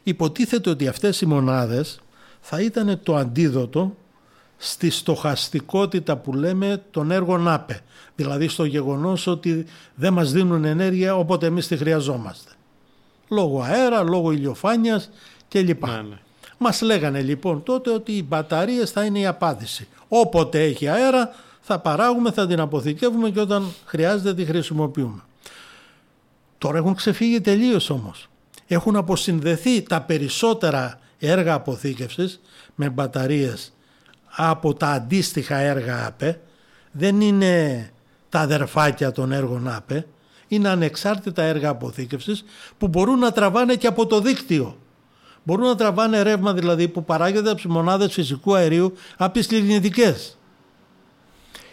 D: Υποτίθεται ότι αυτές οι μονάδες θα ήταν το αντίδοτο στη στοχαστικότητα που λέμε των έργων ΑΠΕ. Δηλαδή στο γεγονός ότι δεν μας δίνουν ενέργεια όποτε εμείς τη χρειαζόμαστε λόγω αέρα, λόγω ηλιοφάνειας κλπ. Ναι, ναι. Μας λέγανε λοιπόν τότε ότι οι μπαταρίες θα είναι η απάντηση. Όποτε έχει αέρα θα παράγουμε, θα την αποθηκεύουμε και όταν χρειάζεται τη χρησιμοποιούμε. Τώρα έχουν ξεφύγει τελείως όμως. Έχουν αποσυνδεθεί τα περισσότερα έργα αποθήκευσης με μπαταρίες από τα αντίστοιχα έργα ΑΠΕ. Δεν είναι τα αδερφάκια των έργων ΑΠΕ είναι ανεξάρτητα έργα αποθήκευσης που μπορούν να τραβάνε και από το δίκτυο. Μπορούν να τραβάνε ρεύμα δηλαδή που παράγεται από τις μονάδες φυσικού αερίου από τις λιγνητικές.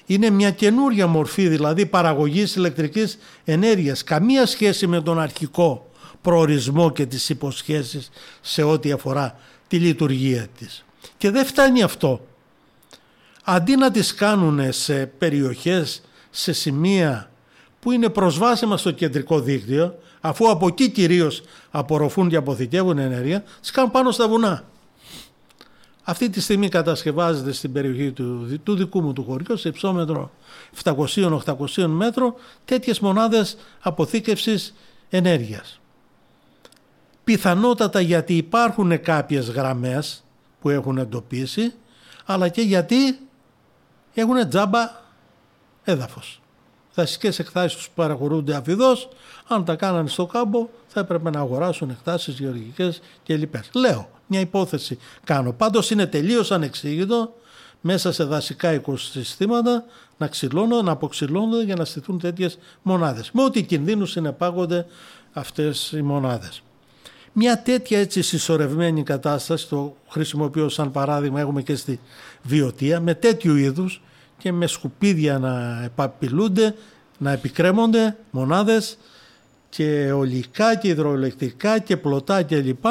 D: Είναι μια καινούρια μορφή δηλαδή παραγωγής ηλεκτρικής ενέργειας. Καμία σχέση με τον αρχικό προορισμό και τις υποσχέσεις σε ό,τι αφορά τη λειτουργία της. Και δεν φτάνει αυτό. Αντί να τις κάνουν σε περιοχές, σε σημεία που είναι προσβάσιμα στο κεντρικό δίκτυο, αφού από εκεί κυρίως απορροφούν και αποθηκεύουν ενέργεια, τις κάνουν πάνω στα βουνά. Αυτή τη στιγμή κατασκευάζεται στην περιοχή του, του δικού μου του χωριού σε υψόμετρο 700-800 μέτρο τέτοιες μονάδες αποθήκευσης ενέργειας. Πιθανότατα γιατί υπάρχουν κάποιες γραμμές που έχουν εντοπίσει αλλά και γιατί έχουν τζάμπα έδαφος. Δασικές εκτάσεις τους παραχωρούνται αφιδώς, αν τα κάνανε στο κάμπο θα έπρεπε να αγοράσουν εκτάσεις γεωργικές και λοιπές. Λέω, μια υπόθεση κάνω. Πάντως είναι τελείως ανεξήγητο μέσα σε δασικά οικοσυστήματα να ξυλώνονται, να αποξυλώνονται για να στηθούν τέτοιες μονάδες. Με ό,τι κινδύνους συνεπάγονται αυτές οι μονάδες. Μια τέτοια έτσι συσσωρευμένη κατάσταση, το χρησιμοποιώ σαν παράδειγμα, έχουμε και στη βιωτεία, με τέτοιου είδους και με σκουπίδια να επαπειλούνται, να επικρέμονται μονάδες και ολικά και υδροελεκτρικά και πλωτά κλπ.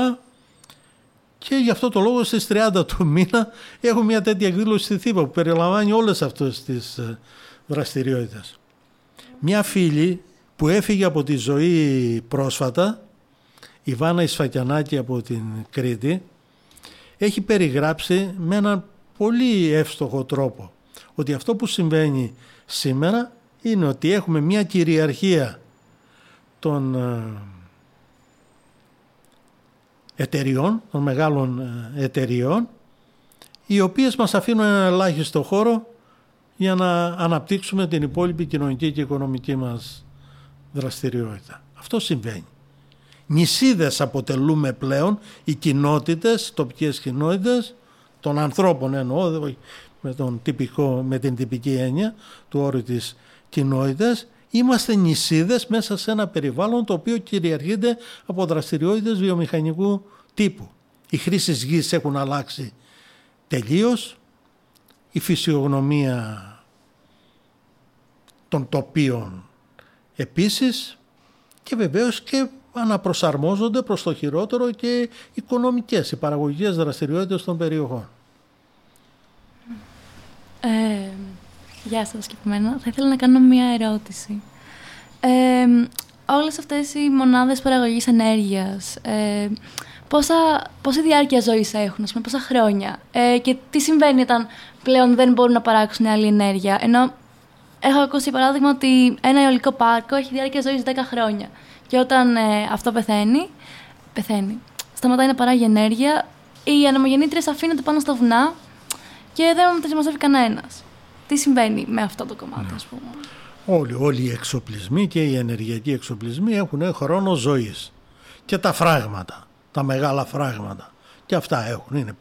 D: Και γι' αυτό το λόγο στις 30 του μήνα έχω μια τέτοια εκδήλωση στη Θήπα που περιλαμβάνει όλες αυτές τις ε, δραστηριότητες. Μια φίλη που έφυγε από τη ζωή πρόσφατα, η Βάνα Ισφακιανάκη από την Κρήτη, έχει περιγράψει με έναν πολύ εύστοχο τρόπο ότι αυτό που συμβαίνει σήμερα είναι ότι έχουμε μια κυριαρχία των ε, εταιριών, των μεγάλων ε, εταιριών, οι οποίες μας αφήνουν ένα ελάχιστο χώρο για να αναπτύξουμε την υπόλοιπη κοινωνική και οικονομική μας δραστηριότητα. Αυτό συμβαίνει. Νησίδες αποτελούμε πλέον οι κοινότητες, οι τοπικές κοινότητες, των ανθρώπων εννοώ, με, τον τυπικό, με την τυπική έννοια του όρου της κοινότητας, είμαστε νησίδες μέσα σε ένα περιβάλλον το οποίο κυριαρχείται από δραστηριότητες βιομηχανικού τύπου. Οι χρήσεις γης έχουν αλλάξει τελείως, η φυσιογνωμία των τοπίων επίσης και βεβαίως και αναπροσαρμόζονται προς το χειρότερο και οικονομικές, οι παραγωγικές δραστηριότητες των περιοχών.
G: Ε, γεια σας και Θα ήθελα να κάνω μία ερώτηση. Ε, όλες αυτές οι μονάδες παραγωγής ενέργειας, ε, πόσα, πόση διάρκεια ζωής έχουν, πούμε, πόσα χρόνια ε, και τι συμβαίνει όταν πλέον δεν μπορούν να παράξουν άλλη ενέργεια. Ενώ έχω ακούσει παράδειγμα ότι ένα αιωλικό πάρκο έχει διάρκεια ζωής 10 χρόνια και όταν ε, αυτό πεθαίνει, πεθαίνει, σταματάει να παράγει ενέργεια, οι ανεμογεννήτριες αφήνονται πάνω στα βουνά και δεν τις μαζεύει κανένας. Τι συμβαίνει με αυτό το κομμάτι, ναι. ας πούμε;
D: Όλοι, όλοι οι εξοπλισμοί και οι ενεργειακοί εξοπλισμοί έχουν χρόνο ζωής. Και τα φράγματα, τα μεγάλα φράγματα. Και αυτά έχουν, είναι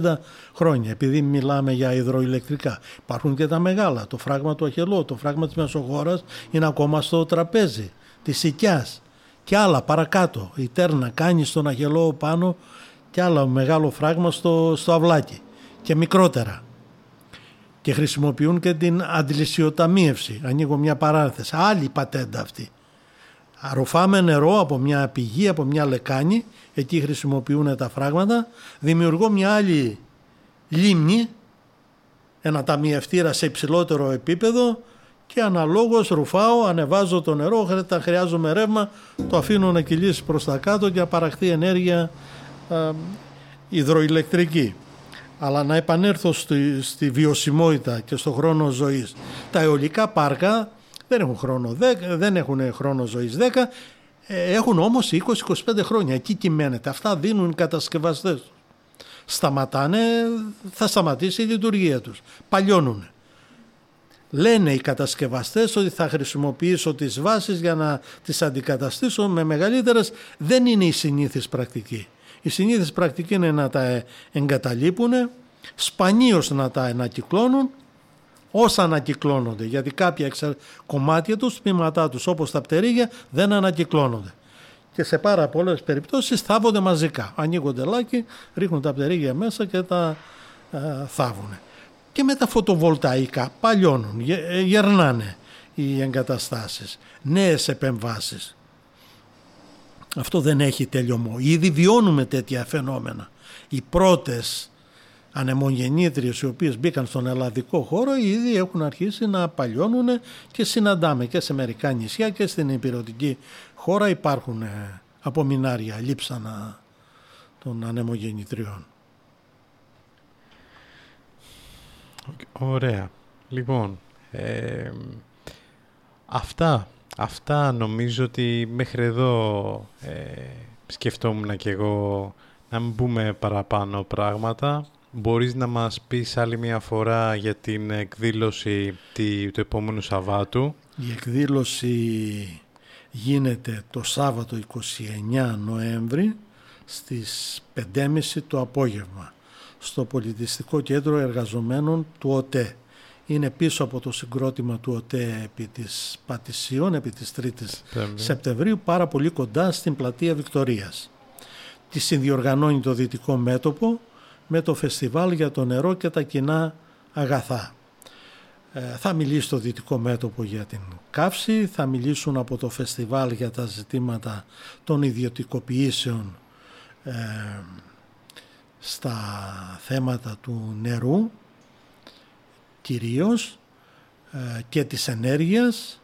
D: 50-60 χρόνια, επειδή μιλάμε για υδροηλεκτρικά. Υπάρχουν και τα μεγάλα, το φράγμα του Αχελό, το φράγμα της Μεσογόρας είναι ακόμα στο τραπέζι, της Σικιάς και άλλα παρακάτω. Η Τέρνα κάνει στον Αχελό πάνω και άλλα μεγάλο φράγμα στο, στο Αυλάκι και μικρότερα. Και χρησιμοποιούν και την αντιλησιοταμίευση. Ανοίγω μια παράθεση. Άλλη πατέντα αυτή. Αρροφάμε νερό από μια πηγή, από μια λεκάνη. Εκεί χρησιμοποιούν τα φράγματα. Δημιουργώ μια άλλη λίμνη, ένα ταμιευτήρα σε υψηλότερο επίπεδο και αναλόγως ρουφάω, ανεβάζω το νερό, τα χρειάζομαι ρεύμα, το αφήνω να κυλήσει προς τα κάτω και να παραχθεί ενέργεια ε, υδροηλεκτρική αλλά να επανέλθω στη, στη βιωσιμότητα και στο χρόνο ζωής. Τα αιωλικά πάρκα δεν έχουν χρόνο, δεν έχουν χρόνο ζωής 10, ε, έχουν όμως 20-25 χρόνια, εκεί κυμαίνεται. Αυτά δίνουν οι κατασκευαστές. Σταματάνε, θα σταματήσει η λειτουργία τους. Παλιώνουν. Λένε οι κατασκευαστές ότι θα χρησιμοποιήσω τις βάσεις για να τις αντικαταστήσω με μεγαλύτερες. Δεν είναι η συνήθις πρακτική. Η συνήθις πρακτική είναι να τα εγκαταλείπουν, σπανίως να τα ανακυκλώνουν, όσα ανακυκλώνονται, γιατί κάποια κομμάτια τους, τμήματά τους όπως τα πτερίγια δεν ανακυκλώνονται. Και σε πάρα πολλές περιπτώσεις θάβονται μαζικά. Ανοίγονται λάκι, ρίχνουν τα πτερίγια μέσα και τα ε, θάβουν. Και με τα φωτοβολταϊκά παλιώνουν, ε, γερνάνε οι εγκαταστάσεις, νέες επεμβάσεις. Αυτό δεν έχει τελειωμό. Ήδη βιώνουμε τέτοια φαινόμενα. Οι πρώτες ανεμογεννήτριες οι οποίες μπήκαν στον ελλαδικό χώρο ήδη έχουν αρχίσει να παλιώνουν και συναντάμε και σε μερικά νησιά και στην υπηρετική χώρα υπάρχουν ε, απομεινάρια, λείψανα των ανεμογεννητριών.
C: Ωραία. Λοιπόν, ε, αυτά, αυτά νομίζω ότι μέχρι εδώ ε, σκεφτόμουν και εγώ να μην πούμε παραπάνω πράγματα. Μπορείς να μας πεις άλλη μια φορά για την εκδήλωση του επόμενου Σαββάτου;
D: Η εκδήλωση γίνεται το Σάββατο 29 Νοέμβρη στις 5.30 το απόγευμα στο Πολιτιστικό Κέντρο Εργαζομένων του ΟΤΕ. Είναι πίσω από το συγκρότημα του ΟΤΕ επί της Πατησίων, επί της 3ης Σεπτεμβρίου, πάρα πολύ κοντά στην πλατεία Βικτορίας. Τη συνδιοργανώνει το Δυτικό Μέτωπο με το Φεστιβάλ για το νερό και τα κοινά αγαθά. Ε, θα μιλήσει το Δυτικό Μέτωπο για την καύση, θα μιλήσουν από το Φεστιβάλ για τα ζητήματα των ιδιωτικοποιήσεων ε, στα θέματα του νερού κυρίως ε, και της ενέργειας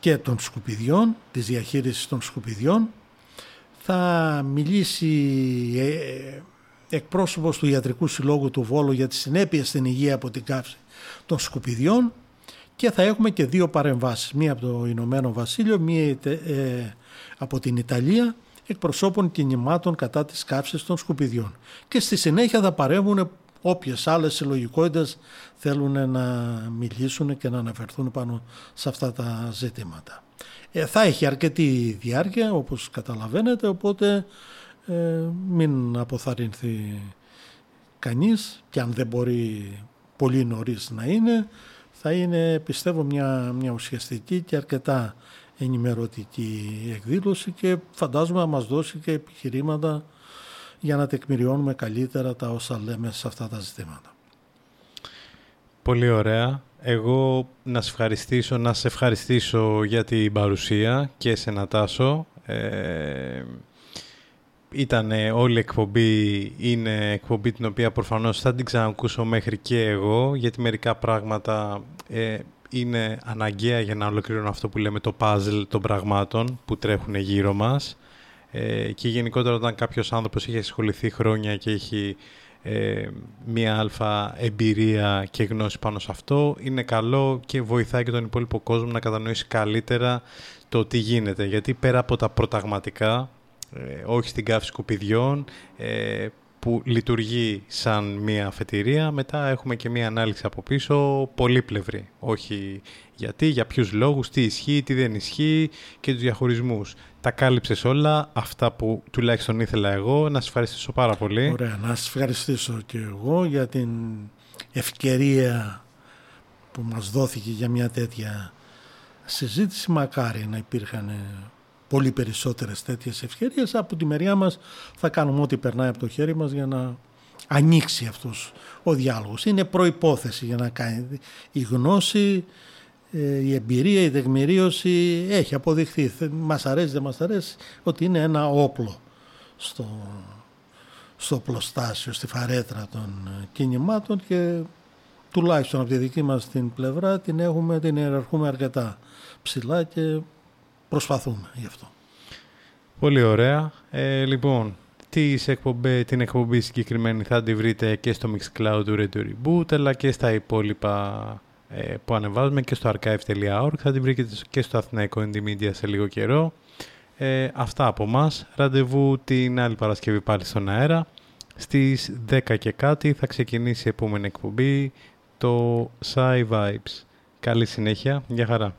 D: και των σκουπιδιών, της διαχείρισης των σκουπιδιών. Θα μιλήσει ε, εκπρόσωπος του Ιατρικού Συλλόγου του Βόλου για τις συνέπειες στην υγεία από την καύση των σκουπιδιών και θα έχουμε και δύο παρεμβάσεις, μία από το Ηνωμένο Βασίλειο, μία ε, από την Ιταλία εκπροσώπων κινημάτων κατά της καύσης των σκουπιδιών. Και στη συνέχεια θα παρέμβουν όποιες άλλες συλλογικότητες θέλουν να μιλήσουν και να αναφερθούν πάνω σε αυτά τα ζητήματα. Ε, θα έχει αρκετή διάρκεια όπως καταλαβαίνετε οπότε ε, μην αποθαρρυνθεί κανείς και αν δεν μπορεί πολύ νωρίς να είναι θα είναι πιστεύω μια, μια ουσιαστική και αρκετά ενημερωτική εκδήλωση και φαντάζομαι να μας δώσει και επιχειρήματα για να τεκμηριώνουμε καλύτερα τα όσα λέμε σε αυτά τα ζητήματα.
C: Πολύ ωραία. Εγώ να σε ευχαριστήσω, να σε ευχαριστήσω για την παρουσία και σε Νατάσο. Ε, ήταν όλη η εκπομπή, είναι εκπομπή την οποία προφανώς θα την ξανακούσω μέχρι και εγώ, γιατί μερικά πράγματα ε, είναι αναγκαία για να ολοκληρώνω αυτό που λέμε το puzzle των πραγμάτων που τρέχουν γύρω μας ε, και γενικότερα όταν κάποιος άνθρωπος έχει ασχοληθεί χρόνια και έχει ε, μία αλφα εμπειρία και γνώση πάνω σε αυτό είναι καλό και βοηθάει και τον υπόλοιπο κόσμο να κατανοήσει καλύτερα το τι γίνεται γιατί πέρα από τα προταγματικά ε, όχι στην καύση σκουπιδιών ε, που λειτουργεί σαν μία αφετηρία. Μετά έχουμε και μία ανάλυση από πίσω, πολύπλευρη. Όχι γιατί, για ποιους λόγους, τι ισχύει, τι δεν ισχύει και τους διαχωρισμούς. Τα κάλυψες όλα, αυτά που τουλάχιστον ήθελα εγώ. Να σας ευχαριστήσω πάρα πολύ.
D: Ωραία, να σας ευχαριστήσω και εγώ για την ευκαιρία που μας δόθηκε για μια τέτοια συζήτηση. Μακάρι να υπήρχαν πολύ περισσότερες τέτοιες ευκαιρίες. Από τη μεριά μας θα κάνουμε ό,τι περνάει από το χέρι μας για να ανοίξει αυτός ο διάλογος. Είναι προϋπόθεση για να κάνει η γνώση, ε, η εμπειρία, η δεγμηρίωση έχει αποδειχθεί. Μας αρέσει, δεν μας αρέσει ότι είναι ένα όπλο στο, στο πλωστάσιο, στη φαρέτρα των κινημάτων και τουλάχιστον από τη δική μας την πλευρά την έχουμε, την ιεραρχούμε αρκετά ψηλά και προσπαθούμε γι' αυτό.
C: Πολύ ωραία. Ε, λοιπόν, τις εκπομπέ, την εκπομπή συγκεκριμένη θα τη βρείτε και στο Mixcloud του Radio Reboot, αλλά και στα υπόλοιπα ε, που ανεβάζουμε και στο archive.org. Θα την βρείτε και στο Αθηναϊκό Indie Media σε λίγο καιρό. Ε, αυτά από μας. Ραντεβού την άλλη Παρασκευή πάλι στον αέρα. Στις 10 και κάτι θα ξεκινήσει η επόμενη εκπομπή, το Sci Vibes. Καλή συνέχεια. Γεια χαρά.